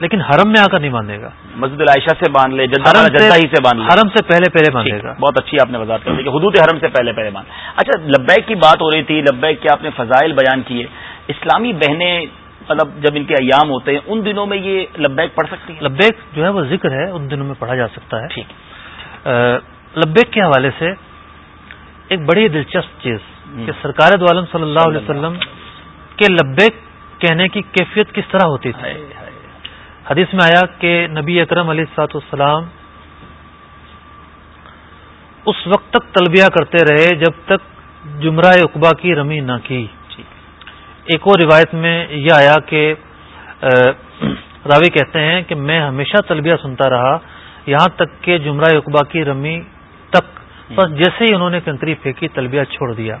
Speaker 2: لیکن حرم میں آ کر نہیں باندھے گا۔
Speaker 1: مسجد العائشہ سے باندھ لے جدہ
Speaker 2: حرم
Speaker 1: ہی سے باندھ لے۔
Speaker 2: حرم سے پہلے پہلے باندھے گا۔
Speaker 1: بہت اچھی آپ نے وضاحت کر دی کہ حدود حرم سے پہلے پہلے باندھ۔ اچھا لبیک کی بات ہو رہی تھی لبیک کے آپ نے فضائل بیان کیے؟ اسلامی بہنیں مطلب جب ان کے ایام ہوتے ہیں ان دنوں میں یہ لبیک پڑھ سکتی ہیں؟
Speaker 2: لبیک جو ہے وہ ذکر ہے ان دنوں میں پڑھا جا سکتا ہے۔
Speaker 1: ٹھیک۔
Speaker 2: لبیک کے حوالے سے ایک بڑی دلچسپ چیز کہ سرکار دو عالم صلی اللہ علیہ وسلم کے لبیک کہنے کی کیفیت کس طرح ہوتی تھی۔ حدیث میں آیا کہ نبی اکرم علیہ سات والسلام اس وقت تک تلبیہ کرتے رہے جب تک جمرہ اقبا کی رمی نہ کی۔ ایک اور روایت میں یہ آیا کہ راوی کہتے ہیں کہ میں ہمیشہ تلبیہ سنتا رہا یہاں تک کہ جمرہ اقبا کی رمی تک بس جیسے ہی انہوں نے کنکری پھینکی تلبیہ چھوڑ دیا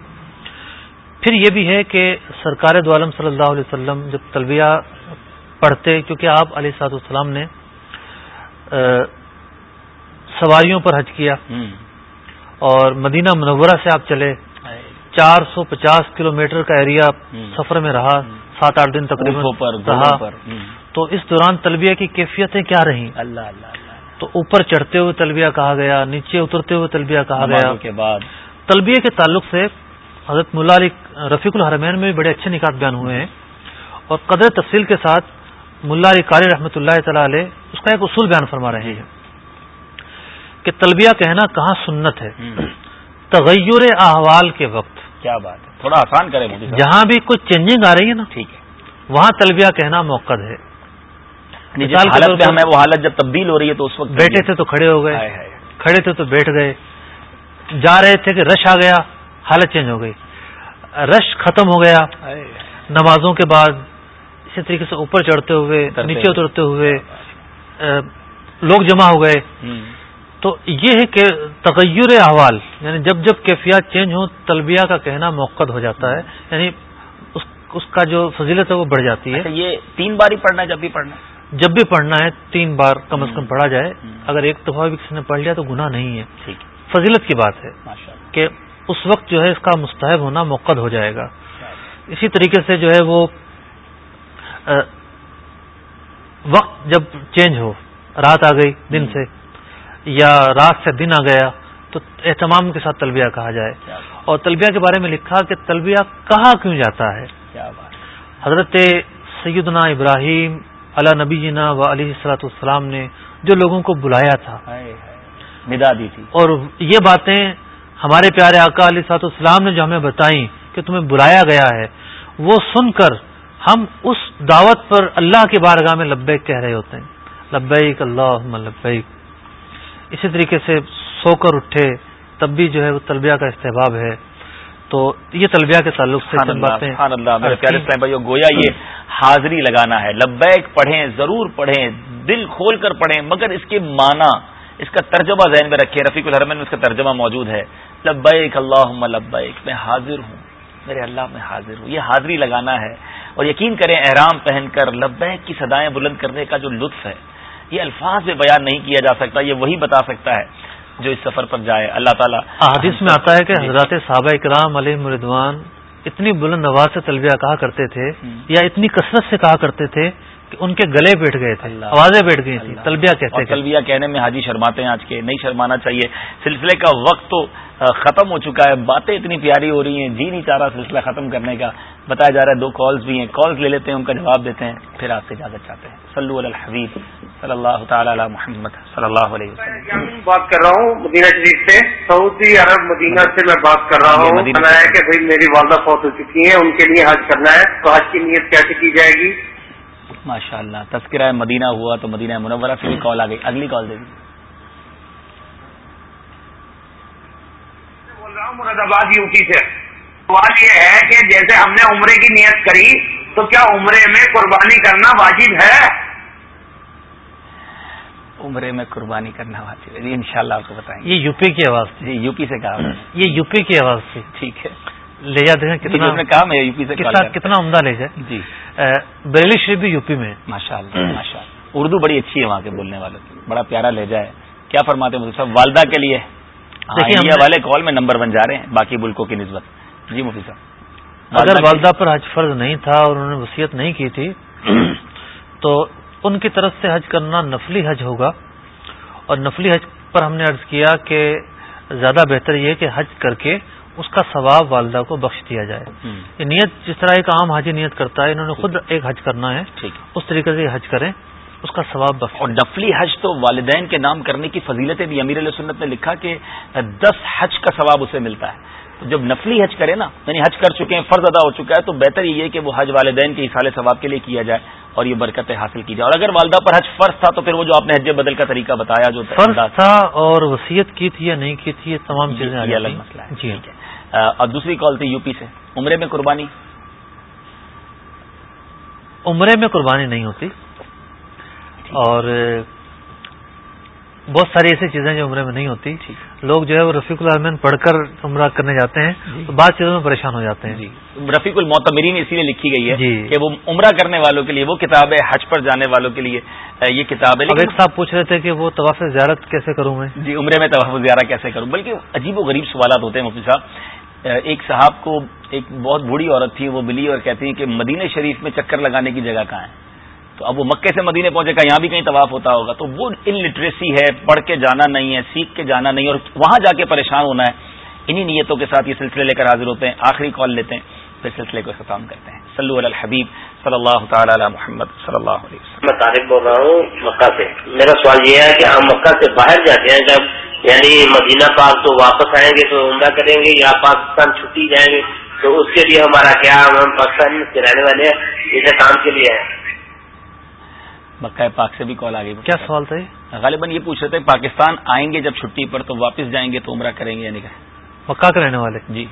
Speaker 2: پھر یہ بھی ہے کہ سرکار دو عالم صلی اللہ علیہ وسلم جب تلبیہ پڑھتے کیونکہ آپ علیہ سعد السلام نے سواریوں پر حج کیا۔ اور مدینہ منورہ سے آپ چلے۔ چار سو پچاس کلو میٹر کا ایریا۔ سفر میں رہا سات آٹھ دن تقریباً رہا۔ تو اس دوران تلبیہ کی کیفیتیں کیا رہیں؟
Speaker 1: اللہ اللہ
Speaker 2: تو اوپر چڑھتے ہوئے تلبیہ کہا گیا نیچے اترتے ہوئے تلبیہ کہا گیا۔
Speaker 1: کے بعد۔
Speaker 2: تلبیہ کے تعلق سے حضرت ملا علی رفیق الحرمین میں بھی بڑے اچھے نکات بیان ہوئے ہیں۔ اور قدر تفصیل کے ساتھ ملا علی قاری رحمۃ اللہ تعالی علیہ اس کا ایک اصول بیان فرما رہے ہیں کہ تلبیہ کہنا کہاں سنت ہے۔ تغیر احوال کے وقت۔
Speaker 1: کیا بات ہے؟ تھوڑا آسان کرے مودی صاحب۔
Speaker 2: جہاں بھی کوئی چینجنگ آ رہی ہے نا
Speaker 1: ٹھیک ہے۔
Speaker 2: وہاں تلبیہ کہنا موقع ہے۔
Speaker 1: حالت میں ہمیں وہ حالت جب تبدیل ہو رہی ہے تو اس وقت
Speaker 2: بیٹھے تھے تو کھڑے ہو گئے۔ کھڑے تھے تو بیٹھ گئے۔ جا رہے تھے کہ رش آ گیا حالت چینج ہو گئی۔ رش ختم ہو گیا۔ نمازوں کے بعد اسی طریقے سے اوپر چڑھتے ہوئے نیچے۔ اترتے ہوئے لوگ جمع ہو گئے۔ تو یہ ہے کہ تغیر احوال یعنی جب جب کیفیات چینج ہوں تلبیہ کا کہنا موقع ہو جاتا ہے یعنی اس اس کا جو فضیلت ہے وہ بڑھ جاتی ہے۔
Speaker 1: اچھا یہ تین بار ہی پڑھنا ہے جب بھی پڑھنا ہے؟
Speaker 2: جب بھی پڑھنا ہے تین بار کم از کم پڑھا جائے۔ اگر ایک دفعہ بھی کسی نے پڑھ لیا تو گناہ نہیں ہے۔ فضیلت کی بات ہے کہ اس وقت جو ہے اس کا مستحب ہونا موقع ہو جائے گا۔ اسی طریقے سے جو ہے وہ وقت جب چینج ہو رات آ گئی دن سے یا رات سے دن آ گیا تو اہتمام کے ساتھ تلبیہ کہا جائے۔ اور تلبیہ کے بارے میں لکھا کہ تلبیہ کہا کیوں جاتا ہے؟ حضرت سیدنا ابراہیم علا نبی جنا و علیہ السلاۃ السلام نے جو لوگوں کو بلایا تھا۔
Speaker 1: ندا دی تھی۔
Speaker 2: اور یہ باتیں ہمارے پیارے آقا علیہ سات السلام نے جو ہمیں بتائیں کہ تمہیں بلایا گیا ہے وہ سن کر ہم اس دعوت پر اللہ کی بارگاہ میں لبیک کہہ رہے ہوتے ہیں۔ لبیک اللہ لبیک۔ اسی طریقے سے سو کر اٹھے تب بھی جو ہے وہ تلبیہ کا استحباب ہے۔ تو یہ تلبیہ کے تعلق سے
Speaker 1: سبحان اللہ میرے پیارے۔ اسلام بھائیو گویا یہ حاضری لگانا ہے۔ لبیک پڑھیں ضرور پڑھیں دل کھول کر پڑھیں مگر اس کے معنی اس کا ترجمہ ذہن میں رکھیں رفیق الحرمین میں اس کا ترجمہ موجود ہے۔ لبیک اللہ لبیک میں حاضر ہوں میرے اللہ میں حاضر ہوں۔ یہ حاضری لگانا ہے۔ اور یقین کریں احرام پہن کر لبیک کی صدایں بلند کرنے کا جو لطف ہے یہ الفاظ میں بیان نہیں کیا جا سکتا یہ وہی بتا سکتا ہے جو اس سفر پر جائے اللہ تعالیٰ
Speaker 2: حدیث میں آتا ہے کہ
Speaker 1: جی۔
Speaker 2: حضرات صحابہ کرام علیہ مردوان اتنی بلند آواز سے تلبیہ کہا کرتے تھے۔ یا اتنی کثرت سے کہا کرتے تھے ان کے گلے بیٹھ گئے تھے آوازیں بیٹھ گئی تھی
Speaker 1: اللہ۔
Speaker 2: تلبیہ کہتے
Speaker 1: تلبیہ کہنے میں حاجی شرماتے ہیں آج کے نہیں شرمانا چاہیے۔ سلسلے کا وقت تو ختم ہو چکا ہے۔ باتیں اتنی پیاری ہو رہی ہیں جی نہیں چاہ رہا سلسلہ ختم کرنے کا۔ بتایا جا رہا ہے دو کالز بھی ہیں۔ کالز لے لیتے ہیں ان کا جواب دیتے ہیں۔ پھر آپ سے اجازت چاہتے ہیں۔ صلو علی الحبیب صلی اللہ تعالی علی محمد صلی اللہ علیہ وسلم۔
Speaker 5: بات کر رہا ہوں مدینہ شریف سے۔ سعودی عرب مدینہ سے میں بات کر رہا ہوں۔ کہ بھائی میری والدہ فوت ہو چکی ہیں ان کے لیے حج کرنا ہے۔ تو حج کی نیت کیسے کی جائے گی؟
Speaker 1: ماشاء اللہ تذکرہ مدینہ ہوا تو مدینہ منورہ سے بھی کال آ گئی۔ اگلی کال دے دی
Speaker 5: بول رہا ہوں مراد آباد یو پی سے سوال یہ ہے کہ جیسے ہم نے عمرے کی نیت کری تو کیا عمرے میں قربانی کرنا واجب ہے؟
Speaker 1: عمرے میں قربانی کرنا واجب ہے۔ جی انشاءاللہ آپ کو بتائیں۔
Speaker 2: یہ یو پی کی آواز تھی۔
Speaker 1: یو پی سے کہا۔
Speaker 2: یہ یو پی کی آواز تھی۔
Speaker 1: ٹھیک ہے۔
Speaker 2: لے جاتے ہیں
Speaker 1: جی،
Speaker 2: کتنا
Speaker 1: جس نے کہا میں یو پی سے call
Speaker 2: کتنا عمدہ لے جائے؟
Speaker 1: جی۔
Speaker 2: بریلی شریف بھی یو پی میں ہے۔
Speaker 1: ماشاء اللہ ماشاء اللہ۔ اردو بڑی اچھی ہے وہاں کے بولنے والوں کی۔ بڑا پیارا لہجہ ہے۔ کیا فرماتے ہیں مفتی صاحب؟ والدہ کے لیے۔ ہاں
Speaker 2: دیکھیے،
Speaker 1: انڈیا والے کال میں نمبر بن جا رہے ہیں باقی ملکوں کی نسبت۔ جی مفتی صاحب۔
Speaker 2: اگر والدہ پر حج فرض نہیں تھا اور انہوں نے وصیت نہیں کی تھی تو ان کی طرف سے حج کرنا نفلی حج ہوگا۔ اور نفلی حج پر ہم نے عرض کیا کہ زیادہ بہتر یہ ہے کہ حج کر کے اس کا ثواب والدہ کو بخش دیا جائے۔ یہ نیت جس طرح ایک عام حاجی نیت کرتا ہے انہوں نے خود ایک حج کرنا ہے۔ اس طریقے سے حج کریں اس کا ثواب بخش
Speaker 1: اور نفلی حج تو والدین کے نام کرنے کی فضیلت بھی امیر علیہ سنت نے لکھا کہ دس حج کا ثواب اسے ملتا ہے۔ تو جب نفلی حج کرے نا یعنی حج کر چکے ہیں فرض ادا ہو چکا ہے تو بہتر یہ ہے کہ وہ حج والدین کے حصال ثواب کے لیے کیا جائے اور یہ برکتیں حاصل کی جائے۔ اور اگر والدہ پر حج فرض تھا تو پھر وہ جو آپ نے حج بدل کا طریقہ بتایا جو
Speaker 2: فرض تھا اور وصیت کی تھی یا نہیں کی تھی یہ تمام
Speaker 1: یہ-
Speaker 2: چیزیں
Speaker 1: الگ۔ مسئلہ ہے۔
Speaker 2: جی
Speaker 1: ٹھیک ہے۔ اور دوسری کال تھی یو پی سے۔ عمرے میں قربانی۔
Speaker 2: عمرے میں قربانی نہیں ہوتی۔ اور بہت ساری ایسی چیزیں جو عمرے میں نہیں ہوتی۔ لوگ جو ہے وہ رفیق العالمین پڑھ کر عمرہ کرنے جاتے ہیں تو بعض چیزوں میں پریشان ہو جاتے ہیں۔
Speaker 1: جی۔ رفیق المعتمرین اسی لیے لکھی گئی ہے
Speaker 2: جی۔
Speaker 1: کہ وہ عمرہ کرنے والوں کے لیے وہ کتاب ہے حج پر جانے والوں کے لیے یہ کتاب ہے۔
Speaker 2: ایک صاحب پوچھ رہے تھے کہ وہ طواف زیارت کیسے کروں میں؟
Speaker 1: جی عمرے میں توافظ زیارہ کیسے کروں؟ بلکہ عجیب و غریب سوالات ہوتے ہیں مفتی صاحب۔ ایک صاحب کو ایک بہت بوڑھی عورت تھی، وہ ملی اور کہتی ہیں کہ مدینہ شریف میں چکر لگانے کی جگہ کہاں ہے؟ تو اب وہ مکے سے مدینے پہنچے گا یہاں بھی کہیں طواف ہوتا ہوگا۔ تو وہ ان لٹریسی ہے، پڑھ کے جانا نہیں ہے، سیکھ کے جانا نہیں، اور وہاں جا کے پریشان ہونا ہے۔ انہی نیتوں کے ساتھ یہ سلسلے لے کر حاضر ہوتے ہیں، آخری کال لیتے ہیں، پھر سلسلے کو ختم کرتے ہیں۔ صلو علی الحبیب صلی اللہ تعالی علی محمد صلی اللہ علیہ وسلم۔
Speaker 6: میں طارق بول رہا ہوں مکہ سے۔ میرا سوال یہ ہے کہ ہم مکہ سے باہر جاتے ہیں جب یعنی مدینہ پاک تو واپس آئیں گے تو عمرہ کریں گے یا پاکستان چھٹی جائیں گے تو اس کے لیے ہمارا کیا ہم پاکستان سے رہنے والے ہیں اسے کام کے لیے ہیں۔
Speaker 1: مکہ پاک سے بھی کال آ گئی۔
Speaker 2: کیا سوال تھا
Speaker 1: غالباً یہ پوچھ رہے تھے پاکستان آئیں گے جب چھٹی پر تو واپس جائیں گے تو عمرہ کریں گے یا نہیں کریں
Speaker 2: مکہ کے رہنے والے؟
Speaker 1: جی۔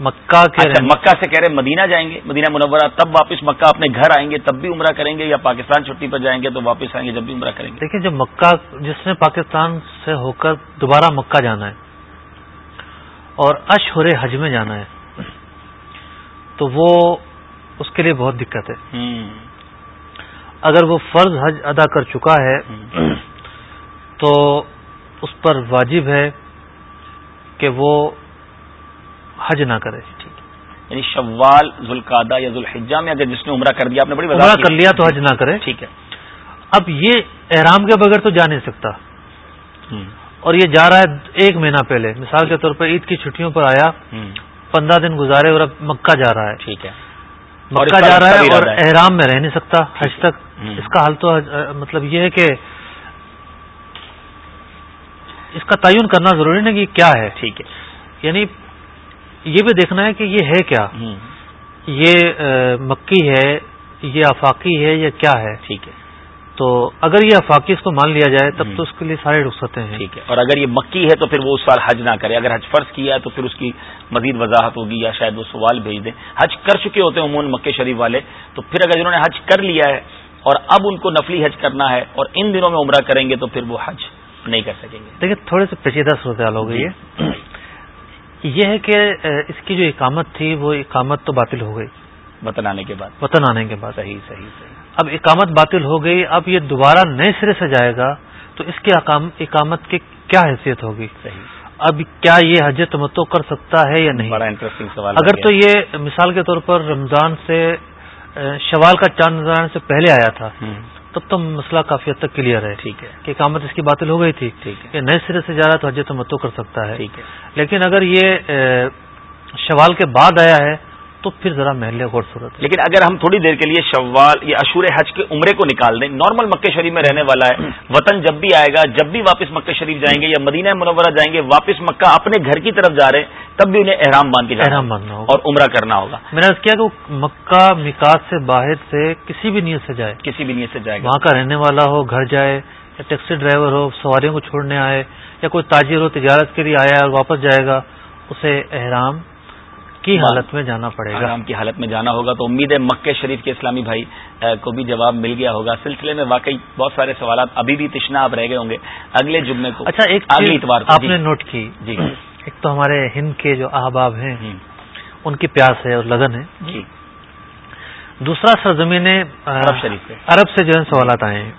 Speaker 2: مکہ کے
Speaker 1: اچھا مکہ سے کہہ رہے مدینہ جائیں گے مدینہ منورہ تب واپس مکہ اپنے گھر آئیں گے تب بھی عمرہ کریں گے یا پاکستان چھٹی پر جائیں گے تو واپس آئیں گے جب بھی عمرہ کریں گے۔
Speaker 2: دیکھیں جب مکہ جس نے پاکستان سے ہو کر دوبارہ مکہ جانا ہے اور اشہر حج میں جانا ہے تو وہ اس کے لیے بہت دقت ہے۔ اگر وہ فرض حج ادا کر چکا ہے تو اس پر واجب ہے کہ وہ حج نہ کرے۔
Speaker 1: یعنی شوال ذوالقادہ یا ذوالحجہ میں اگر جس نے عمرہ کر دیا آپ نے بڑی
Speaker 2: عمرہ۔ کر لیا تو حج نہ کرے۔
Speaker 1: ٹھیک ہے۔
Speaker 2: اب یہ احرام کے بغیر تو جا نہیں سکتا۔ اور یہ جا رہا ہے ایک مہینہ پہلے۔ مثال کے طور پر عید کی چھٹیوں پر آیا۔ پندرہ دن گزارے اور اب مکہ جا رہا ہے۔
Speaker 1: ٹھیک ہے۔
Speaker 2: مکہ جا رہا ہے اور۔ احرام میں رہ نہیں سکتا۔ حج تک۔ اس کا حل تو مطلب یہ ہے کہ اس کا تعین کرنا ضروری نہیں کہ کیا ہے۔
Speaker 1: ٹھیک ہے۔
Speaker 2: یعنی یہ بھی دیکھنا ہے کہ یہ ہے کیا؟ یہ مکی ہے یہ آفاقی ہے یا کیا ہے؟
Speaker 1: ٹھیک ہے۔
Speaker 2: تو اگر یہ آفاقی اس کو مان لیا جائے تب۔ تو اس کے لیے سارے رخصتیں ہیں۔
Speaker 1: ٹھیک ہے۔ اور اگر یہ مکی ہے تو پھر وہ اس سال حج نہ کرے۔ اگر حج فرض کیا ہے تو پھر اس کی مزید وضاحت ہوگی یا شاید وہ سوال بھیج دیں۔ حج کر چکے ہوتے ہیں عموماً مکے شریف والے۔ تو پھر اگر جنہوں نے حج کر لیا ہے اور اب ان کو نفلی حج کرنا ہے اور ان دنوں میں عمرہ کریں گے تو پھر وہ حج نہیں کر سکیں گے۔
Speaker 2: دیکھیں تھوڑے سے پیچیدہ صورتحال ہو گئی ہے۔ یہ ہے کہ اس کی جو اقامت تھی وہ اقامت تو باطل ہو گئی۔
Speaker 1: وطن آنے کے بعد۔
Speaker 2: وطن آنے کے بعد۔
Speaker 1: صحیح صحیح صحیح۔
Speaker 2: اب اقامت باطل ہو گئی اب یہ دوبارہ نئے سرے سے جائے گا تو اس کی اقام- اقامت کی کیا حیثیت ہوگی؟
Speaker 1: صحیح۔
Speaker 2: اب کیا یہ حج تمتو کر سکتا ہے یا نہیں؟
Speaker 1: بڑا انٹرسٹنگ سوال
Speaker 2: اگر تو یہ مثال کے طور پر رمضان سے شوال کا چاند نظر آنے سے پہلے آیا تھا۔ تب تو مسئلہ کافی حد تک کلیئر ہے۔
Speaker 1: ٹھیک ہے۔
Speaker 2: کہ کامت اس کی باطل ہو گئی تھی۔
Speaker 1: ٹھیک ہے۔
Speaker 2: کہ نئے سرے سے جا رہا تو حج تو متو کر سکتا ہے۔
Speaker 1: ٹھیک ہے۔
Speaker 2: لیکن اگر یہ شوال کے بعد آیا ہے تو پھر ذرا محل غور صورت ہے۔
Speaker 1: لیکن اگر ہم تھوڑی دیر کے لیے شوال یا اشور حج کے عمرے کو نکال دیں نارمل مکہ شریف میں رہنے والا ہے وطن جب بھی آئے گا جب بھی واپس مکہ شریف جائیں گے یا مدینہ منورہ جائیں گے واپس مکہ اپنے گھر کی طرف جا رہے ہیں تب بھی انہیں احرام باندھ کے
Speaker 2: احرام باندھنا ہوگا
Speaker 1: اور عمرہ کرنا ہوگا۔
Speaker 2: میں نے کیا کہ مکہ مکات سے باہر سے کسی بھی نیت سے جائے۔
Speaker 1: کسی بھی نیت سے جائے
Speaker 2: وہاں کا رہنے والا ہو گھر جائے یا ٹیکسی ڈرائیور ہو سواریوں کو چھوڑنے آئے یا کوئی تاجر ہو تجارت کے لیے آیا اور واپس جائے گا اسے احرام کی حالت میں جانا پڑے گا؟
Speaker 1: احرام کی حالت میں جانا ہوگا تو امید ہے مکہ شریف کے اسلامی بھائی کو بھی جواب مل گیا ہوگا۔ سلسلے میں واقعی بہت سارے سوالات ابھی بھی تشنا آپ رہ گئے ہوں گے۔ اگلے جمعے کو
Speaker 2: اچھا ایک
Speaker 1: اگلی اتوار
Speaker 2: آپ
Speaker 1: جی۔
Speaker 2: نے نوٹ کی۔
Speaker 1: جی۔
Speaker 2: ایک تو ہمارے ہند کے جو احباب ہیں ان کی پیاس ہے اور لگن ہے۔
Speaker 1: جی۔
Speaker 2: دوسرا سرزمین
Speaker 1: عرب شریف سے
Speaker 2: عرب سے جو ہے سوالات آئے ہیں۔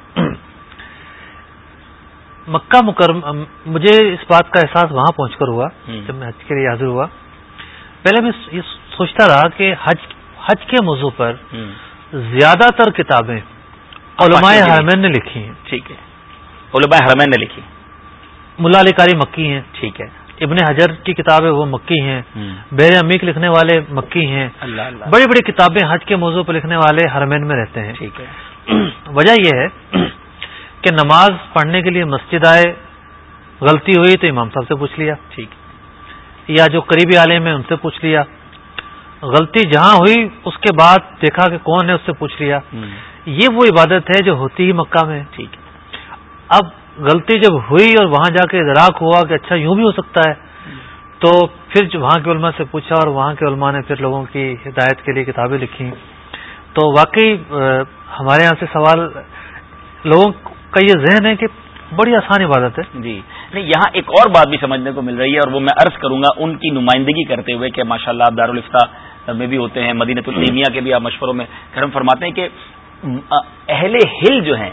Speaker 2: مکہ مکرم مجھے اس بات کا احساس وہاں پہنچ کر ہوا۔ جب میں حج کے لیے حاضر ہوا۔ پہلے میں یہ سوچتا رہا کہ حج حج کے موضوع پر۔ زیادہ تر کتابیں علماء۔ حرمین نے لکھی ہیں۔
Speaker 1: ٹھیک ہے۔ علماء حرمین نے لکھی۔
Speaker 2: ملا علی کاری مکی ہیں۔
Speaker 1: ٹھیک ہے۔
Speaker 2: ابن حجر کی کتابیں وہ مکی ہیں۔ بیر امیق لکھنے والے مکی ہیں۔ بڑی بڑی کتابیں حج کے موضوع پر لکھنے والے حرمین میں رہتے ہیں۔
Speaker 1: ٹھیک ہے۔
Speaker 2: وجہ یہ ہے کہ نماز پڑھنے کے لیے مسجد آئے غلطی ہوئی تو امام صاحب سے پوچھ لیا۔
Speaker 1: ٹھیک۔
Speaker 2: یا جو قریبی عالم ہے ان سے پوچھ لیا۔ غلطی جہاں ہوئی اس کے بعد دیکھا کہ کون ہے اس سے پوچھ لیا۔ یہ وہ عبادت ہے جو ہوتی ہی مکہ میں۔
Speaker 1: ٹھیک۔
Speaker 2: اب غلطی جب ہوئی اور وہاں جا کے ادراک ہوا کہ اچھا یوں بھی ہو سکتا ہے تو پھر وہاں کے علماء سے پوچھا اور وہاں کے علماء نے پھر لوگوں کی ہدایت کے لیے کتابیں لکھی۔ تو واقعی ہمارے یہاں سے سوال لوگوں کا یہ ذہن ہے کہ بڑی آسان عبادت ہے۔
Speaker 1: جی۔ نہیں یہاں ایک اور بات بھی سمجھنے کو مل رہی ہے اور وہ میں عرض کروں گا ان کی نمائندگی کرتے ہوئے کہ ماشاء اللہ آپ دارالفتہ میں بھی ہوتے ہیں مدینہ العلمیہ کے بھی آپ مشوروں میں کرم فرماتے ہیں کہ اہل ہل جو ہیں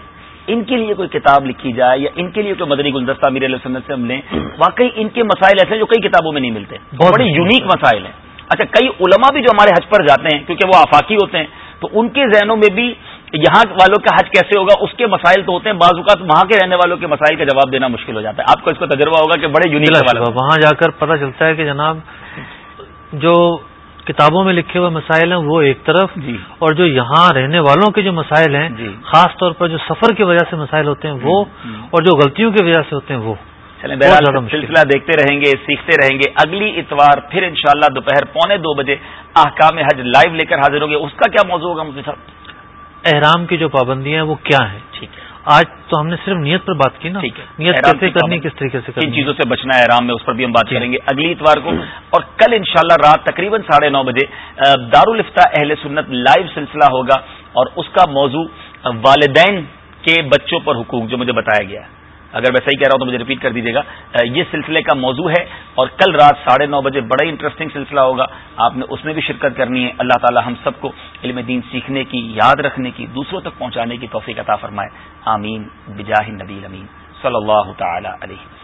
Speaker 1: ان کے لیے کوئی کتاب لکھی جائے یا ان کے لیے کوئی مدنی گلدستہ میر علیہ سنت سے ہم لیں واقعی ان کے مسائل ایسے ہیں جو کئی کتابوں میں نہیں ملتے۔ بڑے یونیک مسائل ہیں۔ اچھا کئی علماء بھی جو ہمارے حج پر جاتے ہیں کیونکہ وہ آفاقی ہوتے ہیں تو ان کے ذہنوں میں بھی یہاں والوں کا حج کیسے ہوگا اس کے مسائل تو ہوتے ہیں بعض اوقات وہاں کے رہنے والوں کے مسائل کا جواب دینا مشکل ہو جاتا ہے۔ آپ کو اس کا تجربہ ہوگا کہ بڑے یونیک
Speaker 2: وہاں جا کر پتہ چلتا ہے کہ جناب جو کتابوں میں لکھے ہوئے مسائل ہیں وہ ایک طرف
Speaker 1: جی۔
Speaker 2: اور جو یہاں رہنے والوں کے جو مسائل ہیں
Speaker 1: جی۔
Speaker 2: خاص طور پر جو سفر کی وجہ سے مسائل ہوتے ہیں وہ۔ اور جو غلطیوں کی وجہ سے ہوتے ہیں وہ۔
Speaker 1: بہرحال سلسلہ دیکھتے رہیں گے سیکھتے رہیں گے۔ اگلی اتوار پھر انشاءاللہ دوپہر پونے دو بجے احکام حج لائیو لے کر حاضر ہوں گے۔ اس کا کیا موضوع ہوگا مجھے صاحب؟
Speaker 2: احرام کی جو پابندیاں ہیں وہ کیا ہیں؟
Speaker 1: ٹھیک ہے۔
Speaker 2: آج تو ہم نے صرف نیت پر بات کی نا۔ نیت
Speaker 1: احرام
Speaker 2: کیسے
Speaker 1: کی
Speaker 2: کرنی کس طریقے سے
Speaker 1: کن
Speaker 2: کرنی
Speaker 1: چیزوں سے بچنا ہے آرام میں اس پر بھی ہم بات
Speaker 2: جی۔
Speaker 1: کریں گے۔ اگلی اتوار کو اور کل انشاءاللہ رات تقریباً ساڑھے نو بجے دارالفتہ اہل سنت لائیو سلسلہ ہوگا اور اس کا موضوع والدین کے بچوں پر حقوق جو مجھے بتایا گیا ہے۔ اگر میں صحیح کہہ رہا ہوں تو مجھے ریپیٹ کر دیجیے گا۔ یہ سلسلے کا موضوع ہے اور کل رات ساڑھے نو بجے بڑا ہی انٹرسٹنگ سلسلہ ہوگا۔ آپ نے اس میں بھی شرکت کرنی ہے۔ اللہ تعالی ہم سب کو علم دین سیکھنے کی، یاد رکھنے کی، دوسروں تک پہنچانے کی توفیق عطا فرمائے۔ آمین۔ بجاہ نبی امین صلی اللہ تعالی علیہ وسلم۔